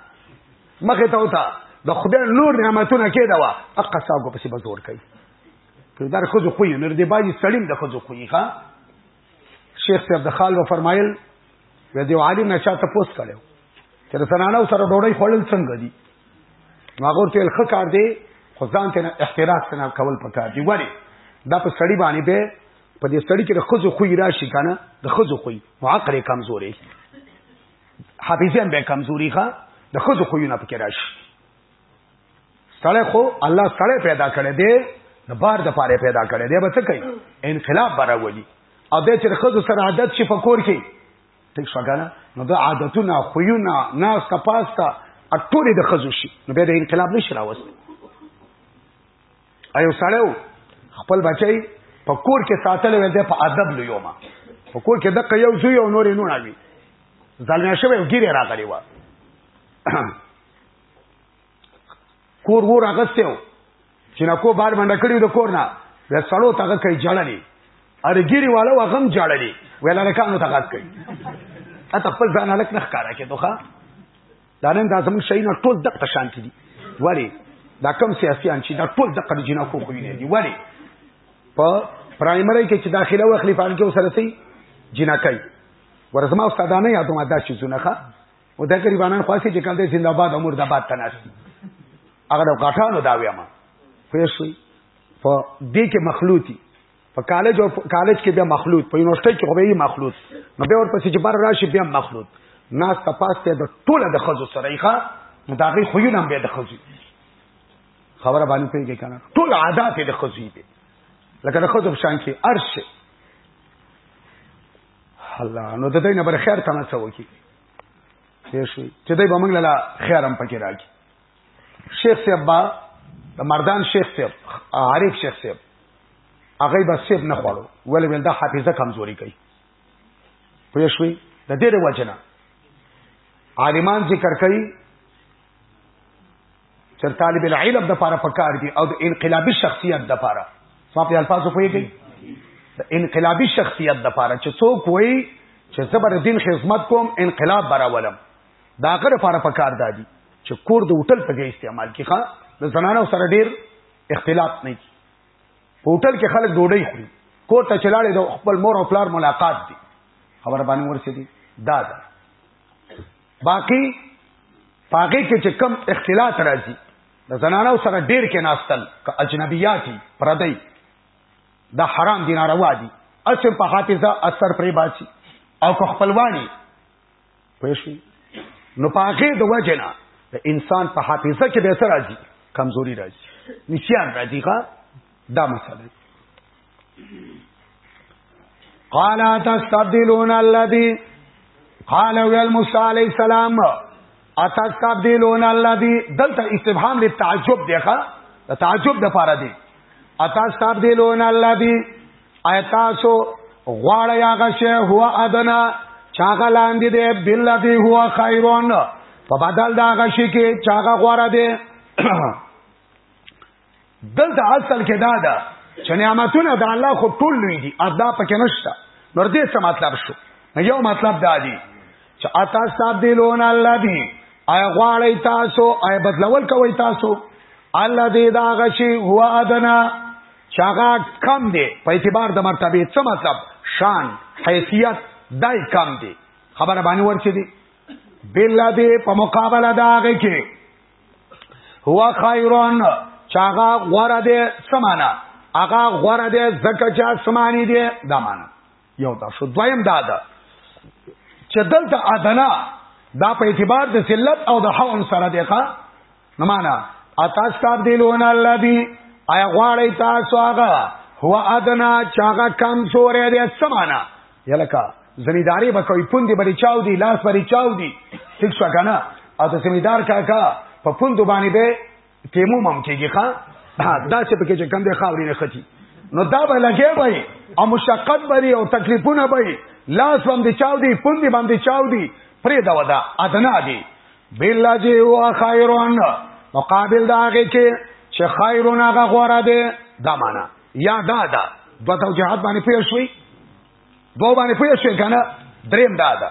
مخه ته وتا د خدای نور نعمتونه کې دا وا اق ساګو پسې بزور کوي په دار خو خو یې نور دی باجی سلیم د خو خو یې ښا شیخ صاحب د خال و فرمایل و دی عالم نشه ته پوس کړو چې د سنانه سره ډوړی خړل څنګه دي ماغور تل خ کار دی خو ځان ته احتراز نه کول پکار دی ولی دا په سړی باندې به په دې سړی کې د خزو خوې راشي کنه د خزو خوې نو عقل کمزوري حافظه به کمزوري ښه د خزو خوې نه پکې راشي سړی خو الله سړی پیدا کړی دی د بار د پاره پیدا کړی دی به څه کوي انقلاب براولي او د چې خزو سره عادت شي په کور کې ټیک شو کنه نو د عادتونه خویونه ناس کا پاستا اټوري د خزو شي نو به د انقلاب نشي راوستي ایو سړیو خپل بچي په کور کې ساتل وې ده په ادب لوي ما په کور کې دغه یو زوی او نور نه ناوي ځلمه شوی ګیره راغلی و کور ور اغستیو چې نه کو بار باندې کړیو د کور نه د سړو تاګه کوي جړلې ارګيري والو هغه جړلې ویل نه کانو تاګه کوي اته خپل ځان الک نه ښکارا کې دوخه دا نن دا زموږ شي نه ټول دغه شان دي وری دا کم سیاسيان چې دا ټول دغه د جنکو خو نه دي وری په پرایمری کې چې داخله وخلی فعال کې وسره سي جنکای ورزما استادانه یادوم دا شي زونه او دا غریبانان خاصه چې کله زنده آباد امر د آباد تناس هغه د غټانو دا ویما خو یې په دې کې مخلوطي په کالج او کالج کې بیا مخلوط په یونیورسيټي کې خو به یې مخلوط نو به ورپسې چې بار راشي بیا مخلوط ناس ته پاسته د ټوله د خزو سره یې ښه نو دا غي خو یو نام به د خزو خبره باندې پیږي کنه ټول عادت د خزو دی لکه د خزو شان کې ارش الله نو د دې نه بر خیر تمه څه وکی چې دوی به موږ له خیرم پکې راکړي شیخ صاحب با د مردان شیخ صاحب عارف شیخ صاحب هغه به صاحب نه خوړو ولې ول دا حافظه کمزوري کوي پوه شوي د دې د وجنه عالمان ذکر کوي چې طالب العلم د پاره پکار دي او د انقلابي شخصیت د پاره ما په الفاظو پوهیږي د انقلابي شخصیت د پاره چې څوک وایي چې زبر دین خدمت کوم انقلاب براولم دا غره لپاره پکار دادی چې کور د هوټل په ځای استعمال کی ښا د زنانو سره ډیر اختلاط نه کی هوټل کې خلک ډوډۍ خوري کور ته چلاړې د خپل مور او پلار ملاقات دي خبر باندې ورسېدي دا ده باقی پاګه کې چې کم اختلاط راځي د زنانو سره ډیر کې ناستل ک اجنبیاتی پردی دا حرام دي ناروا دي اسم په حافظه اثر پرې باسي او که خپلوانی پېښې نو پاکه د وجنا د انسان په حافظه کې به سر راځي کمزوري راځي نسيان راځي ښا دا مسله قال تستبدلون الذي قال ويل موسى عليه السلام اتستبدلون الذي دلته استفهام للتعجب دی ښا د تعجب د پاره دی اتا استبدلون الذي ایتاسو غواړی هغه شی هو ادنا چاغه لاندې دی بالذي هو خیرون په بدل دا هغه شی کې چاغه غوړه دی دلته اصل کې دا ده چې نعمتونه د الله خو ټول لوی دي ادا پکې نشته نور دې څه مطلب شو یو مطلب دا دی چې اتا استبدلون الله دی آیا غواړی تاسو آیا بدلول کوي تاسو الله دی دا غشي هو ادنا چاغه کم دی په اعتبار د مرتبه څه مطلب شان حیثیت دای کم دی خبره باندې ورچې دی بل دی په مقابله دا غي کې هو خیرون چاغه غوړه دی سمانا هغه غوړه دی زکه چې اسماني دی دا معنی یو دا شو دویم دا ده چې دلته ادنا دا په اعتبار د ذلت او د حون سره دی ښا نه معنا اتا صاحب دی لون الله دی آیا غواړی تاسو هغه هو ادنا چاغه کم سورې دی سمانا یلکا زمیداری به کوي پوندې بری چاو دی لاس بری چاو دی ٹھیک شو کنه او ته زمیدار کاکا په پوند باندې به تیموم هم کېږي ښا دا چې پکې چې کم دی خاورې نه ختی نو دا به لګې وای او مشقت بری او تکلیفونه وای لاس باندې چاو دی پوندې باندې چاو دی پرې دا ودا ادنا دی بالله جی هو خیرون مقابل دا هغه کې چې خیرون هغه غوړه دی دا معنا یا دا دا دوه توجيهات باندې پیښ شوي دوه باندې پیښ شوي کنه دریم دا دا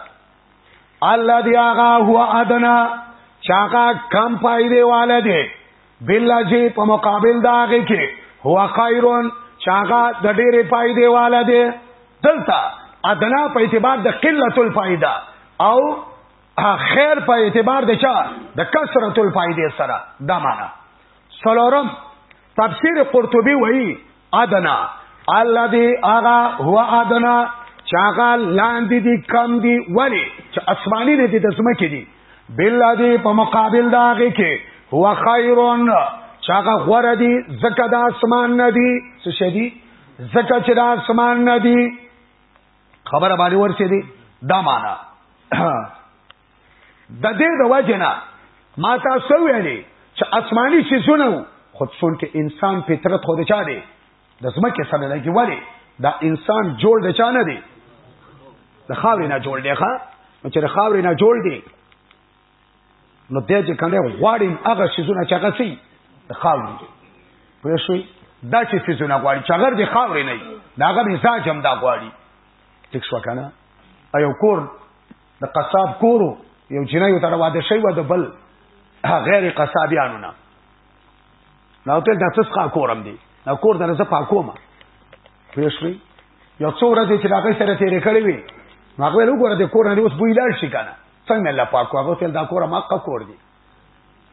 الذي اغا هو ادنا چاغه کم پایده والا دی بالله جی په مقابل دا هغه کې هو خیرون چاغه د ډېرې پایده والا دی دلته ادنا په اعتبار د قلت الفائده او خیر په اعتبار د چا د کثرت الفائده سره دا معنا سلورم تفسیر قرطبي وایي ادنا الله دی آغا هو ادنا چاغه لاندې دي کم دي ولی چې اسماني نه دي د سمکه دي بل دي په مقابل دا غي کې هو خیرون چاغه غوړه دي زکه د اسمان نه دي څه شدي زکه چې د اسمان نه دي خبره باندې ورسې دي دا معنا د دې د وجنه ما تاسو ویلې چې آسماني سيزونه خود څون کې انسان فطرت خود چا دی د زمکه سره لګي ولی دا انسان جوړ د چا نه دی د خاورې نه جوړ دی ښا نو چې د خاورې نه جوړ دی نو دې چې کنده غواړي هغه سيزونه چې هغه سي د خاورې پوه شئ دا چې سيزونه غواړي چې هغه د خاورې نه دا هغه مزاج هم دا غواړي ټیک شو کنه ایو کور د قصاب کورو یو جنایو تر واده شوی و د بل غیر قصابیانو نه نو ته د تسقا کورم دی نو کور درزه پاکوم پېښوي یو څو ورځې چې راغی سره تیرې کړې وي هغه له ګوره د کور نه اوس بوی لاړ شي کنه څنګه الله پاک هغه تل دا کور ما کا کور دی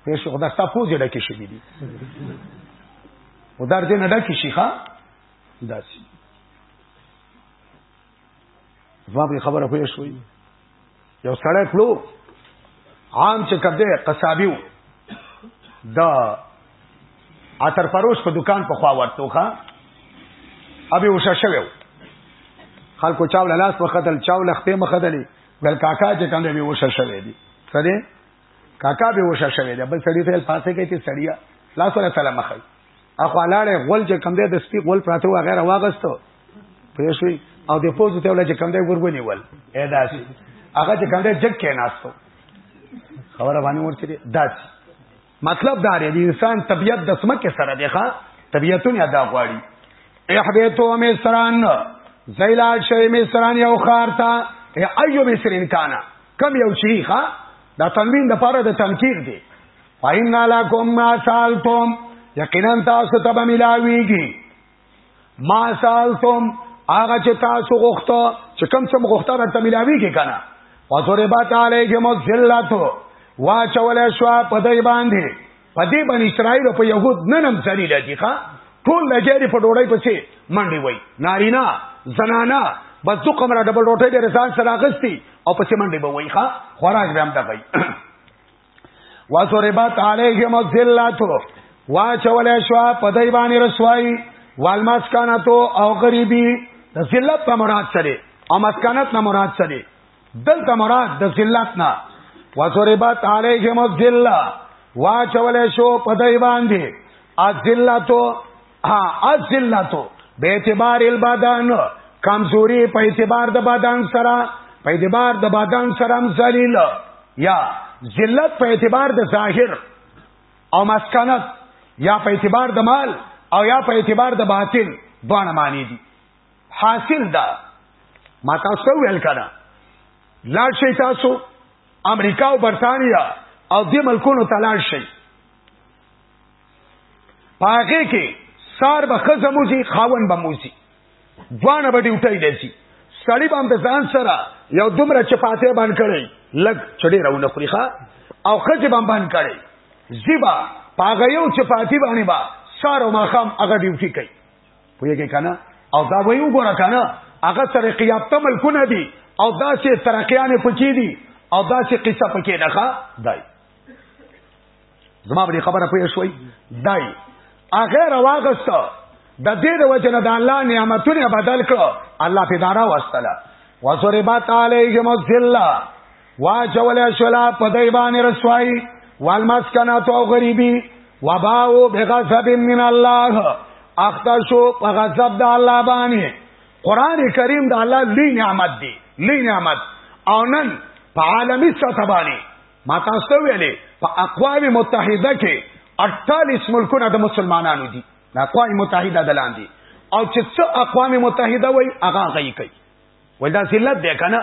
پېښ خدا ستا پوزې ډکې شي دي ودار دې نه ډکې شي ښا داسي زما په خبره پوه شوي یو سړی کړو عام چې کده قصابیو د اتر پروش په دکان په خوا ورته ښا ابي وشا شوو خلکو چاول لاس په خدل چاول خپې مخدلې بل کاکا چې کنده به وشا شوې دي سره کاکا به وشا شوې ده بل سړی ته پاسه کې چې سړیا لاس ولا سلام مخه اخو لاړې غول چې کم دی د سپي غول پراته و غیره واغستو پوه شوي او د پوزو ته ولا چې کم دی ورغونی ول اې داسي هغه چې کم دی جګ کې ناستو خبره باندې ورته داسي مطلب دا دی انسان طبيعت د سمکه سره دی ښا طبيعتونه ادا غواړي احبیتو مصران زیلا شی مصران یو خارتا ایو مصرین کانا کم یو شیخا دا تنوین د پاره د تنکیر دی فإن لكم ما سالتم یقینا تاسو ته به ملاویږي ما سالتم هغه چې تاسو غوښته چې کم څه غوښته به ته ملاویږي کنه وضربت علیکم الذلت واچول شو په دای باندې په دې باندې اسرائیل په يهود ننم ذلیل دي ښا ټول لګیری په ډوړی پسې منډي وای نارینا زنانا بس دو کمره ډبل روټه به رسان سره اغستی او پسې منډي به وای ښا خوراک به هم دغی وضربت علیهم الذلت واچول شو په دای باندې رسوایی والمسکنتو او غریبی د ذلت په مراد سره او مسکنت نه مراد سره دلته مراد د ذلت نه وضربت علیهم الذلت واچول شو په دای باندې الذلت ها ازلتو به اعتبار البدن کمزوري په اعتبار د بدن سره په اعتبار د بدن سره ذلیل یا ذلت په اعتبار د ظاهر او مسکنت یا په اعتبار د مال او یا په اعتبار د باطن دوه معنی دي حاصل دا ما تاسو ویل کړه لاړ شي تاسو امریکا او برتانیا او دې ملکونو ته لاړ شي پاګه کې سار به خزه موزي خاون به موزي دوانه به ډیوټي لسی سړی باندې ځان سره یو دومره چپاته باندې کړی لګ چړي راونه خوري ښا او خځه باندې باندې کړی زیبا پاګه یو چپاتی باندې با سار او ماخام هغه ډیوټي کوي پوهیږي کنه او دا وی وګوره کنه هغه سره قیابته ملکونه دي او دا چې ترقیانه پکې دي او دا چې قصه پکې نه ښا دای زما به خبره پوه شوي دای هغه راوغست د دې د وجنه د الله نعمتونه بدل کړو الله په دارا واستله وسربات علیهم الذلہ واجول شلا پدای باندې رسوایی والمسکنات او غریبی وباو بغضب من الله اختشو په غضب د الله باندې قران کریم د الله لوی نعمت دی لوی نعمت او نن په عالمی سطح باندې ما تاسو ته ویلې په اقوام متحده کې 48 ملکونه د مسلمانانو دي د اقوام متحده د لاندې او چې څه اقوام متحده وای هغه غي کوي ولدا ذلت دی کنه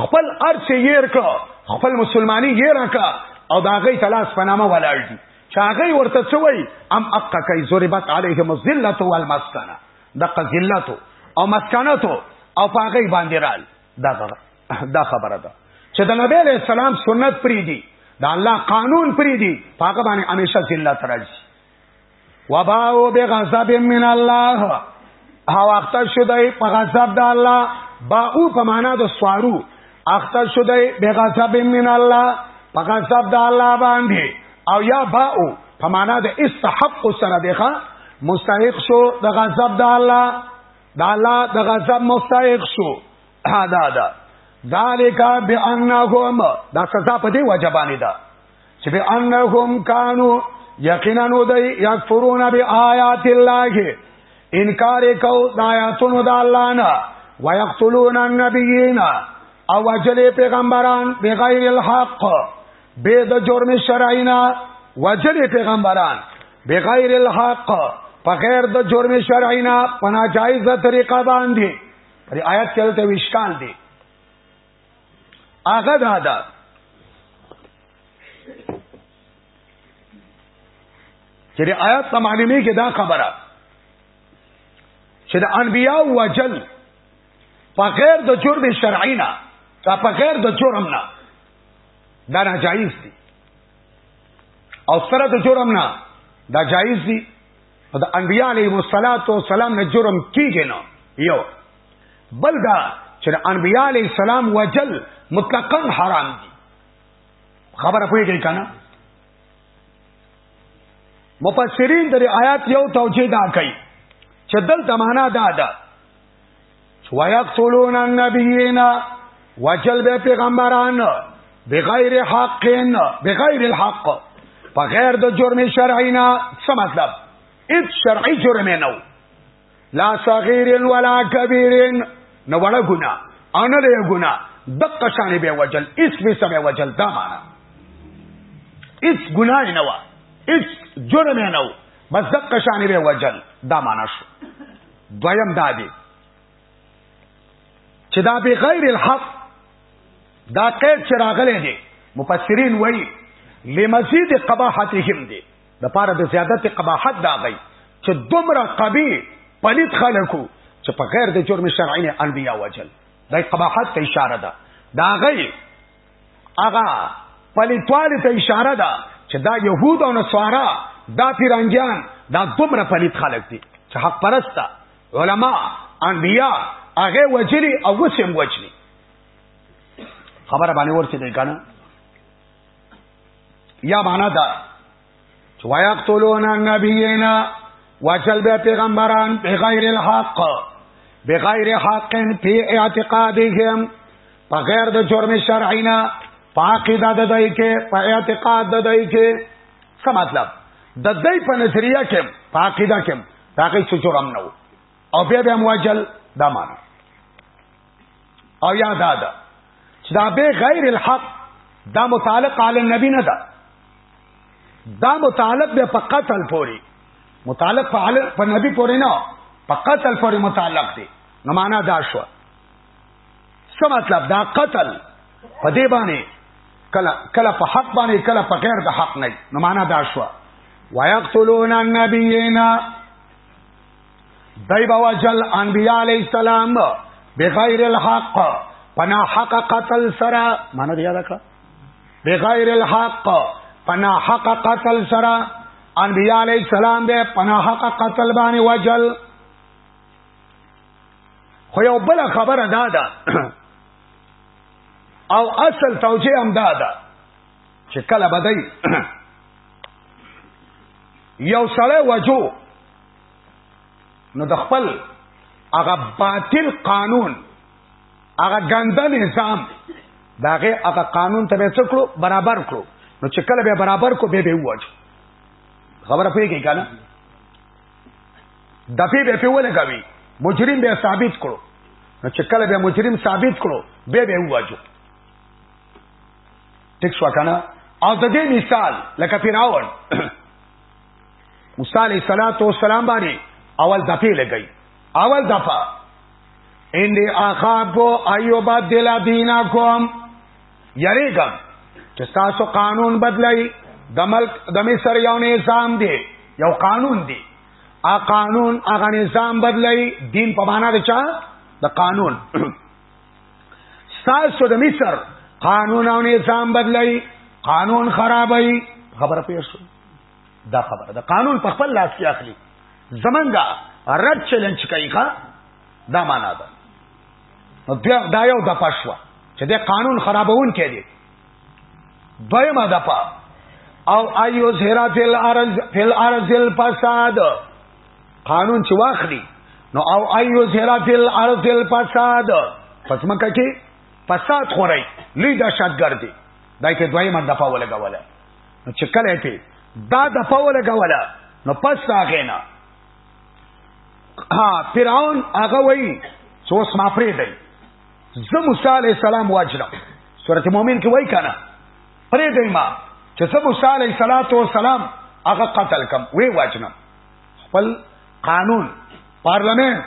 خپل ارث یې ورکړه خپل مسلمانی یې راکړه او دا غي تلاش پنامه ولاړ دي چاغي ورته چوي ام اقا کوي ضربت عليهم الذله والمسكنه د قذلته او مسکنته او پاغي باندې رال دا دا خبره ده چې د نبی له سلام سنت پری دي د الله قانون پری دي پاګه باندې همیشه ذلت راځي وباو بغضب من الله او اختر شدای په غضب د الله با او په معنا د سوارو اختر شدای بغضب من الله په غضب د الله باندې او یا با او په معنا د استحق سره دیخه مستحق شو د غضب د الله دا الله د غضب مستحق شو دا دا ذالک بانهم دا سزا په دې وجبانی ده چې بانهم کانو یقینا ودی یکفرون بیاات الله انکار کو د آیاتونو د الله نه ويقتلون النبيين او وجل پیغمبران بغیر الحق به د جرم شرعینا وجل پیغمبران بغیر الحق په غیر د جرم شرعی نه په ناجایزه طریقه باندې پر آیات کې ته وشکال دی هغه دا ده چې د آیات ته معلومه کې دا خبره چې د انبیاء وجل په غیر د جرم شرعی نه په غیر د جرم نه دا ناجایز دی او سره د جرم نه دا جایز دي د انبیاء علیهم الصلاۃ والسلام نه جرم کیږي نه یو بل دا چې د انبیاء علیهم السلام وجل مطلقاً حرام دي خبره پوهیږئ کنه مفسرین د آیات یو توجیه دا کوي چې دلته معنا دا ده ويقتلون النبيين وجل به پیغمبران بغیر حق بغیر الحق په غیر د جرم شرعي نه څه مطلب هیڅ شرعي جرم نه و لا صغیر ولا کبیر نو ولا ګنا ان له ګنا دقه شان به وجل اس به سمه وجل دا معنا هیڅ ګنا نه و هیڅ جرم نه و بس دقه شان به وجل دا معنا شو دویم دا دی چې دا به غیر الحق دا قید چې راغلی دی مفسرین وایي لمزید قباحتهم دی د پاره د زیادت قباحت دا غي چې دومره قبی پلیت خلکو چې په غیر د جرم شرعي نه انبیا وجل دا قباحت ته اشاره ده دا غي اغا پلیتوالی ته اشاره ده چې دا يهود او نصارا دا پیرانګیان دا دومره پلیت خلق دي چې حق پرستا علما انبیا هغه وجلی او وسیم وجلی خبره باندې ورسېدې کنه یا معنا دا ويقتلون النبيين وجل به پیغمبران بغیر الحق بغیر حق فی اعتقادهم په غیر د جرم شرعینا پاقیده د دای کې په اعتقاد د دای کې څه مطلب د دای په نظریه کې پاقیده کې دا کې څه جرم نه او بیا بیا موجل دا معنی او یا دا ده چې دا به غیر الحق دا متعلق علی النبی نه ده دا متعلق به په قتل پوری متعلق په په نبی پوری نه په قتل پوری متعلق دی نو معنا دا شو څه مطلب دا قتل په دې باندې کله کله په حق باندې کله په غیر د حق نه نو معنا دا شو ويقتلون النبيين دای با وجل انبیاء علی السلام بغیر الحق پنا حق قتل سرا معنی دی یاد کړه بغیر الحق پنا حق قتل سرا انبیاء علی السلام به پنا حق قتل باندې وجل خو یو بل خبره دا ده او اصل توجیه هم دا ده چې کله بدای یو سړی وجو نو د خپل هغه باطل قانون هغه ګنده نظام داغه هغه قانون ته به څکړو برابر کړو نو چې کله به برابر کو به به وځ خبره پیږي کنه دپی به په وله کوي مجرم به ثابت کړو نو چې کله به مجرم ثابت کړو به به وځو ټیک شو کنه او د دې مثال لکه پیراون موسی علیہ الصلوۃ والسلام باندې اول دفعه لګی اول دفعه ان دی اخاب ایو بدل دینکم یریګم چې تاسو قانون بدلای د ملک د مصر یو نظام دی یو قانون دی ا قانون هغه نظام بدلای دین په معنا د چا د قانون تاسو د مصر قانون او نظام بدلای قانون خرابای خبره پیښه دا خبره ده قانون په خپل لاس کې اخلي زمنګا رد چیلنج کوي ښا دا معنا ده نو بیا دا یو د پښوا چې د قانون خرابون کې دي دویمه د پا او ایو زهرا فل ارز فل ارز الفساد قانون چې واخلي نو او ایو زهرا فل ارز الفساد پس مکه کې فساد خورای لید شادګردي دای کې دویمه د پا ولګوله نو چې کله پی دا د پوله کوله نو پس هغه نه ها فرعون هغه وای چې اوس ما پرې دی زه موسی علی السلام واجرم سورته مؤمن کې وای کنه پرې دی ما چې زه موسی علی السلام هغه قتل کم وی واجنم خپل قانون پارلمان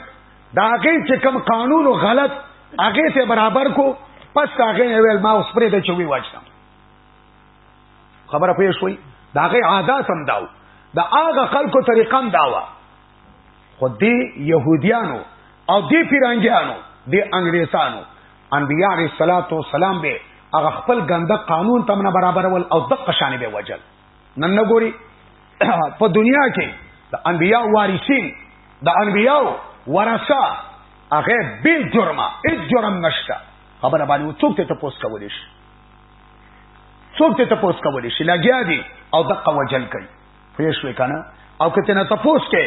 دا هغه چې کوم قانون او غلط هغه ته برابر کو پس هغه ویل ما اوس پرې د چوي واجنم خبره پوه شوي دا غي عادت هم داو دا هغه خلکو طریقه هم داوا خو دی يهوديانو او دی پیرانګيانو دی انګريزانو انبيار الصلاه والسلام به هغه خپل ګنده قانون تم نه برابر ول او د قشان به وجل نن نه ګوري په دنیا کې د انبيیا وارثین د انبيیا ورثه هغه بل جرمه هیڅ جرم نشته خبره باندې څوک ته تاسو کولې شي څوک ته تاسو کولی شي لګیا دي او دقه وجل کوي پوه شو کنه او کته نه تاسو کې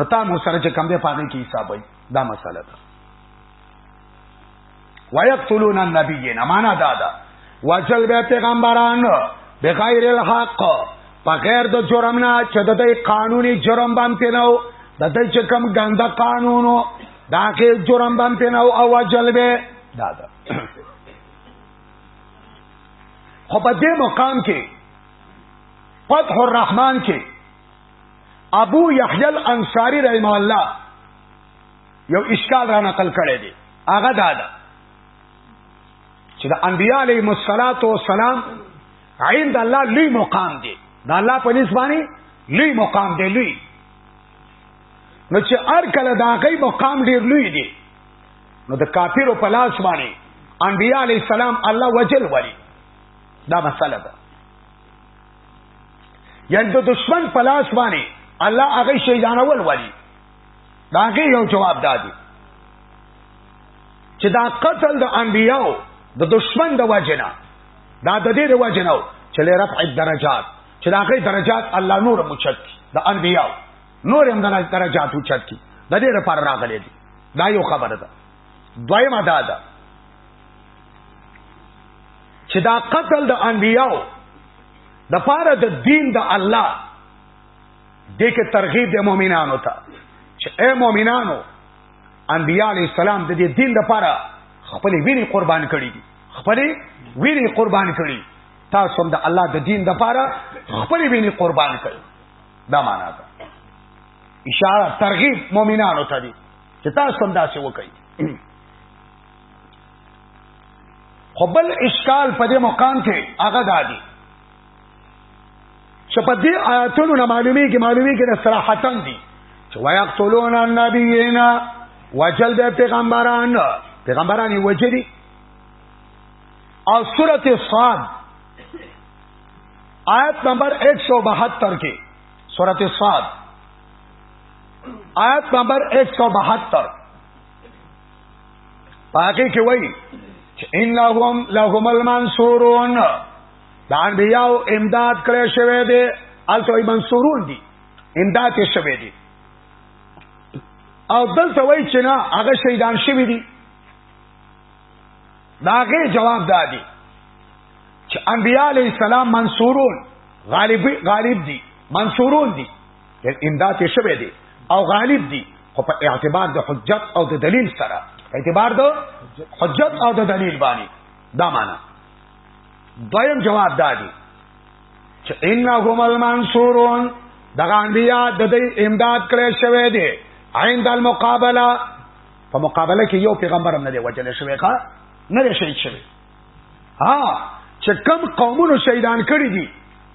نو تا مو سره چې کم دی پاګه کې حساب وي دا مسله ده ويقتلون النبيين معنا دا ده وجل به پیغمبران بغیر الحق په غیر د جرم نه چې د دې قانوني جرم باندې نه و د دې چې کوم ګنده قانونو دا کې جرم باندې نه او وجل به دا ده خو په دې مقام کې فتح الرحمن کې ابو یحیی الانصاری رحم الله یو اشکال را نقل کړی دی هغه دا ده چې د انبیاء علیهم الصلاۃ والسلام عند الله لوی مقام دی دا الله په نسبانی لوی مقام دی لوی نو چې هر کله دا غي مقام ډیر لوی دی نو د کافرو په لاس باندې انبیاء علی السلام الله وجل ولی دا مسله ده یعنی د دشمن په لاس باندې الله هغه شی ځانول ولی دا هغه یو جواب دادی چې دا قتل د انبیاء د دشمن د وجنه دا د دې د وجنه چې لرفع الدرجات چې دا هغه درجات الله نور مچت د انبیاء نور هم دغه درجات اوچت کی د دې لپاره راغلي دي دا یو خبره ده دویمه دا ده چې دا قتل د انبیاو د پاره د دین د الله دې کې ترغیب د مؤمنانو ته چې اے مؤمنانو انبیاء علی السلام د دې دین د پاره خپل ویني قربان کړي دي خپل ویني قربان کړي تاسو هم د الله د دین د پاره خپل ویني قربان کړي دا معنا ده اشاره ترغیب مؤمنانو ته دي چې تاسو هم داسې وکړئ خو بل اشکال په دې مقام کې هغه دادي چې په دې آیاتونو نه معلومیږي معلومیږي د صراحتن دي چې ويقتلون النبيين وجل به پیغمبران پیغمبران وجري او سورته صاد آیت نمبر 172 کې سورته صاد آیت نمبر 172 پاکی کې وایي چې ان لهم لهم المنصورون دا انبیاء امداد کړی شوی دی الته منصورون دي امداد یې شوی دی او دلته وایي چې نه هغه شهیدان شوی دي دا غي جواب دادی چې انبیاء علی السلام منصورون غالب غالب دي منصورون دي امداد شوه دي او غالب دي خو په اعتبار د حجت او د دلیل سره اعتبار د حجت او د دلیل باندې دا معنا دویم جواب دادی چې انهم المنصورون دغه انبیاء د دې امداد کړی شوی دی عند المقابله په مقابله کې یو پیغمبر هم نه دی وجل شوی ښا نه دی شهید شوی ها چې کم قومونو شهیدان کړی دي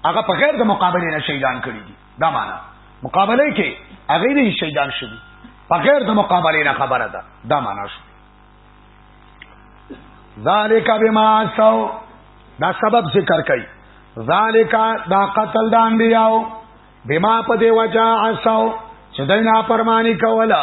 هغه په غیر د مقابله نه شهیدان کړی دي دا معنا مقابله کې هغه نه شهیدان شوی په غیر د مقابله نه خبره ده دا معنا شو ذالک بما سو دا سبب ذکر کړي ذالک دا قتل دان دیاو بما په دی وجا عسو چې دای نه پرمانی کوله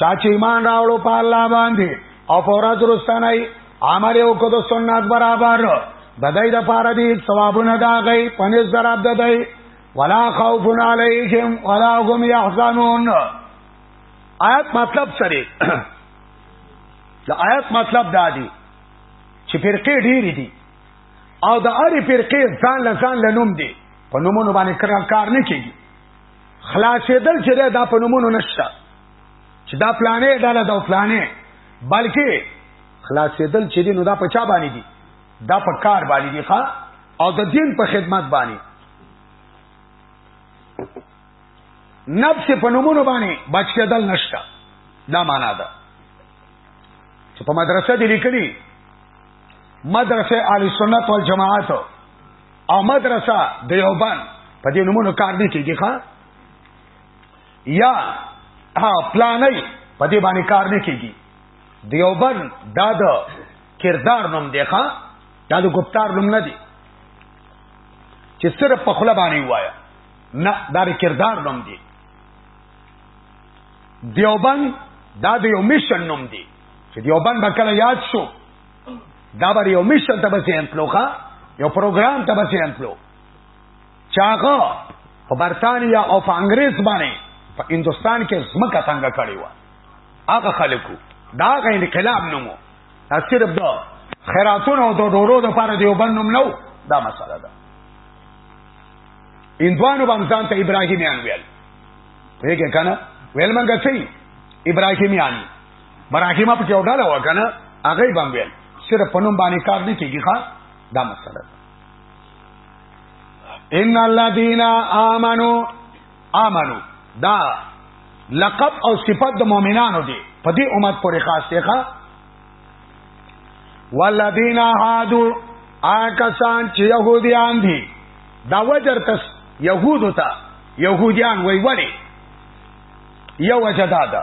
چا چې ایمان راوړو په الله باندې او فورات رستنای عمل یو کو د سنت برابر بدای د پاره دی ثوابونه دا غي پنځ ضرب ددای ولا خوف علیهم ولا هم يحزنون آیات مطلب سره د آیات مطلب دا دی چې فرقې ډېری دي او د اړې فرقې ځان لسان لنوم دي په نومونو باندې کار نه کیږي خلاصېدل چې دا په نمونه نشته چې دا پلانې ډاله دا پلانې بلکې خلاصېدل چې نو دا په چا باندې دي دا په کار باندې دي ښا او د دین په خدمت باندې نفس په نمونه باندې بچ کېدل نشته دا معنا ده چې په مدرسه دې لیکلي مدرسه اهل سنت والجماعت او مدرسه دیوبند په دې نمونه کار نه کیږي ښا یا ها پلانې په دې باندې کار نه کیږي دیوبند دا د کردار نوم دی ښا دا د ګپتار نوم نه دی چې صرف په خله باندې وایا نه دا د کردار نوم دی دیوبند دا د یو میشن نوم دی چې دیوبند به کله یاد شو دا بر یو مشن ته بسې انتلو ښا یو پروګرام ته بسې انتلو چاغه په برتانیا او په انګريز باندې په هندستان کې زمکه څنګه کړی و هغه خلکو دا غي انقلاب نومو دا صرف دا خیراتونه او د ډورو د پاره دیو بنوم نو دا مسله ده اندوانو باندې ځان ته ابراهیمیان ویل پیګه کنه ویل منګه سي ابراهیمیان براکیما په یو ډاله وکنه هغه بم ویل سره پنوم باندې کار نه کیږي ښا دا مسله ان الذين امنوا امنوا دا لقب او صفت د مؤمنانو دی په دې امت پورې خاص دی ښا والذین هادو آکسان چې يهوديان دي دا وجر تس يهودو ته يهوديان وای وړي یو وجدا ده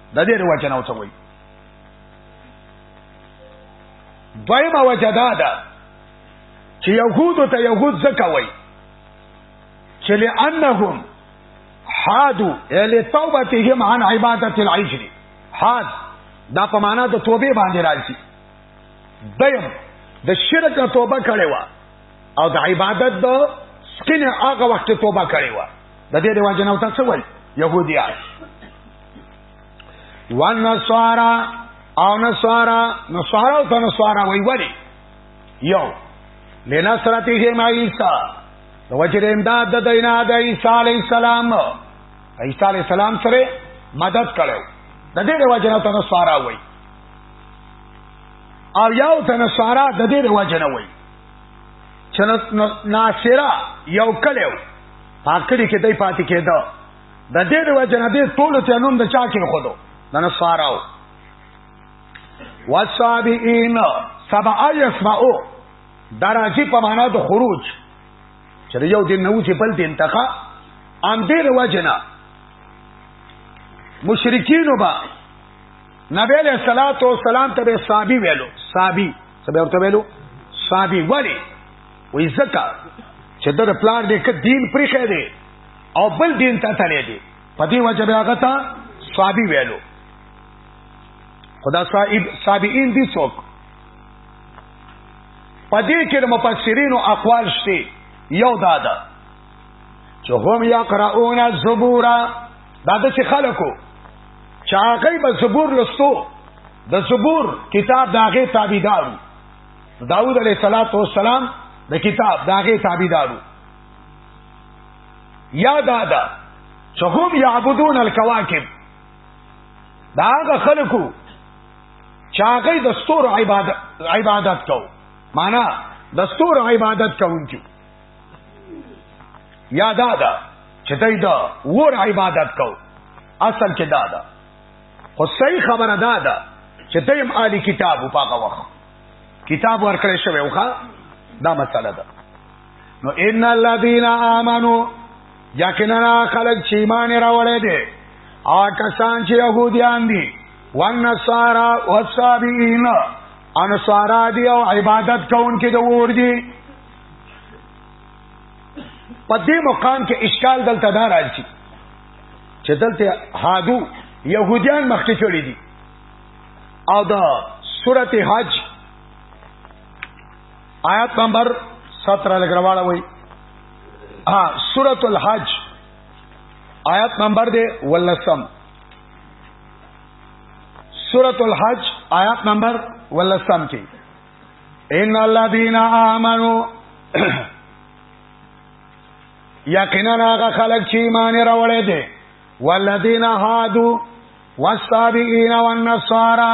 د دې وجه نه وته وي دویمه وجه دا ده چې يهودو ته يهود ځکه وي چې لانهم حادو الی توبتهم عن عبادت العجل حاد دا په معنا د توبه باندې راځي دیم د شرک نه توبه کړي وا او د عبادت د سکینه هغه وخت توبه کړي وا د دې رواج نه وتا څه وایي يهوديان ونصارا او نصارا نصارا او نصارا وی ولی یو لنصرته ما عیسی نو وجر امداد د دینا د عیسی علی السلام عیسی علی السلام سره مدد کړو د دې د وجنه ته نصارا وای او یو ته نصارا د دې د وجنه وای چې ناصرا یو کلو پاکړي کې دای پاتې کېدو د دې د وجه نه دې ټول ته نوم د چا کې خودو د نصاراو وصابئین سبع یسمعو دراجی په معنا د خروج چې یو دین نو چې بل دین تخا ام دې د وجه نه مشرکین وبا نبی علیہ الصلوۃ والسلام ته صابی ویلو صابی څه به ورته ویلو صابی ولی وې زکه چې د پلان دې ک دین پرې خې دی او بل دین ته تللی دی په دې وجه بیا غتا صابی ویلو خدا صاحب صابئین دي څوک په دې کې د مفسرینو اقوال شته یو دادا چې هم یا قرؤون الزبورا دا د خلکو چې هغه به زبور لستو د زبور کتاب د هغه تابعدارو داوود علیه السلام د کتاب د هغه تابعدارو یا دا دا چې هم یعبدون الکواکب دا هغه خلکو چې هغه د ستور عبادت عبادت کو معنا د ستور عبادت کوونکی یا دا دا چې دای دا ور عبادت کو اصل کې دا دا خو صحیح خبره دا دا چې دیم عالی کتاب په هغه وخت کتاب ورکړی شوی وخا دا مسله ده نو ان الذين امنوا یقینا خلق چې ایمان راوړې دي او کسان چې يهوديان دي والنصارى والصابئين انصارا دي او عبادت کوونکي د ور دي په دې مقام کې اشکال دلته دار راځي چې دلته هادو يهوديان مخکې چړي دي او دا سورته حج آیات نمبر 17 لګراواله وای ها سورۃ الحج آیات نمبر دی ولسم سورۃ الحج آیات نمبر ولسم کې ان الذين امنوا یقینا هغه خلک چې ایمان راوړې دي والذین هادو والصابئین والنصارى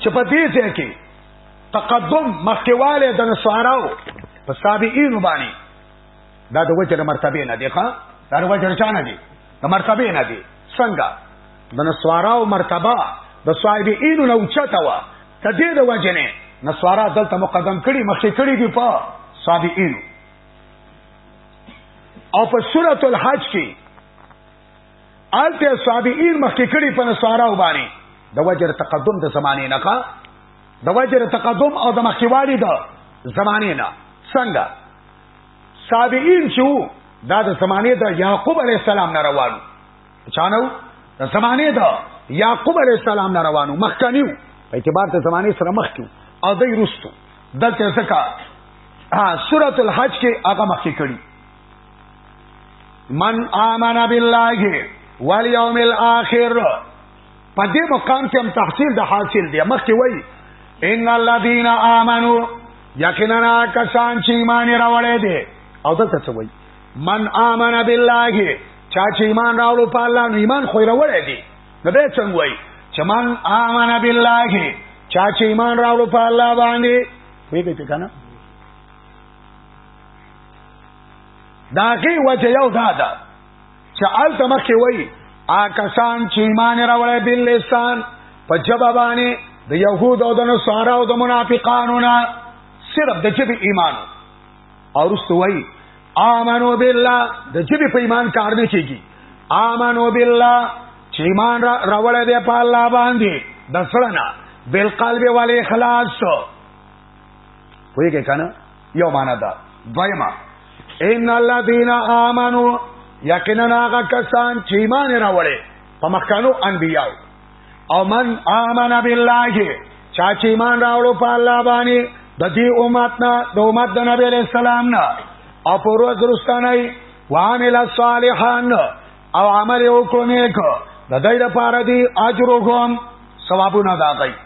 چې په دې ځای کې تقدم مخکواله د نصاراو په سابقین باندې دا د وجه مرتبه نه دی ښا دا د وجه چا نه دی د مرتبه نه دی څنګه د نصاراو مرتبه د صاحبین نه اوچته وا د دې د وجه نه نصارا دلته مقدم کړي مخکې کړي دی په سابقین او په سورۃ الحج کې آلته صابئین مخکې کړي په نصارا وباني د وجر تقدم د زمانه نه کا د وجر تقدم او د مخکیوالي د زمانه نه څنګه صابئین چې دا د زمانه د یعقوب علی السلام نه روانو چانو د زمانه د یعقوب علی السلام نه روانو مخکنیو په اعتبار د زمانه سره مخ کیو او دای رستو دلته څخه ها سورۃ الحج کې هغه مخکې کړي من آمن بالله والیوم الاخر په دې مقام کې هم تحصیل د حاصل دی مخکې وای ان الذين امنوا یقینا کسان چې ایمان راوړې دي او دلته څه وای من امن بالله چا چې ایمان راوړو په الله نو ایمان خو راوړې دي نو به څنګه وای چې من امن بالله چا چې ایمان راوړو په الله باندې ویګی ته کنه دا غي وجه یو دا ده چې آل تمخ وي آکسان چې ایمان راوړی بل لسان په جبا باندې د يهود او د نصارا او د منافقانو نه صرف د جبه ایمان او رسوي امنو بالله د جبه په ایمان کار نه کیږي امنو بالله چې ایمان را راوړی دی په الله باندې د سړنا بالقلب والاخلاص ویګه کنه یو معنا ده دویما ان الذين امنوا یقینا هغه کسان چې ایمان راوړي په مخکانو انبیاء او من امن بالله چا چې ایمان راوړو په الله باندې د دې امت نه د امت د نبی علیہ السلام نه او پرو درستانای وعمل صالحان او عمل وکړو نیک د دې لپاره دی اجرهم ثوابونه دا کوي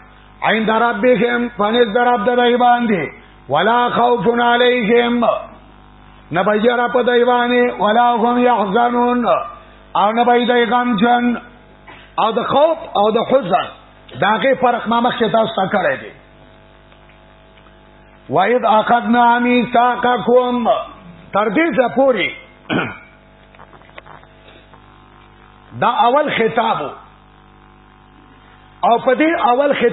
عین دربهم پنځ درب د باندې ولا خوف علیهم نه به یرا په دیوانه ولا هم يحزنون او نه به دی غم جن او د خوف او د حزن داغه فرق ما مخ ته تاسو کړی دی وَإِذْ أَخَذْنَا مِيثَاقَكُمْ تر دې ځه پوری دا اول خطاب او په دې اول خطاب